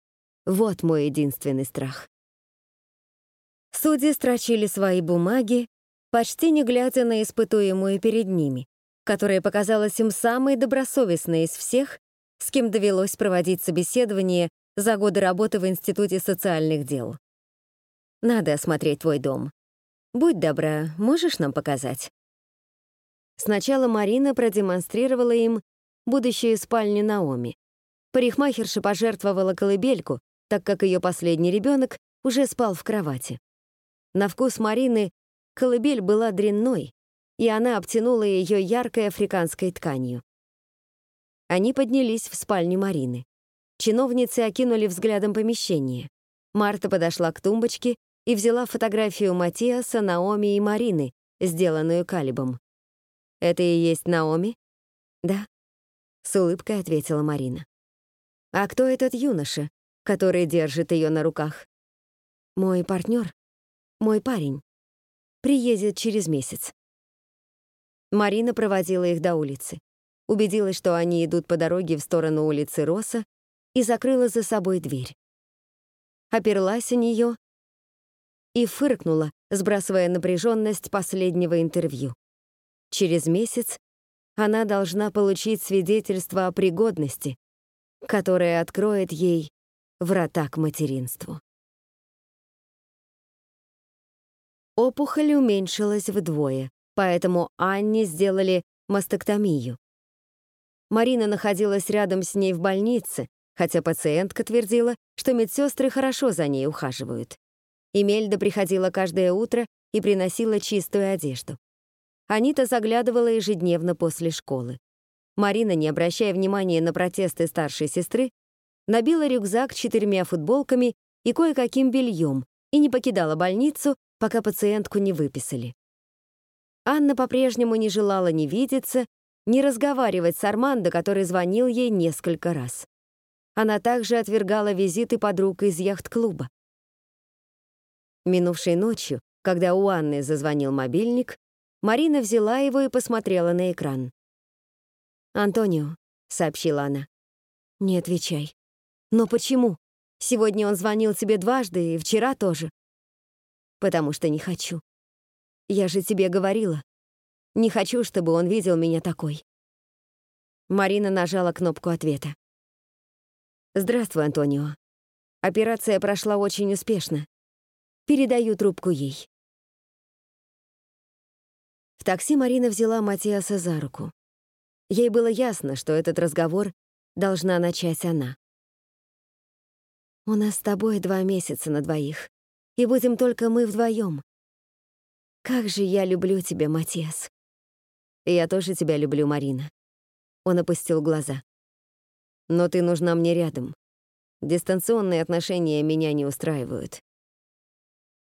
Вот мой единственный страх. Судьи строчили свои бумаги, почти не глядя на испытуемую перед ними, которая показалась им самой добросовестной из всех, с кем довелось проводить собеседование за годы работы в Институте социальных дел. «Надо осмотреть твой дом. Будь добра, можешь нам показать?» Сначала Марина продемонстрировала им будущую спальню Наоми. Парикмахерша пожертвовала колыбельку, так как ее последний ребенок уже спал в кровати. На вкус Марины колыбель была дрянной, и она обтянула ее яркой африканской тканью. Они поднялись в спальню Марины. Чиновницы окинули взглядом помещение. Марта подошла к тумбочке и взяла фотографию Матиаса, Наоми и Марины, сделанную Калибом. «Это и есть Наоми?» «Да», — с улыбкой ответила Марина. «А кто этот юноша, который держит ее на руках?» «Мой партнер, мой парень. Приедет через месяц». Марина проводила их до улицы. Убедилась, что они идут по дороге в сторону улицы Роса и закрыла за собой дверь. Оперлась о нее и фыркнула, сбрасывая напряженность последнего интервью. Через месяц она должна получить свидетельство о пригодности, которое откроет ей врата к материнству. Опухоль уменьшилась вдвое, поэтому Анне сделали мастектомию. Марина находилась рядом с ней в больнице, хотя пациентка твердила, что медсестры хорошо за ней ухаживают. Эмельда приходила каждое утро и приносила чистую одежду. Анита заглядывала ежедневно после школы. Марина, не обращая внимания на протесты старшей сестры, набила рюкзак четырьмя футболками и кое-каким бельем и не покидала больницу, пока пациентку не выписали. Анна по-прежнему не желала ни видеться, ни разговаривать с Армандо, который звонил ей несколько раз. Она также отвергала визиты подруг из яхт-клуба. Минувшей ночью, когда у Анны зазвонил мобильник, Марина взяла его и посмотрела на экран. «Антонио», — сообщила она. «Не отвечай». «Но почему? Сегодня он звонил тебе дважды, и вчера тоже». «Потому что не хочу. Я же тебе говорила. Не хочу, чтобы он видел меня такой». Марина нажала кнопку ответа. «Здравствуй, Антонио. Операция прошла очень успешно. Передаю трубку ей». В такси Марина взяла Матиаса за руку. Ей было ясно, что этот разговор должна начать она. «У нас с тобой два месяца на двоих, и будем только мы вдвоем. Как же я люблю тебя, Матиас!» «Я тоже тебя люблю, Марина». Он опустил глаза. «Но ты нужна мне рядом. Дистанционные отношения меня не устраивают».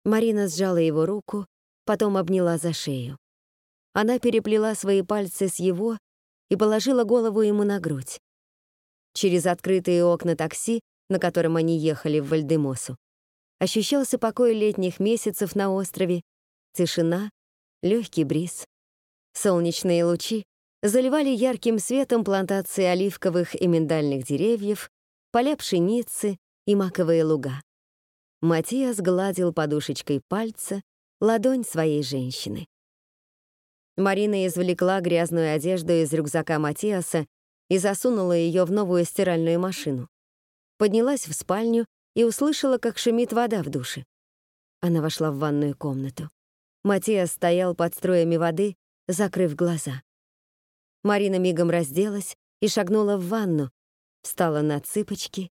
Марина сжала его руку, потом обняла за шею. Она переплела свои пальцы с его и положила голову ему на грудь. Через открытые окна такси, на котором они ехали в Вальдемосу, ощущался покой летних месяцев на острове, тишина, легкий бриз. Солнечные лучи заливали ярким светом плантации оливковых и миндальных деревьев, поля пшеницы и маковые луга. Матиас гладил подушечкой пальца ладонь своей женщины. Марина извлекла грязную одежду из рюкзака Матиаса и засунула ее в новую стиральную машину. Поднялась в спальню и услышала, как шумит вода в душе. Она вошла в ванную комнату. Матиас стоял под струями воды, закрыв глаза. Марина мигом разделась и шагнула в ванну, встала на цыпочки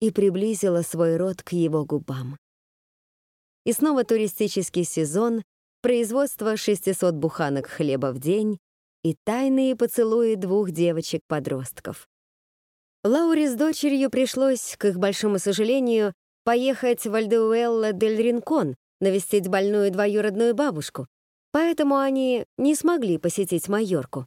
и приблизила свой рот к его губам. И снова туристический сезон, производство 600 буханок хлеба в день и тайные поцелуи двух девочек-подростков. Лауре с дочерью пришлось, к их большому сожалению, поехать в Альдеуэлла дель Ринкон, навестить больную двоюродную бабушку, поэтому они не смогли посетить Майорку.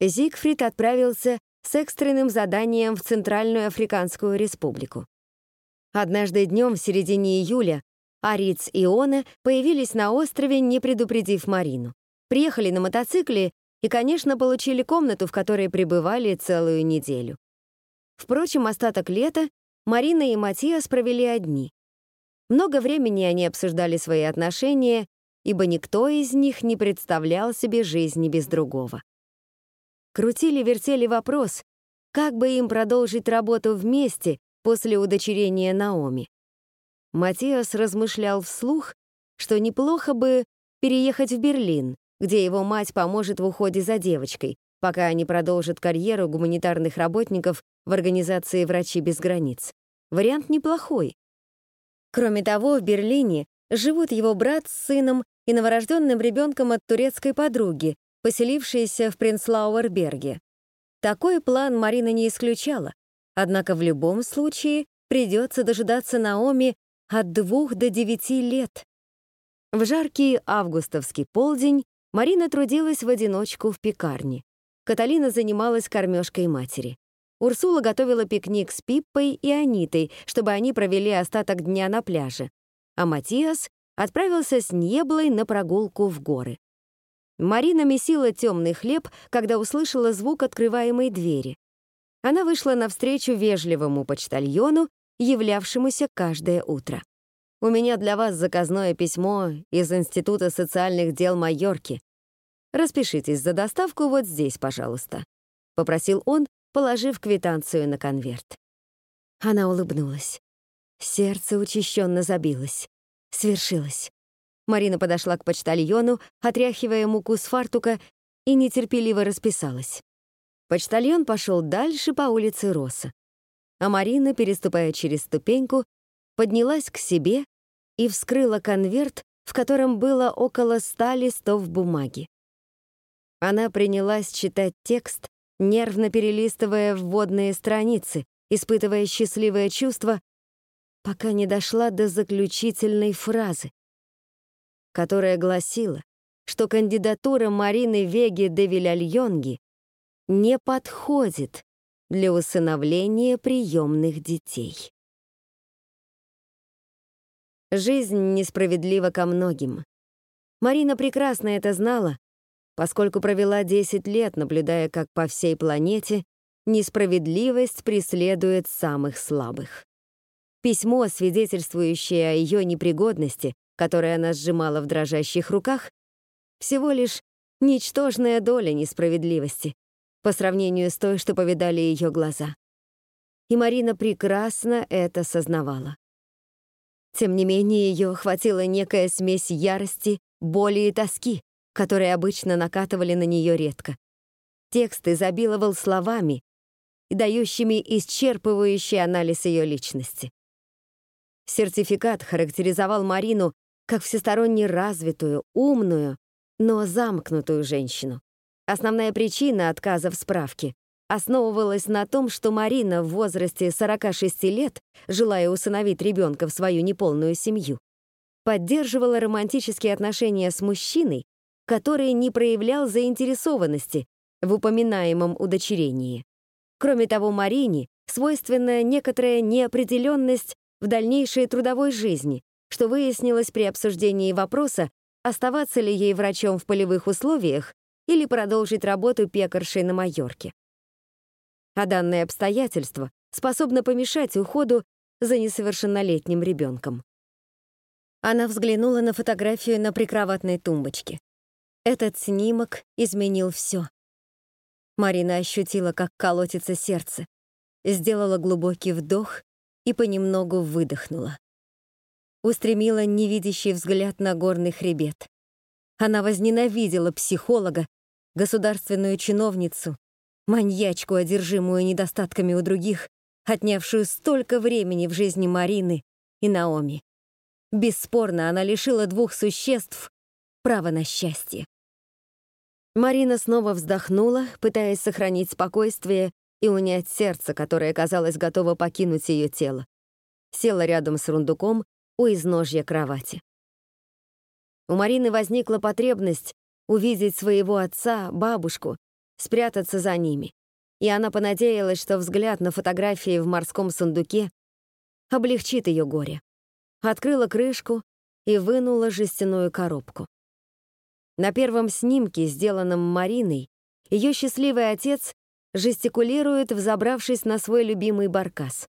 Зигфрид отправился с экстренным заданием в Центральную Африканскую Республику. Однажды днем в середине июля Ариц и Она появились на острове, не предупредив Марину. Приехали на мотоцикле и, конечно, получили комнату, в которой пребывали целую неделю. Впрочем, остаток лета Марина и Матиас провели одни. Много времени они обсуждали свои отношения, ибо никто из них не представлял себе жизни без другого. Крутили-вертели вопрос, как бы им продолжить работу вместе после удочерения Наоми. Матиас размышлял вслух, что неплохо бы переехать в Берлин, где его мать поможет в уходе за девочкой, пока они продолжат карьеру гуманитарных работников в организации «Врачи без границ». Вариант неплохой. Кроме того, в Берлине живут его брат с сыном и новорожденным ребенком от турецкой подруги, поселившейся в Принцлауэрберге. Такой план Марина не исключала, однако в любом случае придется дожидаться Наоми от двух до девяти лет. В жаркий августовский полдень Марина трудилась в одиночку в пекарне. Каталина занималась кормежкой матери. Урсула готовила пикник с Пиппой и Анитой, чтобы они провели остаток дня на пляже. А Матиас отправился с Неблой на прогулку в горы. Марина месила темный хлеб, когда услышала звук открываемой двери. Она вышла навстречу вежливому почтальону, являвшемуся каждое утро. «У меня для вас заказное письмо из Института социальных дел Майорки. Распишитесь за доставку вот здесь, пожалуйста», — попросил он, положив квитанцию на конверт. Она улыбнулась. Сердце учащенно забилось. Свершилось. Марина подошла к почтальону, отряхивая муку с фартука, и нетерпеливо расписалась. Почтальон пошел дальше по улице Роса. А Марина, переступая через ступеньку, поднялась к себе и вскрыла конверт, в котором было около ста листов бумаги. Она принялась читать текст, нервно перелистывая вводные страницы, испытывая счастливое чувство, пока не дошла до заключительной фразы, которая гласила, что кандидатура Марины Веги де Вильяльонги не подходит для усыновления приемных детей. Жизнь несправедлива ко многим. Марина прекрасно это знала, поскольку провела 10 лет, наблюдая, как по всей планете несправедливость преследует самых слабых. Письмо, свидетельствующее о ее непригодности, которое она сжимала в дрожащих руках, всего лишь ничтожная доля несправедливости по сравнению с той, что повидали ее глаза. И Марина прекрасно это сознавала. Тем не менее, ее охватила некая смесь ярости, боли и тоски, которые обычно накатывали на нее редко. Текст изобиловал словами, дающими исчерпывающий анализ ее личности. Сертификат характеризовал Марину как всесторонне развитую, умную, но замкнутую женщину. Основная причина отказа в справке основывалась на том, что Марина в возрасте 46 лет, желая усыновить ребенка в свою неполную семью, поддерживала романтические отношения с мужчиной, который не проявлял заинтересованности в упоминаемом удочерении. Кроме того, Марине свойственна некоторая неопределенность в дальнейшей трудовой жизни, что выяснилось при обсуждении вопроса, оставаться ли ей врачом в полевых условиях или продолжить работу пекаршей на Майорке. А данное обстоятельство способно помешать уходу за несовершеннолетним ребенком. Она взглянула на фотографию на прикроватной тумбочке. Этот снимок изменил все. Марина ощутила, как колотится сердце, сделала глубокий вдох и понемногу выдохнула. Устремила невидящий взгляд на горный хребет. Она возненавидела психолога, государственную чиновницу, маньячку, одержимую недостатками у других, отнявшую столько времени в жизни Марины и Наоми. Бесспорно, она лишила двух существ права на счастье. Марина снова вздохнула, пытаясь сохранить спокойствие и унять сердце, которое, казалось, готово покинуть ее тело. Села рядом с рундуком у изножья кровати. У Марины возникла потребность увидеть своего отца, бабушку, спрятаться за ними. И она понадеялась, что взгляд на фотографии в морском сундуке облегчит ее горе. Открыла крышку и вынула жестяную коробку. На первом снимке, сделанном Мариной, ее счастливый отец жестикулирует, взобравшись на свой любимый баркас.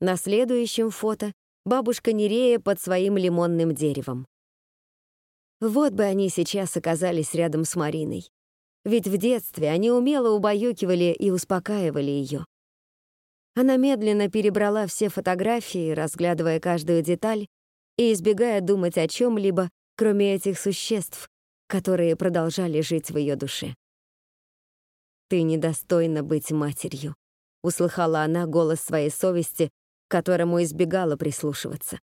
На следующем фото бабушка Нерея под своим лимонным деревом. Вот бы они сейчас оказались рядом с Мариной. Ведь в детстве они умело убаюкивали и успокаивали ее. Она медленно перебрала все фотографии, разглядывая каждую деталь и избегая думать о чем либо кроме этих существ, которые продолжали жить в ее душе. «Ты недостойна быть матерью», — услыхала она голос своей совести, которому избегала прислушиваться.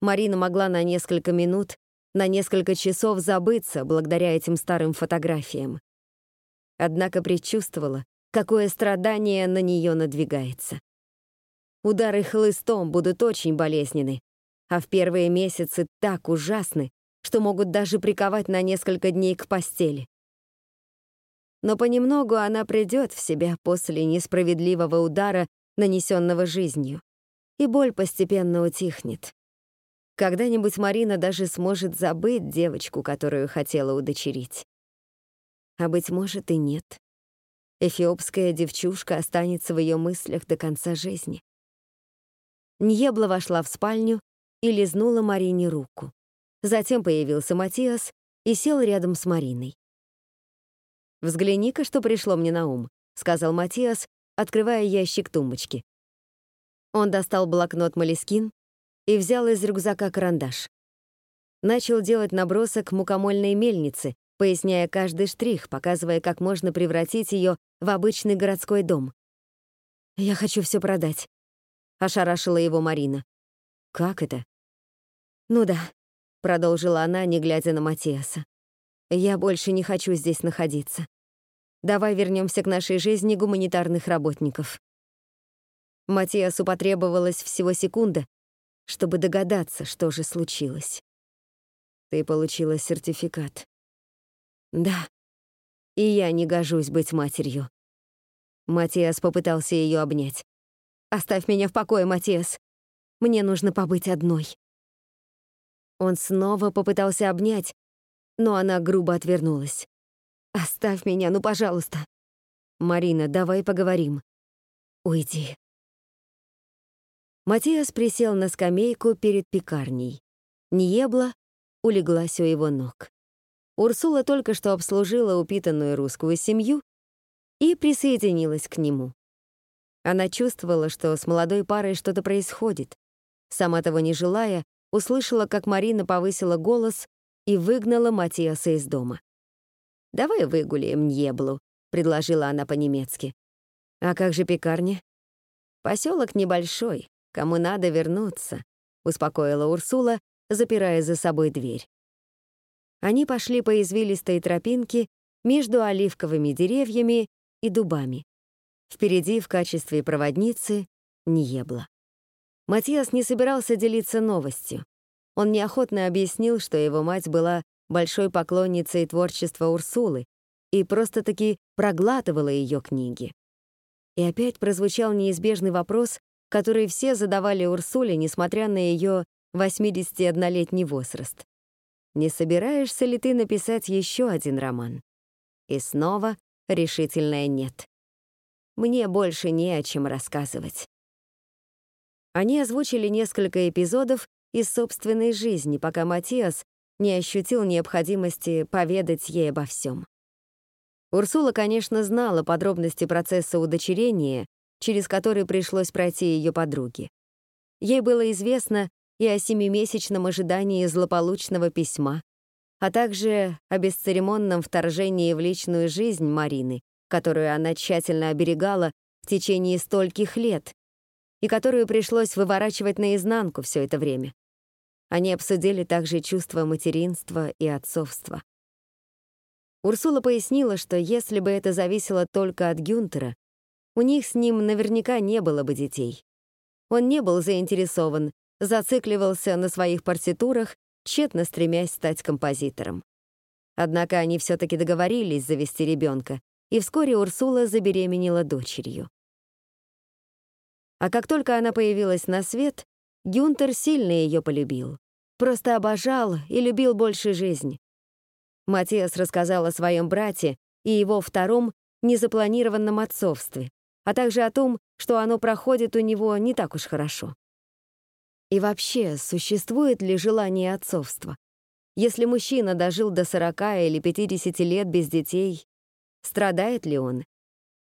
Марина могла на несколько минут, на несколько часов забыться благодаря этим старым фотографиям. Однако предчувствовала, какое страдание на нее надвигается. Удары хлыстом будут очень болезненны, а в первые месяцы так ужасны, что могут даже приковать на несколько дней к постели. Но понемногу она придет в себя после несправедливого удара, нанесенного жизнью, и боль постепенно утихнет. Когда-нибудь Марина даже сможет забыть девочку, которую хотела удочерить. А быть может и нет. Эфиопская девчушка останется в ее мыслях до конца жизни. Ньебла вошла в спальню и лизнула Марине руку. Затем появился Матиас и сел рядом с Мариной. «Взгляни-ка, что пришло мне на ум», — сказал Матиас, открывая ящик тумбочки. Он достал блокнот Малискин и взял из рюкзака карандаш. Начал делать набросок мукомольной мельницы, поясняя каждый штрих, показывая, как можно превратить ее в обычный городской дом. «Я хочу все продать», — ошарашила его Марина. «Как это?» «Ну да, — продолжила она, не глядя на Матиаса. «Я больше не хочу здесь находиться. Давай вернемся к нашей жизни гуманитарных работников». Матиасу потребовалось всего секунда, чтобы догадаться, что же случилось. «Ты получила сертификат». «Да, и я не гожусь быть матерью». Матиас попытался ее обнять. «Оставь меня в покое, Матиас. Мне нужно побыть одной». Он снова попытался обнять, но она грубо отвернулась. «Оставь меня, ну, пожалуйста!» «Марина, давай поговорим». «Уйди». Матиас присел на скамейку перед пекарней. Ниебла улеглась у его ног. Урсула только что обслужила упитанную русскую семью и присоединилась к нему. Она чувствовала, что с молодой парой что-то происходит. Сама того не желая, услышала, как Марина повысила голос и выгнала Матиаса из дома. «Давай выгуляем Ньеблу», — предложила она по-немецки. «А как же пекарня?» Поселок небольшой, кому надо вернуться», — успокоила Урсула, запирая за собой дверь. Они пошли по извилистой тропинке между оливковыми деревьями и дубами. Впереди в качестве проводницы — Ньебла. Матиас не собирался делиться новостью. Он неохотно объяснил, что его мать была большой поклонницей творчества Урсулы и просто-таки проглатывала ее книги. И опять прозвучал неизбежный вопрос, который все задавали Урсуле, несмотря на ее 81-летний возраст. «Не собираешься ли ты написать еще один роман?» И снова решительное «нет». «Мне больше не о чем рассказывать». Они озвучили несколько эпизодов из собственной жизни, пока Матиас не ощутил необходимости поведать ей обо всем. Урсула, конечно, знала подробности процесса удочерения, через который пришлось пройти ее подруге. Ей было известно и о семимесячном ожидании злополучного письма, а также о бесцеремонном вторжении в личную жизнь Марины, которую она тщательно оберегала в течение стольких лет, и которую пришлось выворачивать наизнанку все это время. Они обсудили также чувство материнства и отцовства. Урсула пояснила, что если бы это зависело только от Гюнтера, у них с ним наверняка не было бы детей. Он не был заинтересован, зацикливался на своих партитурах, тщетно стремясь стать композитором. Однако они все-таки договорились завести ребенка, и вскоре Урсула забеременела дочерью. А как только она появилась на свет, Гюнтер сильно ее полюбил. Просто обожал и любил больше жизнь. Матиас рассказал о своем брате и его втором незапланированном отцовстве, а также о том, что оно проходит у него не так уж хорошо. И вообще, существует ли желание отцовства? Если мужчина дожил до 40 или 50 лет без детей, страдает ли он?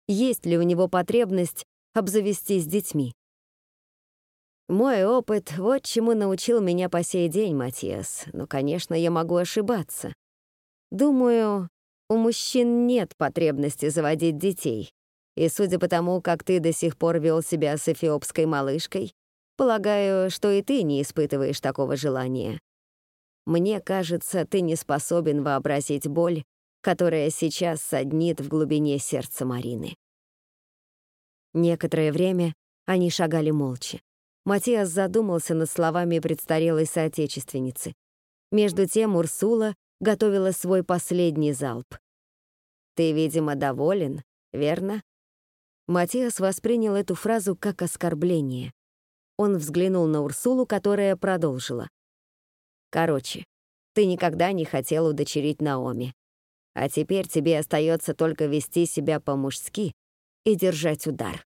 Есть ли у него потребность обзавестись детьми. Мой опыт — вот чему научил меня по сей день, Матиас, но, конечно, я могу ошибаться. Думаю, у мужчин нет потребности заводить детей. И судя по тому, как ты до сих пор вел себя с эфиопской малышкой, полагаю, что и ты не испытываешь такого желания. Мне кажется, ты не способен вообразить боль, которая сейчас соднит в глубине сердца Марины. Некоторое время они шагали молча. Матиас задумался над словами престарелой соотечественницы. Между тем Урсула готовила свой последний залп. «Ты, видимо, доволен, верно?» Матиас воспринял эту фразу как оскорбление. Он взглянул на Урсулу, которая продолжила. «Короче, ты никогда не хотел удочерить Наоми. А теперь тебе остается только вести себя по-мужски и держать удар».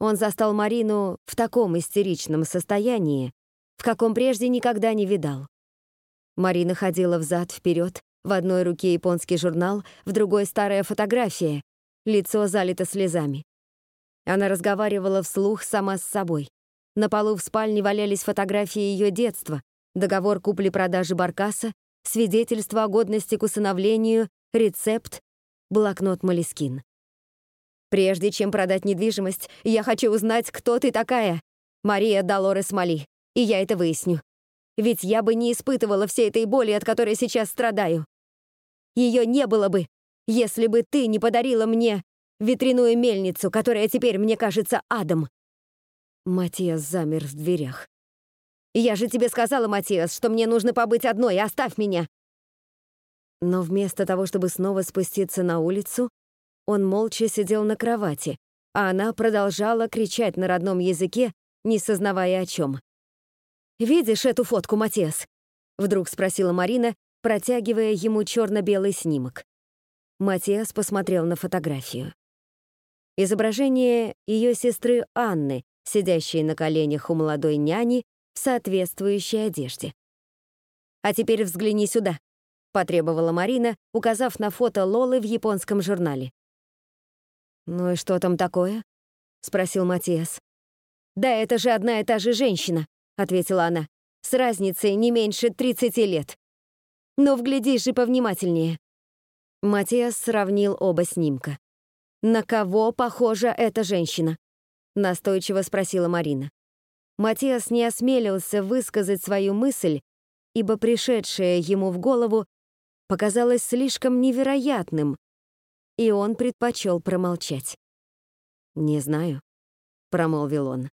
Он застал Марину в таком истеричном состоянии, в каком прежде никогда не видал. Марина ходила взад-вперед, в одной руке японский журнал, в другой старая фотография, лицо залито слезами. Она разговаривала вслух сама с собой. На полу в спальне валялись фотографии ее детства, договор купли-продажи баркаса, свидетельство о годности к усыновлению, рецепт, блокнот Малискин. «Прежде чем продать недвижимость, я хочу узнать, кто ты такая. Мария Долорес Мали, и я это выясню. Ведь я бы не испытывала всей этой боли, от которой сейчас страдаю. Ее не было бы, если бы ты не подарила мне ветряную мельницу, которая теперь мне кажется адом». Матиас замер в дверях. «Я же тебе сказала, Матиас, что мне нужно побыть одной, оставь меня!» Но вместо того, чтобы снова спуститься на улицу, он молча сидел на кровати, а она продолжала кричать на родном языке, не сознавая о чем. «Видишь эту фотку, Матиас?» — вдруг спросила Марина, протягивая ему черно-белый снимок. Матиас посмотрел на фотографию. Изображение ее сестры Анны, сидящей на коленях у молодой няни в соответствующей одежде. «А теперь взгляни сюда», — потребовала Марина, указав на фото Лолы в японском журнале. «Ну и что там такое?» — спросил Матиас. «Да это же одна и та же женщина», — ответила она, «с разницей не меньше 30 лет. Но вглядись же повнимательнее». Матиас сравнил оба снимка. «На кого похожа эта женщина?» — настойчиво спросила Марина. Матиас не осмелился высказать свою мысль, ибо пришедшее ему в голову показалось слишком невероятным, и он предпочел промолчать. «Не знаю», — промолвил он.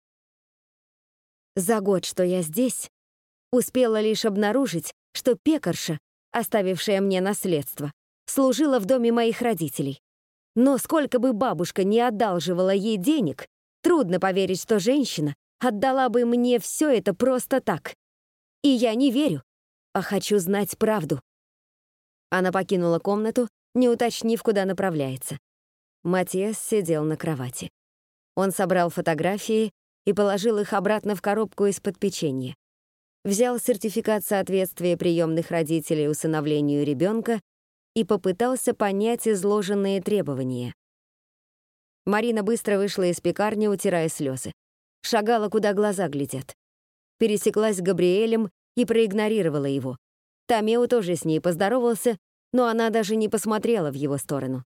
«За год, что я здесь, успела лишь обнаружить, что пекарша, оставившая мне наследство, служила в доме моих родителей. Но сколько бы бабушка не одалживала ей денег, трудно поверить, что женщина отдала бы мне все это просто так. И я не верю, а хочу знать правду. Она покинула комнату, не уточнив, куда направляется. Матиас сидел на кровати. Он собрал фотографии и положил их обратно в коробку из-под печенья. Взял сертификат соответствия приемных родителей усыновлению ребенка и попытался понять изложенные требования. Марина быстро вышла из пекарни, утирая слезы. Шагала, куда глаза глядят. Пересеклась с Габриэлем и проигнорировала его. Тамео тоже с ней поздоровался, но она даже не посмотрела в его сторону.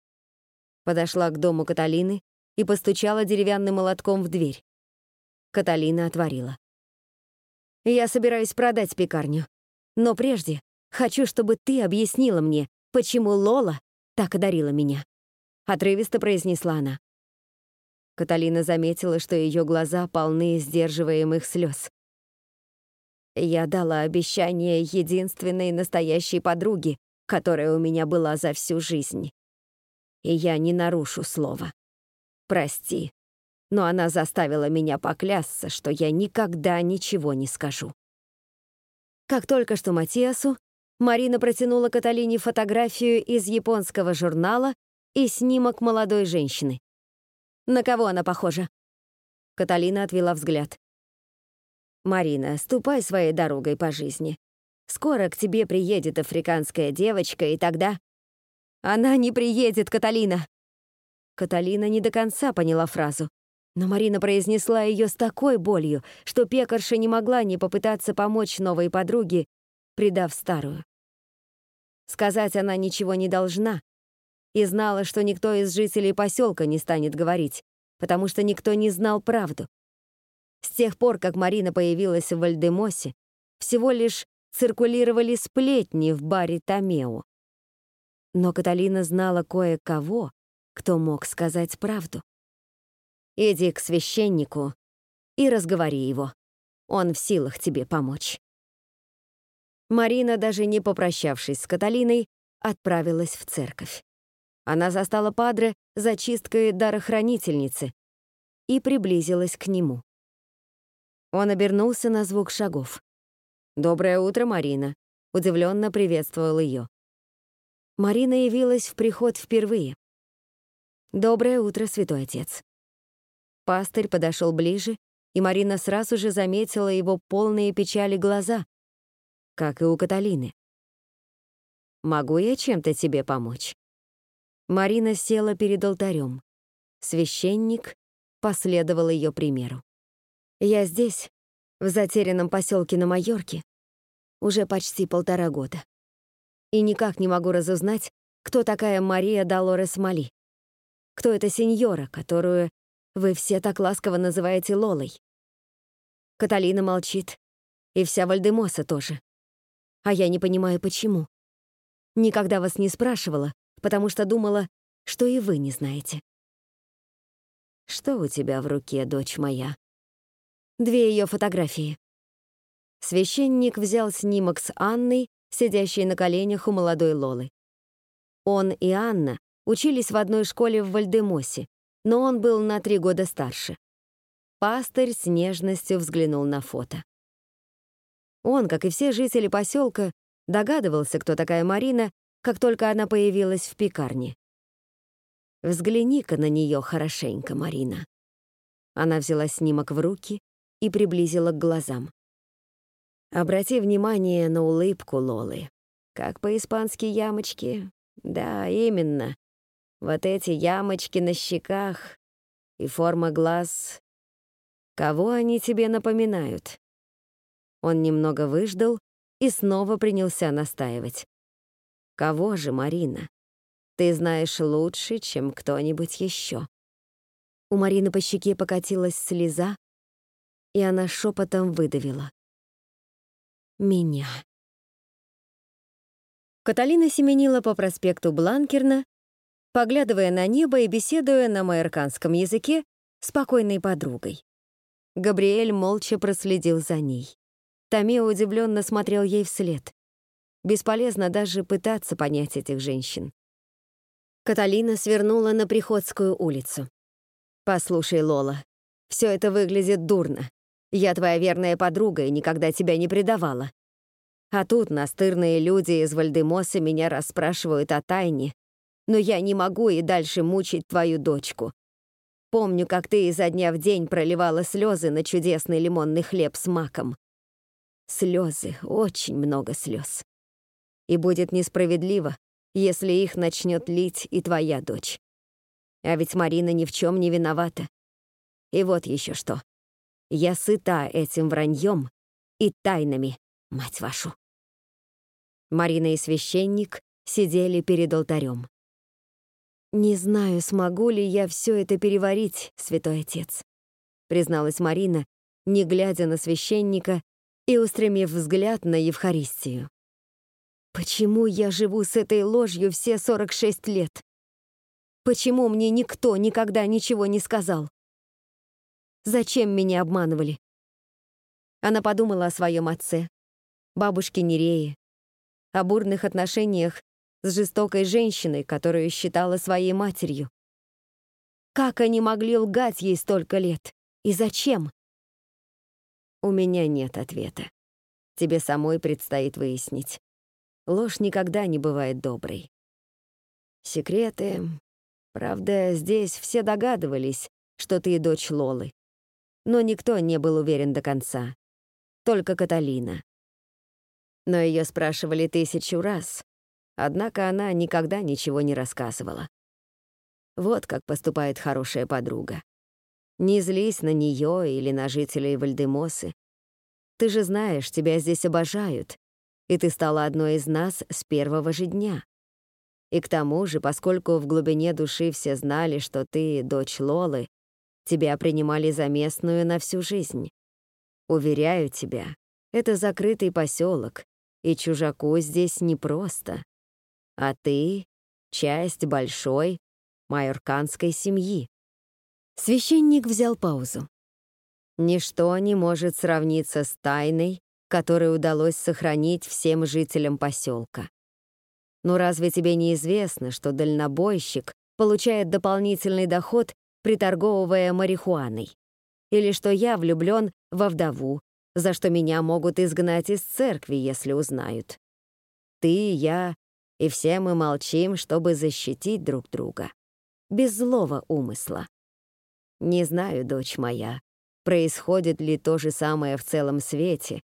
Подошла к дому Каталины и постучала деревянным молотком в дверь. Каталина отворила. «Я собираюсь продать пекарню, но прежде хочу, чтобы ты объяснила мне, почему Лола так одарила меня», — отрывисто произнесла она. Каталина заметила, что ее глаза полны сдерживаемых слез. Я дала обещание единственной настоящей подруге, которая у меня была за всю жизнь. И я не нарушу слова. Прости, но она заставила меня поклясться, что я никогда ничего не скажу. Как только что Матиасу, Марина протянула Каталине фотографию из японского журнала и снимок молодой женщины. На кого она похожа? Каталина отвела взгляд. «Марина, ступай своей дорогой по жизни. Скоро к тебе приедет африканская девочка, и тогда...» «Она не приедет, Каталина!» Каталина не до конца поняла фразу, но Марина произнесла ее с такой болью, что пекарша не могла не попытаться помочь новой подруге, предав старую. Сказать она ничего не должна. И знала, что никто из жителей поселка не станет говорить, потому что никто не знал правду. С тех пор, как Марина появилась в Вальдемосе, всего лишь циркулировали сплетни в баре Томео. Но Каталина знала кое-кого, кто мог сказать правду. «Иди к священнику и разговори его. Он в силах тебе помочь». Марина, даже не попрощавшись с Каталиной, отправилась в церковь. Она застала Падре за чисткой дарохранительницы и приблизилась к нему. Он обернулся на звук шагов. «Доброе утро, Марина», — удивленно приветствовал ее. Марина явилась в приход впервые. «Доброе утро, святой отец». Пастырь подошел ближе, и Марина сразу же заметила его полные печали глаза, как и у Каталины. «Могу я чем-то тебе помочь?» Марина села перед алтарем. Священник последовал ее примеру. Я здесь, в затерянном поселке на Майорке, уже почти полтора года. И никак не могу разузнать, кто такая Мария Долорес Мали. Кто эта сеньора, которую вы все так ласково называете Лолой? Каталина молчит, и вся Вальдемоса тоже. А я не понимаю, почему. Никогда вас не спрашивала, потому что думала, что и вы не знаете. Что у тебя в руке, дочь моя? Две ее фотографии. Священник взял снимок с Анной, сидящей на коленях у молодой Лолы. Он и Анна учились в одной школе в Вальдемосе, но он был на три года старше. Пастырь с нежностью взглянул на фото. Он, как и все жители поселка, догадывался, кто такая Марина, как только она появилась в пекарне. «Взгляни-ка на нее хорошенько, Марина». Она взяла снимок в руки и приблизила к глазам. Обрати внимание на улыбку Лолы. Как по-испански ямочки? Да, именно. Вот эти ямочки на щеках и форма глаз. Кого они тебе напоминают? Он немного выждал и снова принялся настаивать. Кого же, Марина? Ты знаешь лучше, чем кто-нибудь еще. У Марины по щеке покатилась слеза, и она шепотом выдавила. «Меня». Каталина семенила по проспекту Бланкерна, поглядывая на небо и беседуя на майорканском языке с покойной подругой. Габриэль молча проследил за ней. Томео удивленно смотрел ей вслед. Бесполезно даже пытаться понять этих женщин. Каталина свернула на Приходскую улицу. «Послушай, Лола, все это выглядит дурно. Я твоя верная подруга и никогда тебя не предавала. А тут настырные люди из Вальдемоса меня расспрашивают о тайне, но я не могу и дальше мучить твою дочку. Помню, как ты изо дня в день проливала слезы на чудесный лимонный хлеб с маком. Слезы, очень много слез. И будет несправедливо, если их начнет лить и твоя дочь. А ведь Марина ни в чем не виновата. И вот еще что. Я сыта этим враньем и тайнами, мать вашу. Марина и священник сидели перед алтарем. «Не знаю, смогу ли я все это переварить, святой отец», призналась Марина, не глядя на священника и устремив взгляд на Евхаристию. «Почему я живу с этой ложью все 46 лет? Почему мне никто никогда ничего не сказал? Зачем меня обманывали? Она подумала о своем отце, бабушке Нерее, о бурных отношениях с жестокой женщиной, которую считала своей матерью. Как они могли лгать ей столько лет? И зачем? У меня нет ответа. Тебе самой предстоит выяснить. Ложь никогда не бывает доброй. Секреты... Правда, здесь все догадывались, что ты дочь Лолы но никто не был уверен до конца. Только Каталина. Но ее спрашивали тысячу раз, однако она никогда ничего не рассказывала. Вот как поступает хорошая подруга. Не злись на нее или на жителей Вальдемосы. Ты же знаешь, тебя здесь обожают, и ты стала одной из нас с первого же дня. И к тому же, поскольку в глубине души все знали, что ты дочь Лолы, тебя принимали за местную на всю жизнь. Уверяю тебя, это закрытый поселок, и чужаку здесь непросто. А ты — часть большой майорканской семьи. Священник взял паузу. Ничто не может сравниться с тайной, которую удалось сохранить всем жителям поселка. Но разве тебе не известно, что дальнобойщик получает дополнительный доход, приторговывая марихуаной? Или что я влюблен во вдову, за что меня могут изгнать из церкви, если узнают? Ты, я и все мы молчим, чтобы защитить друг друга. Без злого умысла. Не знаю, дочь моя, происходит ли то же самое в целом свете,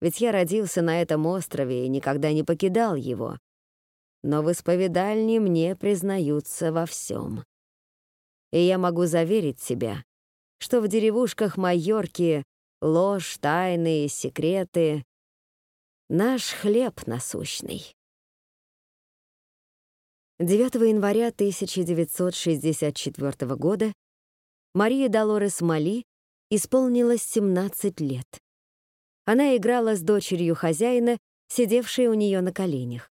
ведь я родился на этом острове и никогда не покидал его. Но в исповедальне мне признаются во всем. И я могу заверить тебя, что в деревушках Майорки ложь, тайны и секреты — наш хлеб насущный. 9 января 1964 года Мария Долорес Мали исполнилось 17 лет. Она играла с дочерью хозяина, сидевшей у нее на коленях.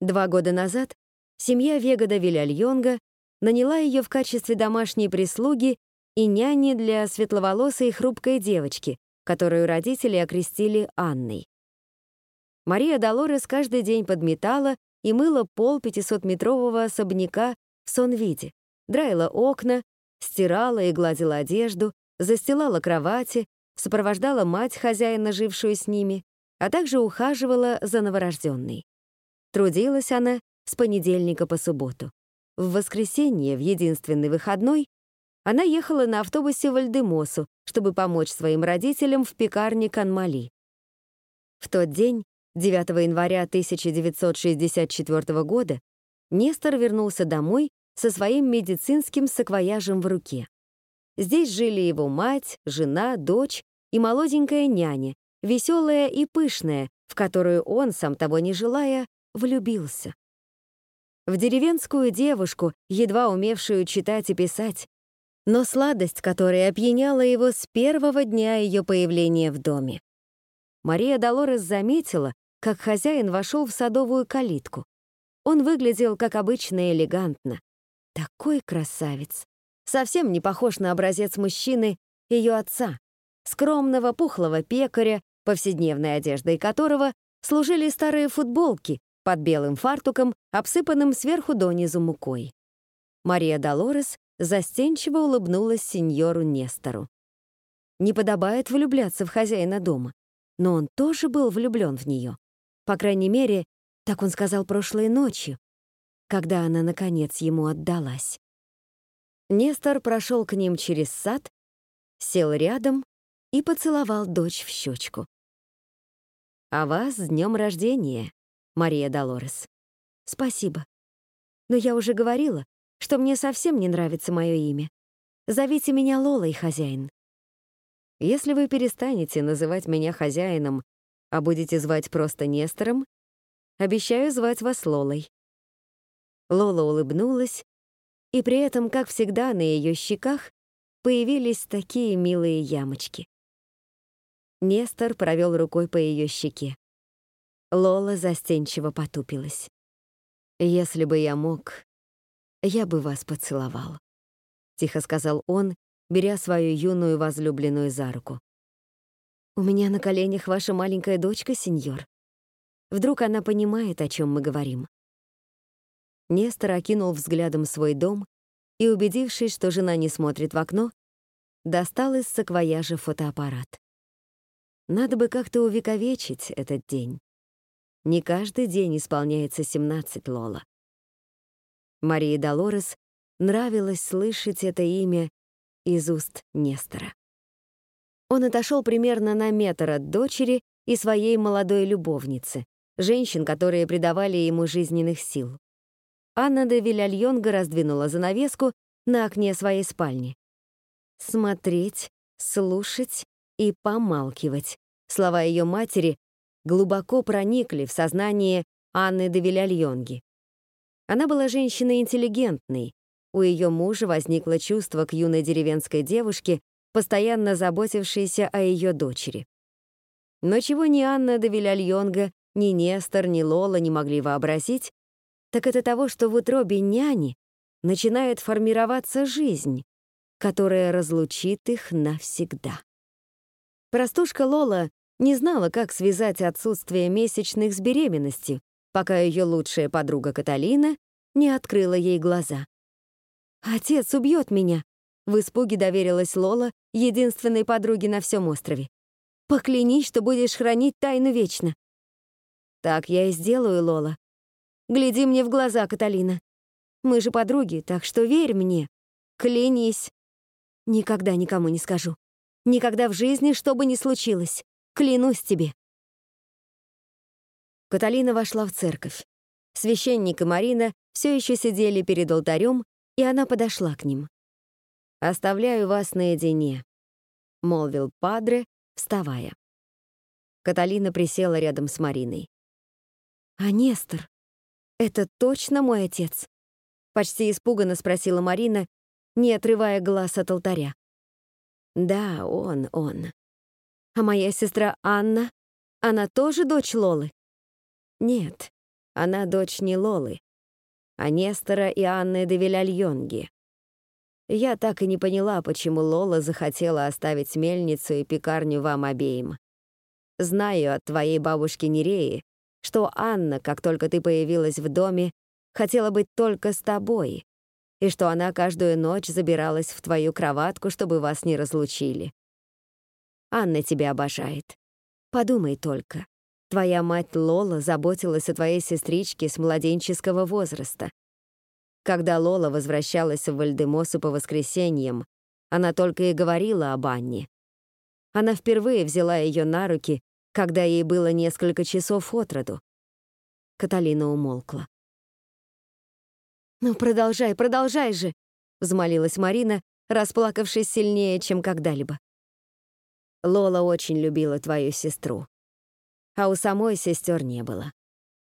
Два года назад семья Вегада Вильяльонга наняла ее в качестве домашней прислуги и няни для светловолосой хрупкой девочки, которую родители окрестили Анной. Мария Долорес каждый день подметала и мыла пол 500-метрового особняка в сон-виде, драила окна, стирала и гладила одежду, застилала кровати, сопровождала мать хозяина, жившую с ними, а также ухаживала за новорожденной. Трудилась она с понедельника по субботу. В воскресенье, в единственный выходной, она ехала на автобусе в Альдемосу, чтобы помочь своим родителям в пекарне Канмали. В тот день, 9 января 1964 года, Нестор вернулся домой со своим медицинским саквояжем в руке. Здесь жили его мать, жена, дочь и молоденькая няня, веселая и пышная, в которую он, сам того не желая, влюбился. В деревенскую девушку, едва умевшую читать и писать, но сладость, которая опьяняла его с первого дня ее появления в доме. Мария Долорес заметила, как хозяин вошел в садовую калитку. Он выглядел, как обычно, элегантно. Такой красавец. Совсем не похож на образец мужчины ее отца, скромного пухлого пекаря, повседневной одеждой которого служили старые футболки под белым фартуком, обсыпанным сверху донизу мукой. Мария Долорес застенчиво улыбнулась сеньору Нестору. Не подобает влюбляться в хозяина дома, но он тоже был влюблен в нее. По крайней мере, так он сказал прошлой ночью, когда она, наконец, ему отдалась. Нестор прошел к ним через сад, сел рядом и поцеловал дочь в щечку. «А вас с днем рождения, Мария Долорес!» «Спасибо. Но я уже говорила, что мне совсем не нравится мое имя. Зовите меня Лолой, хозяин». «Если вы перестанете называть меня хозяином, а будете звать просто Нестором, обещаю звать вас Лолой». Лола улыбнулась, и при этом, как всегда, на ее щеках появились такие милые ямочки. Нестор провел рукой по ее щеке. Лола застенчиво потупилась. «Если бы я мог, я бы вас поцеловал», — тихо сказал он, беря свою юную возлюбленную за руку. «У меня на коленях ваша маленькая дочка, сеньор. Вдруг она понимает, о чем мы говорим?» Нестор окинул взглядом свой дом и, убедившись, что жена не смотрит в окно, достал из саквояжа фотоаппарат. Надо бы как-то увековечить этот день. Не каждый день исполняется 17 Лола. Марии Долорес нравилось слышать это имя из уст Нестора. Он отошел примерно на метр от дочери и своей молодой любовницы, женщин, которые придавали ему жизненных сил. Анна де Вильяльонга раздвинула занавеску на окне своей спальни. Смотреть, слушать и помалкивать. Слова ее матери глубоко проникли в сознание Анны де Вильяльонги. Она была женщиной интеллигентной, у ее мужа возникло чувство к юной деревенской девушке, постоянно заботившейся о ее дочери. Но чего ни Анна де Вильяльонга, ни Нестор, ни Лола не могли вообразить, так это того, что в утробе няни начинает формироваться жизнь, которая разлучит их навсегда. Простушка Лола не знала, как связать отсутствие месячных с беременностью, пока ее лучшая подруга Каталина не открыла ей глаза. «Отец убьет меня», — в испуге доверилась Лола, единственной подруге на всем острове. «Поклянись, что будешь хранить тайну вечно». «Так я и сделаю, Лола. Гляди мне в глаза, Каталина. Мы же подруги, так что верь мне. Клянись». «Никогда никому не скажу. Никогда в жизни, что бы ни случилось. Клянусь тебе. Каталина вошла в церковь. Священник и Марина все еще сидели перед алтарем, и она подошла к ним. «Оставляю вас наедине», — молвил Падре, вставая. Каталина присела рядом с Мариной. «А Нестор, это точно мой отец?» Почти испуганно спросила Марина, не отрывая глаз от алтаря. Да, он, он. А моя сестра Анна, она тоже дочь Лолы? Нет, она дочь не Лолы, а Нестора и Анны де Вильяльонги. Я так и не поняла, почему Лола захотела оставить мельницу и пекарню вам обеим. Знаю от твоей бабушки Нереи, что Анна, как только ты появилась в доме, хотела быть только с тобой, и что она каждую ночь забиралась в твою кроватку, чтобы вас не разлучили. Анна тебя обожает. Подумай только. Твоя мать Лола заботилась о твоей сестричке с младенческого возраста. Когда Лола возвращалась в Вальдемосу по воскресеньям, она только и говорила об Анне. Она впервые взяла ее на руки, когда ей было несколько часов от роду. Каталина умолкла. «Ну, продолжай, продолжай же!» — взмолилась Марина, расплакавшись сильнее, чем когда-либо. Лола очень любила твою сестру. А у самой сестер не было.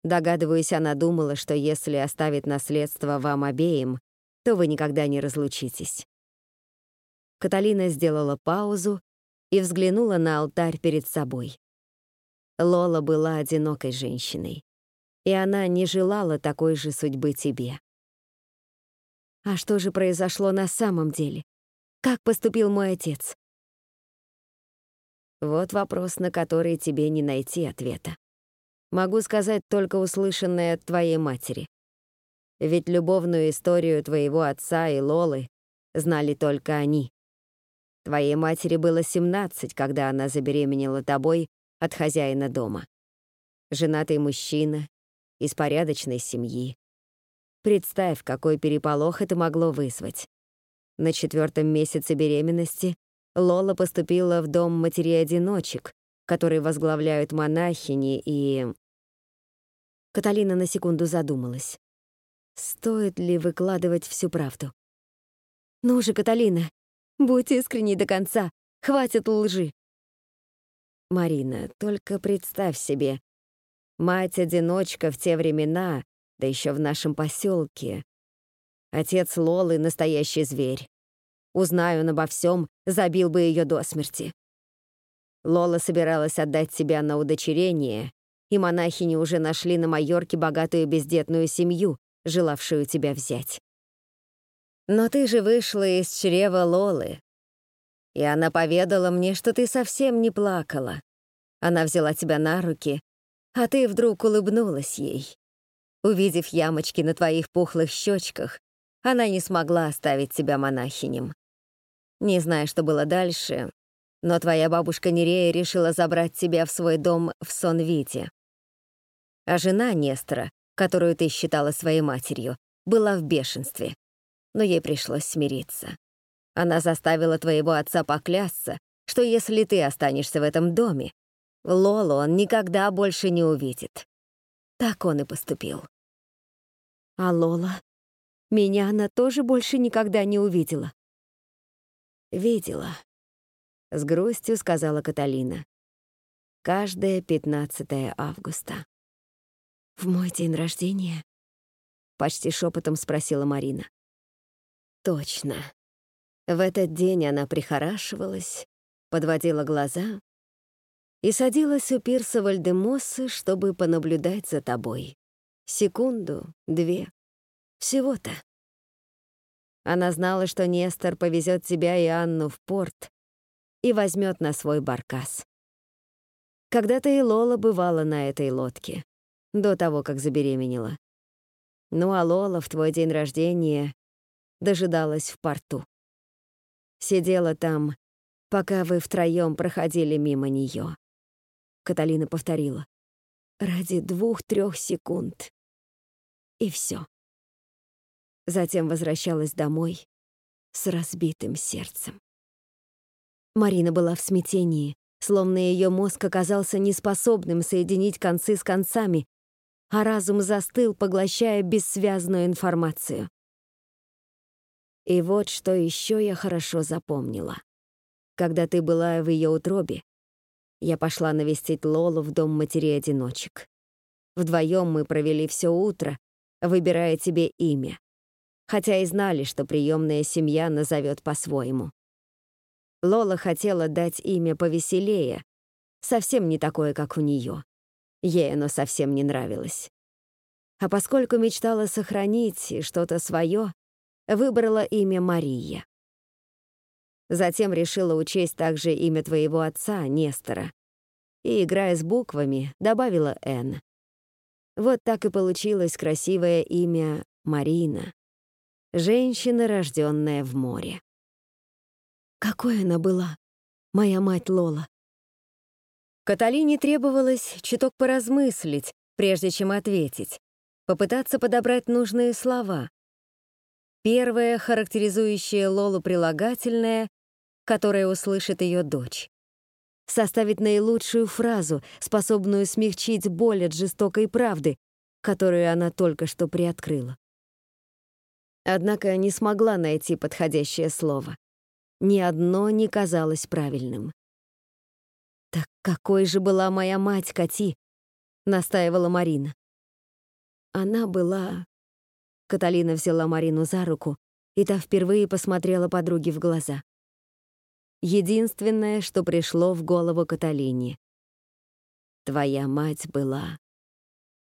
Догадываюсь, она думала, что если оставит наследство вам обеим, то вы никогда не разлучитесь. Каталина сделала паузу и взглянула на алтарь перед собой. Лола была одинокой женщиной, и она не желала такой же судьбы тебе. А что же произошло на самом деле? Как поступил мой отец? Вот вопрос, на который тебе не найти ответа. Могу сказать только услышанное от твоей матери. Ведь любовную историю твоего отца и Лолы знали только они. Твоей матери было 17, когда она забеременела тобой от хозяина дома. Женатый мужчина, из порядочной семьи. Представь, какой переполох это могло вызвать. На четвертом месяце беременности Лола поступила в дом матерей-одиночек, которые возглавляют монахини, и... Каталина на секунду задумалась. Стоит ли выкладывать всю правду? «Ну же, Каталина, будь искренней до конца, хватит лжи!» «Марина, только представь себе, мать-одиночка в те времена да еще в нашем поселке. Отец Лолы — настоящий зверь. Узнаю он обо всем, забил бы ее до смерти. Лола собиралась отдать себя на удочерение, и монахини уже нашли на Майорке богатую бездетную семью, желавшую тебя взять. Но ты же вышла из чрева Лолы, и она поведала мне, что ты совсем не плакала. Она взяла тебя на руки, а ты вдруг улыбнулась ей. Увидев ямочки на твоих пухлых щечках, она не смогла оставить тебя монахинем. Не знаю, что было дальше, но твоя бабушка Нерея решила забрать тебя в свой дом в Сонвите. А жена Нестора, которую ты считала своей матерью, была в бешенстве, но ей пришлось смириться. Она заставила твоего отца поклясться, что если ты останешься в этом доме, Лолу он никогда больше не увидит. Так он и поступил. А Лола? Меня она тоже больше никогда не увидела. Видела. С грустью сказала Каталина. каждое 15 августа. «В мой день рождения?» — почти шепотом спросила Марина. «Точно. В этот день она прихорашивалась, подводила глаза и садилась у пирса Вальдемосса, чтобы понаблюдать за тобой. Секунду, две, всего-то. Она знала, что Нестор повезет тебя и Анну в порт и возьмет на свой баркас. Когда-то и Лола бывала на этой лодке, до того, как забеременела. Ну а Лола в твой день рождения дожидалась в порту. Сидела там, пока вы втроем проходили мимо нее. Каталина повторила. Ради двух-трех секунд. И все. Затем возвращалась домой с разбитым сердцем. Марина была в смятении, словно ее мозг оказался неспособным соединить концы с концами, а разум застыл, поглощая бессвязную информацию. И вот что еще я хорошо запомнила. Когда ты была в ее утробе, я пошла навестить Лолу в дом матерей-одиночек. Вдвоем мы провели все утро, выбирая тебе имя, хотя и знали, что приемная семья назовет по-своему. Лола хотела дать имя повеселее, совсем не такое, как у нее. Ей оно совсем не нравилось. А поскольку мечтала сохранить что-то свое, выбрала имя Мария. Затем решила учесть также имя твоего отца, Нестора, и, играя с буквами, добавила «Н». Вот так и получилось красивое имя Марина, женщина, рожденная в море. Какой она была, моя мать Лола? Каталине требовалось чуток поразмыслить, прежде чем ответить, попытаться подобрать нужные слова. Первое, характеризующее Лолу прилагательное, которое услышит ее дочь. Составить наилучшую фразу, способную смягчить боль от жестокой правды, которую она только что приоткрыла. Однако не смогла найти подходящее слово. Ни одно не казалось правильным. «Так какой же была моя мать, Кати?» — настаивала Марина. Она была... Каталина взяла Марину за руку, и та впервые посмотрела подруге в глаза. Единственное, что пришло в голову Каталине. Твоя мать была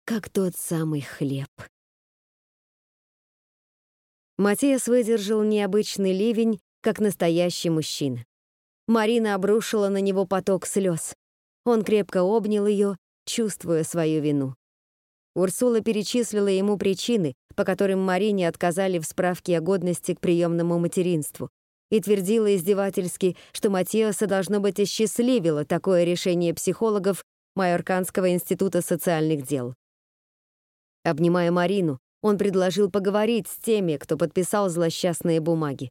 как тот самый хлеб. Матиас выдержал необычный ливень как настоящий мужчина. Марина обрушила на него поток слез. Он крепко обнял ее, чувствуя свою вину. Урсула перечислила ему причины, по которым Марине отказали в справке о годности к приемному материнству, и твердила издевательски, что Матиоса должно быть осчастливило такое решение психологов Майорканского института социальных дел. Обнимая Марину, он предложил поговорить с теми, кто подписал злосчастные бумаги.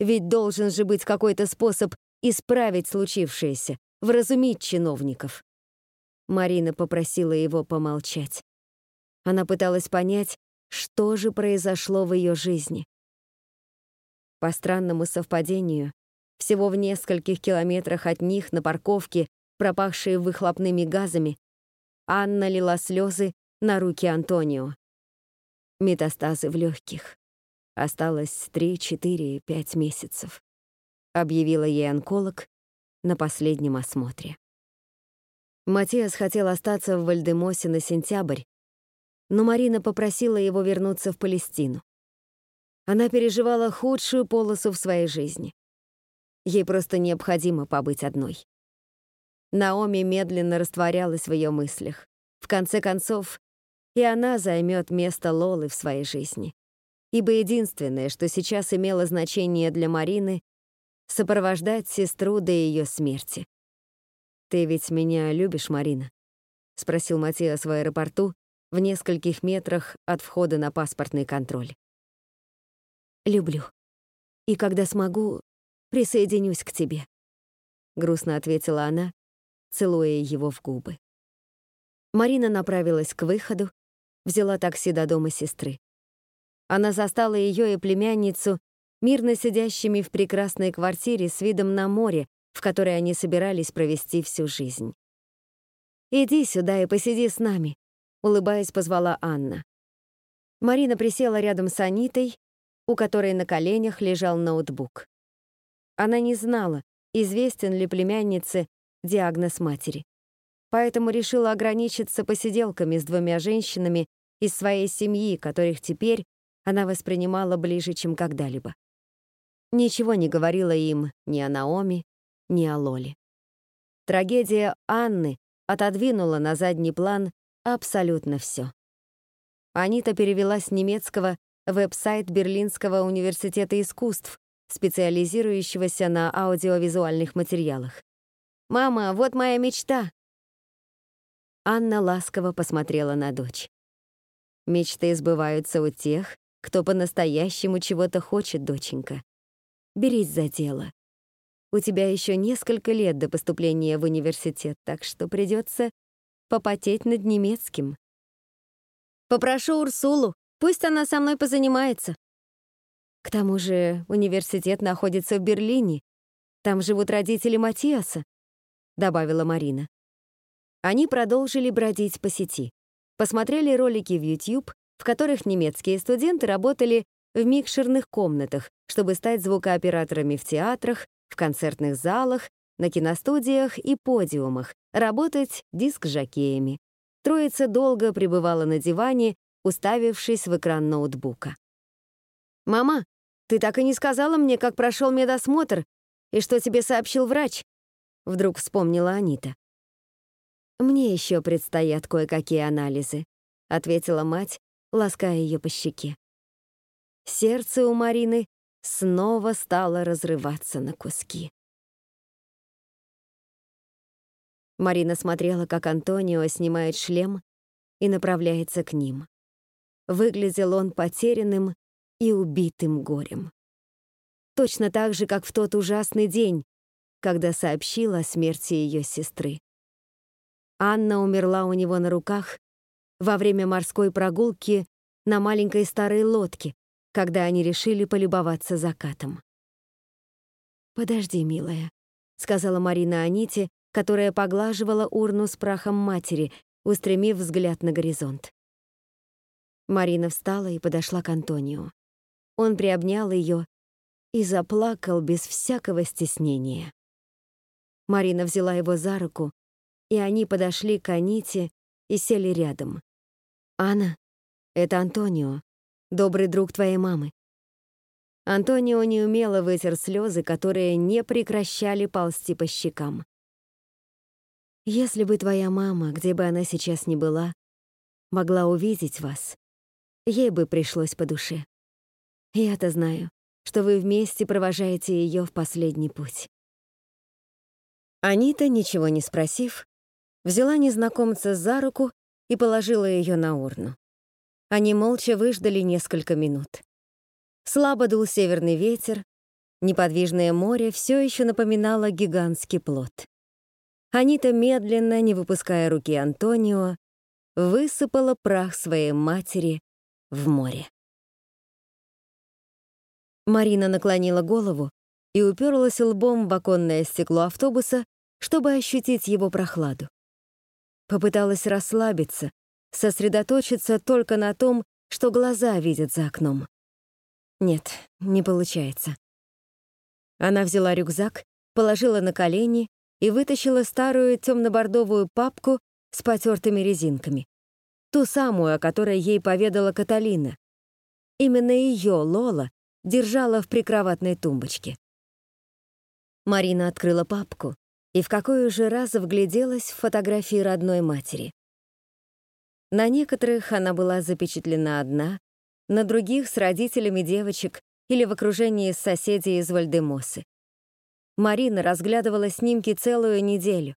Ведь должен же быть какой-то способ исправить случившееся, вразумить чиновников. Марина попросила его помолчать. Она пыталась понять, что же произошло в ее жизни. По странному совпадению, всего в нескольких километрах от них на парковке, пропахшие выхлопными газами, Анна лила слезы на руки Антонио. Метастазы в легких. Осталось 3, 4, 5 месяцев, объявила ей онколог на последнем осмотре. Матиас хотел остаться в Вальдемосе на сентябрь, но Марина попросила его вернуться в Палестину. Она переживала худшую полосу в своей жизни. Ей просто необходимо побыть одной. Наоми медленно растворялась в ее мыслях. В конце концов, и она займет место Лолы в своей жизни ибо единственное, что сейчас имело значение для Марины — сопровождать сестру до ее смерти. «Ты ведь меня любишь, Марина?» — спросил Матиас в аэропорту в нескольких метрах от входа на паспортный контроль. «Люблю. И когда смогу, присоединюсь к тебе», — грустно ответила она, целуя его в губы. Марина направилась к выходу, взяла такси до дома сестры. Она застала ее и племянницу мирно сидящими в прекрасной квартире с видом на море, в которой они собирались провести всю жизнь. «Иди сюда и посиди с нами», — улыбаясь, позвала Анна. Марина присела рядом с Анитой, у которой на коленях лежал ноутбук. Она не знала, известен ли племяннице диагноз матери. Поэтому решила ограничиться посиделками с двумя женщинами из своей семьи, которых теперь она воспринимала ближе, чем когда-либо. Ничего не говорила им ни о Наоми, ни о Лоле. Трагедия Анны отодвинула на задний план абсолютно все. Анита перевела с немецкого веб-сайт Берлинского университета искусств, специализирующегося на аудиовизуальных материалах. «Мама, вот моя мечта!» Анна ласково посмотрела на дочь. «Мечты сбываются у тех, кто по-настоящему чего-то хочет, доченька. Берись за дело. У тебя еще несколько лет до поступления в университет, так что придется попотеть над немецким. Попрошу Урсулу, пусть она со мной позанимается. К тому же университет находится в Берлине. Там живут родители Матиаса, добавила Марина. Они продолжили бродить по сети. Посмотрели ролики в YouTube, в которых немецкие студенты работали в микшерных комнатах, чтобы стать звукооператорами в театрах, в концертных залах, на киностудиях и подиумах, работать диск-жокеями. Троица долго пребывала на диване, уставившись в экран ноутбука. «Мама, ты так и не сказала мне, как прошел медосмотр и что тебе сообщил врач?» Вдруг вспомнила Анита. «Мне еще предстоят кое-какие анализы», — ответила мать, лаская ее по щеке. Сердце у Марины снова стало разрываться на куски. Марина смотрела, как Антонио снимает шлем и направляется к ним. Выглядел он потерянным и убитым горем. Точно так же, как в тот ужасный день, когда сообщила о смерти ее сестры. Анна умерла у него на руках во время морской прогулки на маленькой старой лодке, когда они решили полюбоваться закатом. «Подожди, милая», — сказала Марина Аните, которая поглаживала урну с прахом матери, устремив взгляд на горизонт. Марина встала и подошла к Антонио. Он приобнял ее и заплакал без всякого стеснения. Марина взяла его за руку, и они подошли к Аните и сели рядом. «Анна, это Антонио добрый друг твоей мамы». Антонио неумело вытер слезы, которые не прекращали ползти по щекам. «Если бы твоя мама, где бы она сейчас ни была, могла увидеть вас, ей бы пришлось по душе. Я-то знаю, что вы вместе провожаете ее в последний путь». Анита, ничего не спросив, взяла незнакомца за руку и положила ее на урну. Они молча выждали несколько минут. Слабо дул северный ветер, неподвижное море все еще напоминало гигантский плод. Анита медленно, не выпуская руки Антонио, высыпала прах своей матери в море. Марина наклонила голову и уперлась лбом в оконное стекло автобуса, чтобы ощутить его прохладу. Попыталась расслабиться, сосредоточиться только на том, что глаза видят за окном. Нет, не получается. Она взяла рюкзак, положила на колени и вытащила старую темно-бордовую папку с потертыми резинками. Ту самую, о которой ей поведала Каталина. Именно ее Лола держала в прикроватной тумбочке. Марина открыла папку и в какой уже раз вгляделась в фотографии родной матери. На некоторых она была запечатлена одна, на других — с родителями девочек или в окружении соседей из Вальдемосы. Марина разглядывала снимки целую неделю,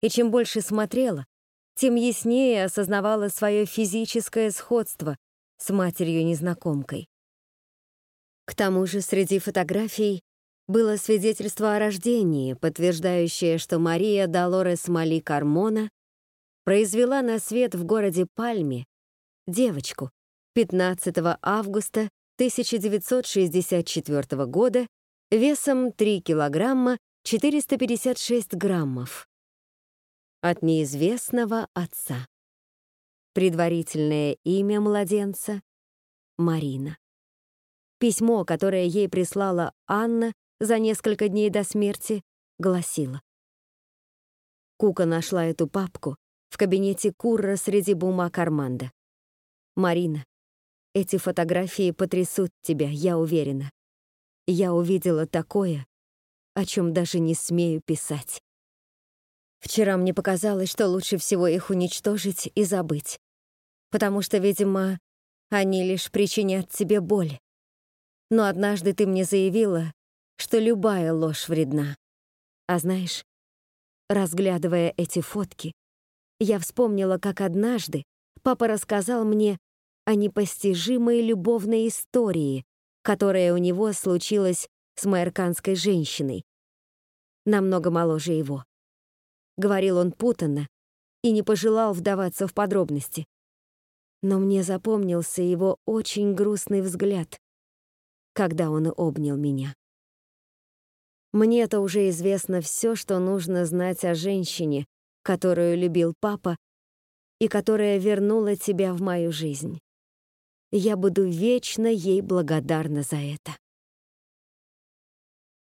и чем больше смотрела, тем яснее осознавала свое физическое сходство с матерью-незнакомкой. К тому же среди фотографий было свидетельство о рождении, подтверждающее, что Мария Долорес Мали Кармона произвела на свет в городе Пальме девочку 15 августа 1964 года весом 3 килограмма 456 граммов. От неизвестного отца. Предварительное имя младенца — Марина. Письмо, которое ей прислала Анна за несколько дней до смерти, гласило. Кука нашла эту папку в кабинете Курра среди бумаг Арманда. «Марина, эти фотографии потрясут тебя, я уверена. Я увидела такое, о чем даже не смею писать. Вчера мне показалось, что лучше всего их уничтожить и забыть, потому что, видимо, они лишь причинят тебе боль. Но однажды ты мне заявила, что любая ложь вредна. А знаешь, разглядывая эти фотки, я вспомнила, как однажды папа рассказал мне о непостижимой любовной истории, которая у него случилась с майорканской женщиной, намного моложе его. Говорил он путанно и не пожелал вдаваться в подробности. Но мне запомнился его очень грустный взгляд, когда он обнял меня. Мне-то уже известно все, что нужно знать о женщине, которую любил папа и которая вернула тебя в мою жизнь. Я буду вечно ей благодарна за это.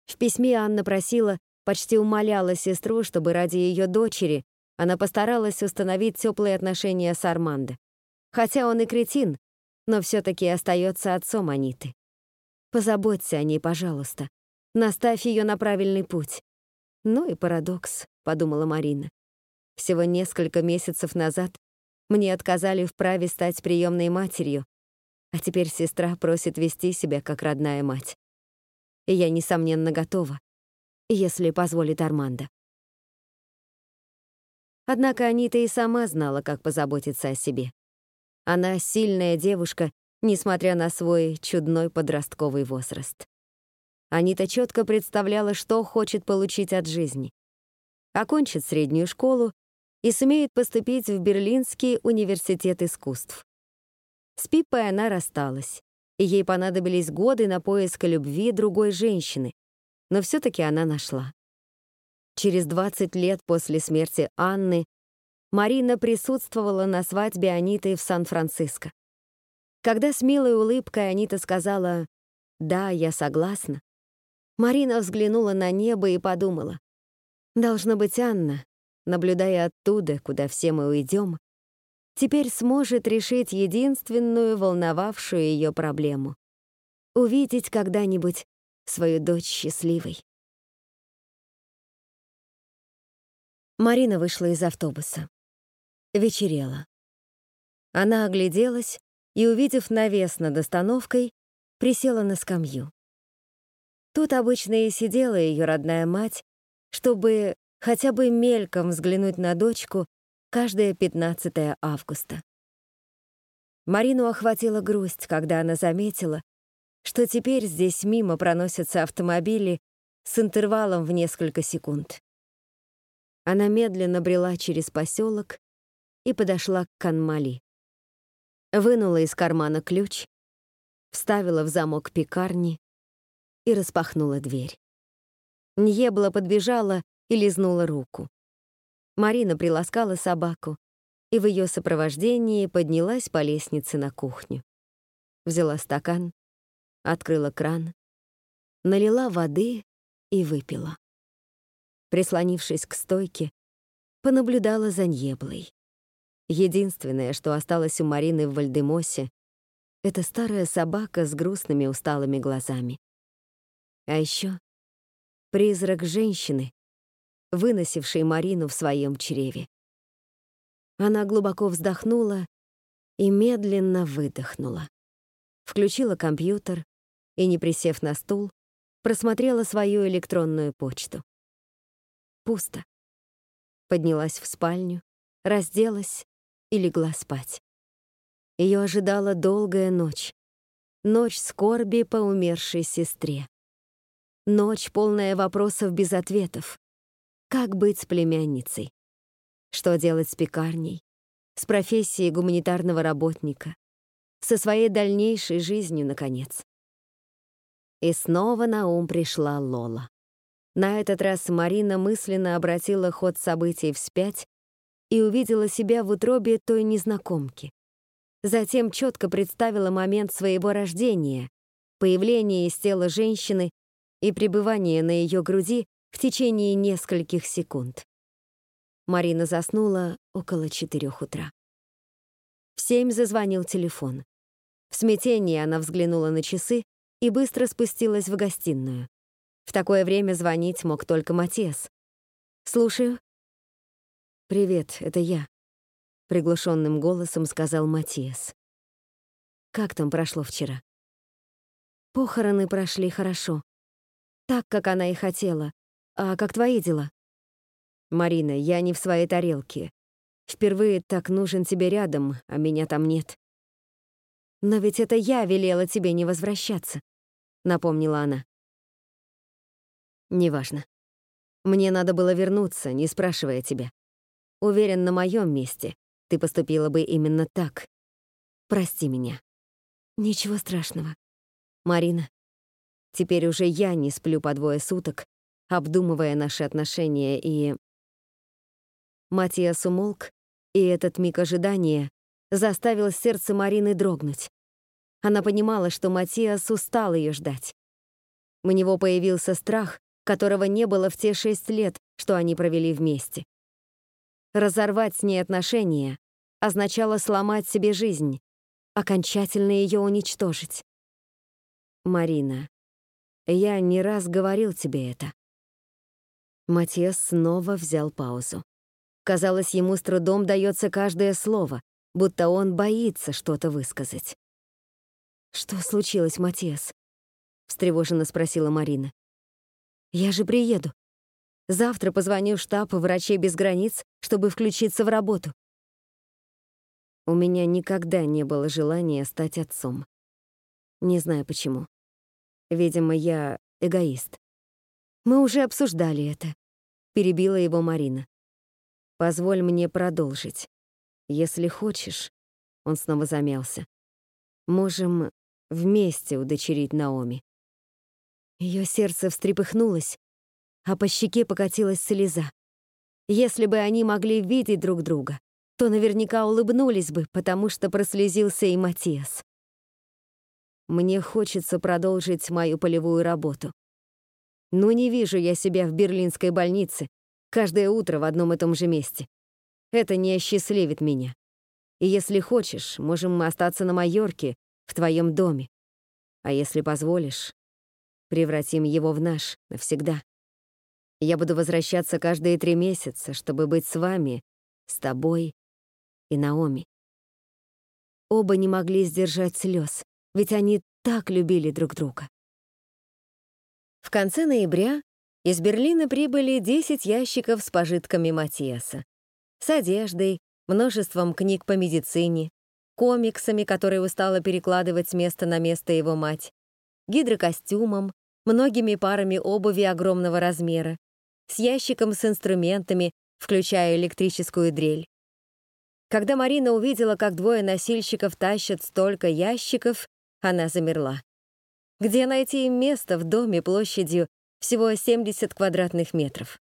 В письме Анна просила, почти умоляла сестру, чтобы ради ее дочери она постаралась установить теплые отношения с Армандо. Хотя он и кретин, но все-таки остается отцом Аниты. Позаботься о ней, пожалуйста. Наставь ее на правильный путь. Ну и парадокс, подумала Марина. Всего несколько месяцев назад мне отказали в праве стать приемной матерью, а теперь сестра просит вести себя как родная мать и я, несомненно, готова, если позволит Армандо. Однако Анита и сама знала, как позаботиться о себе. Она сильная девушка, несмотря на свой чудной подростковый возраст. Анита четко представляла, что хочет получить от жизни. Окончит среднюю школу и сумеет поступить в Берлинский университет искусств. С Пиппой она рассталась и ей понадобились годы на поиск любви другой женщины, но все-таки она нашла. Через 20 лет после смерти Анны Марина присутствовала на свадьбе Аниты в Сан-Франциско. Когда с милой улыбкой Анита сказала «Да, я согласна», Марина взглянула на небо и подумала, «Должно быть, Анна, наблюдая оттуда, куда все мы уйдем, теперь сможет решить единственную волновавшую ее проблему — увидеть когда-нибудь свою дочь счастливой. Марина вышла из автобуса. Вечерело. Она огляделась и, увидев навес над остановкой, присела на скамью. Тут обычно и сидела ее родная мать, чтобы хотя бы мельком взглянуть на дочку каждое 15 августа. Марину охватила грусть, когда она заметила, что теперь здесь мимо проносятся автомобили с интервалом в несколько секунд. Она медленно брела через поселок и подошла к Канмали. Вынула из кармана ключ, вставила в замок пекарни и распахнула дверь. Ньебла подбежала и лизнула руку. Марина приласкала собаку и в ее сопровождении поднялась по лестнице на кухню. Взяла стакан, открыла кран, налила воды и выпила. Прислонившись к стойке, понаблюдала за Ньеблой. Единственное, что осталось у Марины в Вальдемосе, это старая собака с грустными усталыми глазами. А еще призрак женщины, выносившей Марину в своем чреве. Она глубоко вздохнула и медленно выдохнула. Включила компьютер и, не присев на стул, просмотрела свою электронную почту. Пусто. Поднялась в спальню, разделась и легла спать. Ее ожидала долгая ночь. Ночь скорби по умершей сестре. Ночь, полная вопросов без ответов. Как быть с племянницей? Что делать с пекарней? С профессией гуманитарного работника? Со своей дальнейшей жизнью, наконец? И снова на ум пришла Лола. На этот раз Марина мысленно обратила ход событий вспять и увидела себя в утробе той незнакомки. Затем четко представила момент своего рождения, появление из тела женщины и пребывание на ее груди в течение нескольких секунд. Марина заснула около четырех утра. В семь зазвонил телефон. В смятении она взглянула на часы и быстро спустилась в гостиную. В такое время звонить мог только Матиас. «Слушаю». «Привет, это я», — приглушенным голосом сказал Матиас. «Как там прошло вчера?» «Похороны прошли хорошо. Так, как она и хотела. А как твои дела?» «Марина, я не в своей тарелке. Впервые так нужен тебе рядом, а меня там нет». «Но ведь это я велела тебе не возвращаться», — напомнила она. «Неважно. Мне надо было вернуться, не спрашивая тебя. Уверен, на моем месте ты поступила бы именно так. Прости меня». «Ничего страшного. Марина, теперь уже я не сплю по двое суток, обдумывая наши отношения и...» Матиас умолк, и этот миг ожидания заставил сердце Марины дрогнуть. Она понимала, что Матиас устал ее ждать. У него появился страх, которого не было в те шесть лет, что они провели вместе. Разорвать с ней отношения означало сломать себе жизнь, окончательно ее уничтожить. Марина, я не раз говорил тебе это. Матиас снова взял паузу. Казалось, ему с трудом дается каждое слово, будто он боится что-то высказать. «Что случилось, Матиас?» — встревоженно спросила Марина. «Я же приеду. Завтра позвоню в штаб «Врачей без границ», чтобы включиться в работу». У меня никогда не было желания стать отцом. Не знаю почему. Видимо, я эгоист. Мы уже обсуждали это. Перебила его Марина. Позволь мне продолжить. Если хочешь, он снова замялся. Можем вместе удочерить Наоми. Ее сердце встрепыхнулось, а по щеке покатилась слеза. Если бы они могли видеть друг друга, то наверняка улыбнулись бы, потому что прослезился и Матиас. Мне хочется продолжить мою полевую работу. Но не вижу я себя в берлинской больнице, Каждое утро в одном и том же месте. Это не осчастливит меня. И если хочешь, можем остаться на Майорке, в твоем доме. А если позволишь, превратим его в наш навсегда. Я буду возвращаться каждые три месяца, чтобы быть с вами, с тобой и Наоми. Оба не могли сдержать слез, ведь они так любили друг друга. В конце ноября из Берлина прибыли 10 ящиков с пожитками Матиаса. С одеждой, множеством книг по медицине, комиксами, которые устала перекладывать с места на место его мать, гидрокостюмом, многими парами обуви огромного размера, с ящиком с инструментами, включая электрическую дрель. Когда Марина увидела, как двое носильщиков тащат столько ящиков, она замерла. Где найти им место в доме площадью всего 70 квадратных метров.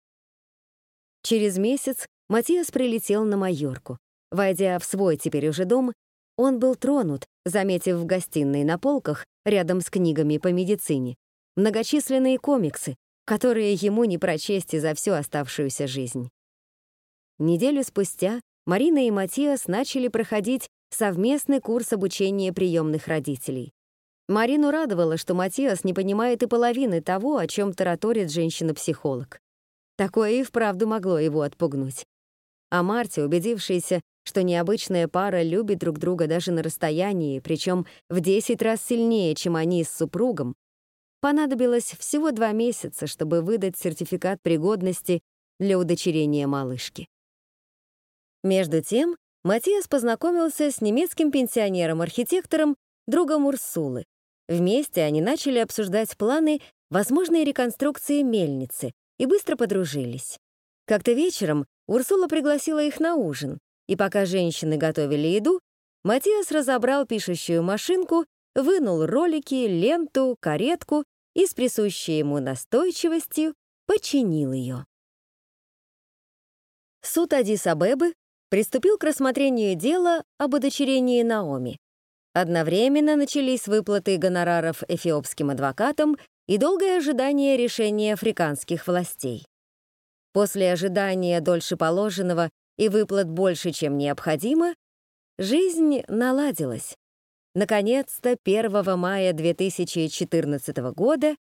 Через месяц Матиас прилетел на Майорку. Войдя в свой теперь уже дом, он был тронут, заметив в гостиной на полках, рядом с книгами по медицине, многочисленные комиксы, которые ему не прочесть и за всю оставшуюся жизнь. Неделю спустя Марина и Матиас начали проходить совместный курс обучения приемных родителей. Марину радовало, что Матиас не понимает и половины того, о чем тараторит женщина-психолог. Такое и вправду могло его отпугнуть. А Марте, убедившаяся, что необычная пара любит друг друга даже на расстоянии, причем в 10 раз сильнее, чем они с супругом, понадобилось всего два месяца, чтобы выдать сертификат пригодности для удочерения малышки. Между тем, Матиас познакомился с немецким пенсионером-архитектором, другом Урсулы, Вместе они начали обсуждать планы возможной реконструкции мельницы и быстро подружились. Как-то вечером Урсула пригласила их на ужин, и пока женщины готовили еду, Матиас разобрал пишущую машинку, вынул ролики, ленту, каретку и с присущей ему настойчивостью починил ее. Суд Адис-Абебы приступил к рассмотрению дела об удочерении Наоми. Одновременно начались выплаты гонораров эфиопским адвокатам и долгое ожидание решения африканских властей. После ожидания дольше положенного и выплат больше, чем необходимо, жизнь наладилась. Наконец-то 1 мая 2014 года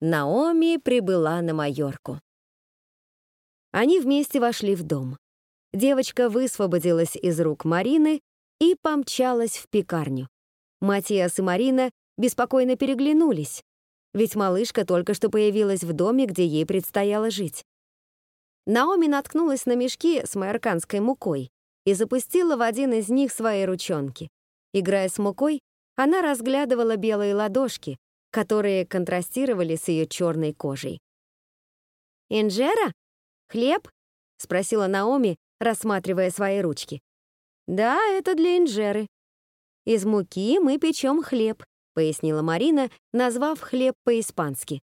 Наоми прибыла на Майорку. Они вместе вошли в дом. Девочка высвободилась из рук Марины и помчалась в пекарню. Матиас и Марина беспокойно переглянулись, ведь малышка только что появилась в доме, где ей предстояло жить. Наоми наткнулась на мешки с майорканской мукой и запустила в один из них свои ручонки. Играя с мукой, она разглядывала белые ладошки, которые контрастировали с ее черной кожей. «Инжера? Хлеб?» — спросила Наоми, рассматривая свои ручки. «Да, это для инжеры. Из муки мы печем хлеб», — пояснила Марина, назвав хлеб по-испански.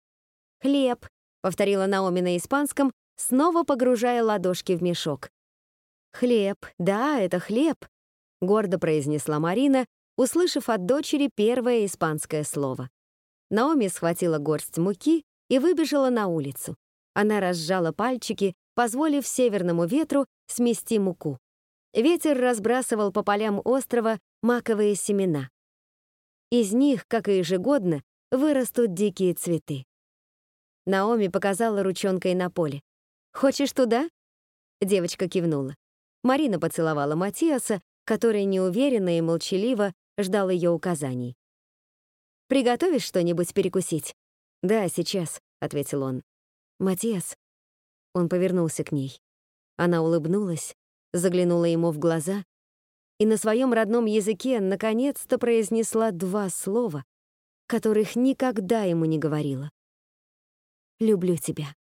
«Хлеб», — повторила Наоми на испанском, снова погружая ладошки в мешок. «Хлеб, да, это хлеб», — гордо произнесла Марина, услышав от дочери первое испанское слово. Наоми схватила горсть муки и выбежала на улицу. Она разжала пальчики, позволив северному ветру смести муку. Ветер разбрасывал по полям острова маковые семена. Из них, как и ежегодно, вырастут дикие цветы. Наоми показала ручонкой на поле. «Хочешь туда?» Девочка кивнула. Марина поцеловала Матиаса, который неуверенно и молчаливо ждал ее указаний. «Приготовишь что-нибудь перекусить?» «Да, сейчас», — ответил он. «Матиас». Он повернулся к ней. Она улыбнулась, заглянула ему в глаза и на своем родном языке наконец-то произнесла два слова, которых никогда ему не говорила. «Люблю тебя».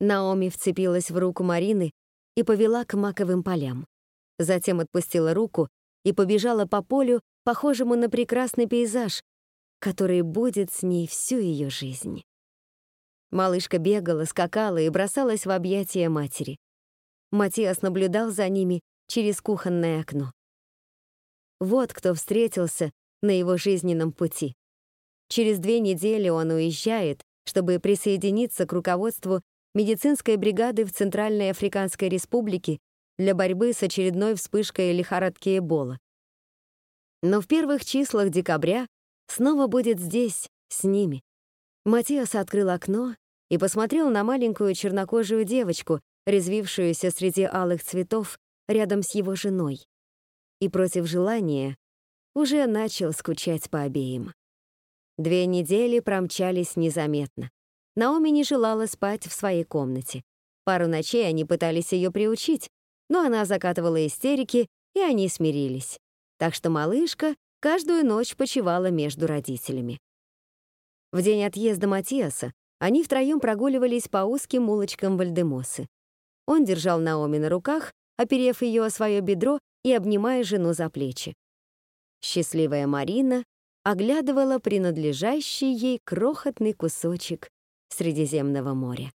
Наоми вцепилась в руку Марины и повела к маковым полям. Затем отпустила руку и побежала по полю, похожему на прекрасный пейзаж, который будет с ней всю ее жизнь. Малышка бегала, скакала и бросалась в объятия матери. Матиас наблюдал за ними через кухонное окно. Вот кто встретился на его жизненном пути. Через две недели он уезжает, чтобы присоединиться к руководству медицинской бригады в Центральной Африканской Республике для борьбы с очередной вспышкой лихорадки Эбола. Но в первых числах декабря снова будет здесь, с ними. Матиас открыл окно и посмотрел на маленькую чернокожую девочку, резвившуюся среди алых цветов рядом с его женой. И против желания уже начал скучать по обеим. Две недели промчались незаметно. Наоми не желала спать в своей комнате. Пару ночей они пытались ее приучить, но она закатывала истерики, и они смирились. Так что малышка каждую ночь почивала между родителями. В день отъезда Матиаса они втроем прогуливались по узким улочкам Вальдемосы. Он держал Наоми на руках, оперев ее о свое бедро и обнимая жену за плечи. Счастливая Марина оглядывала принадлежащий ей крохотный кусочек Средиземного моря.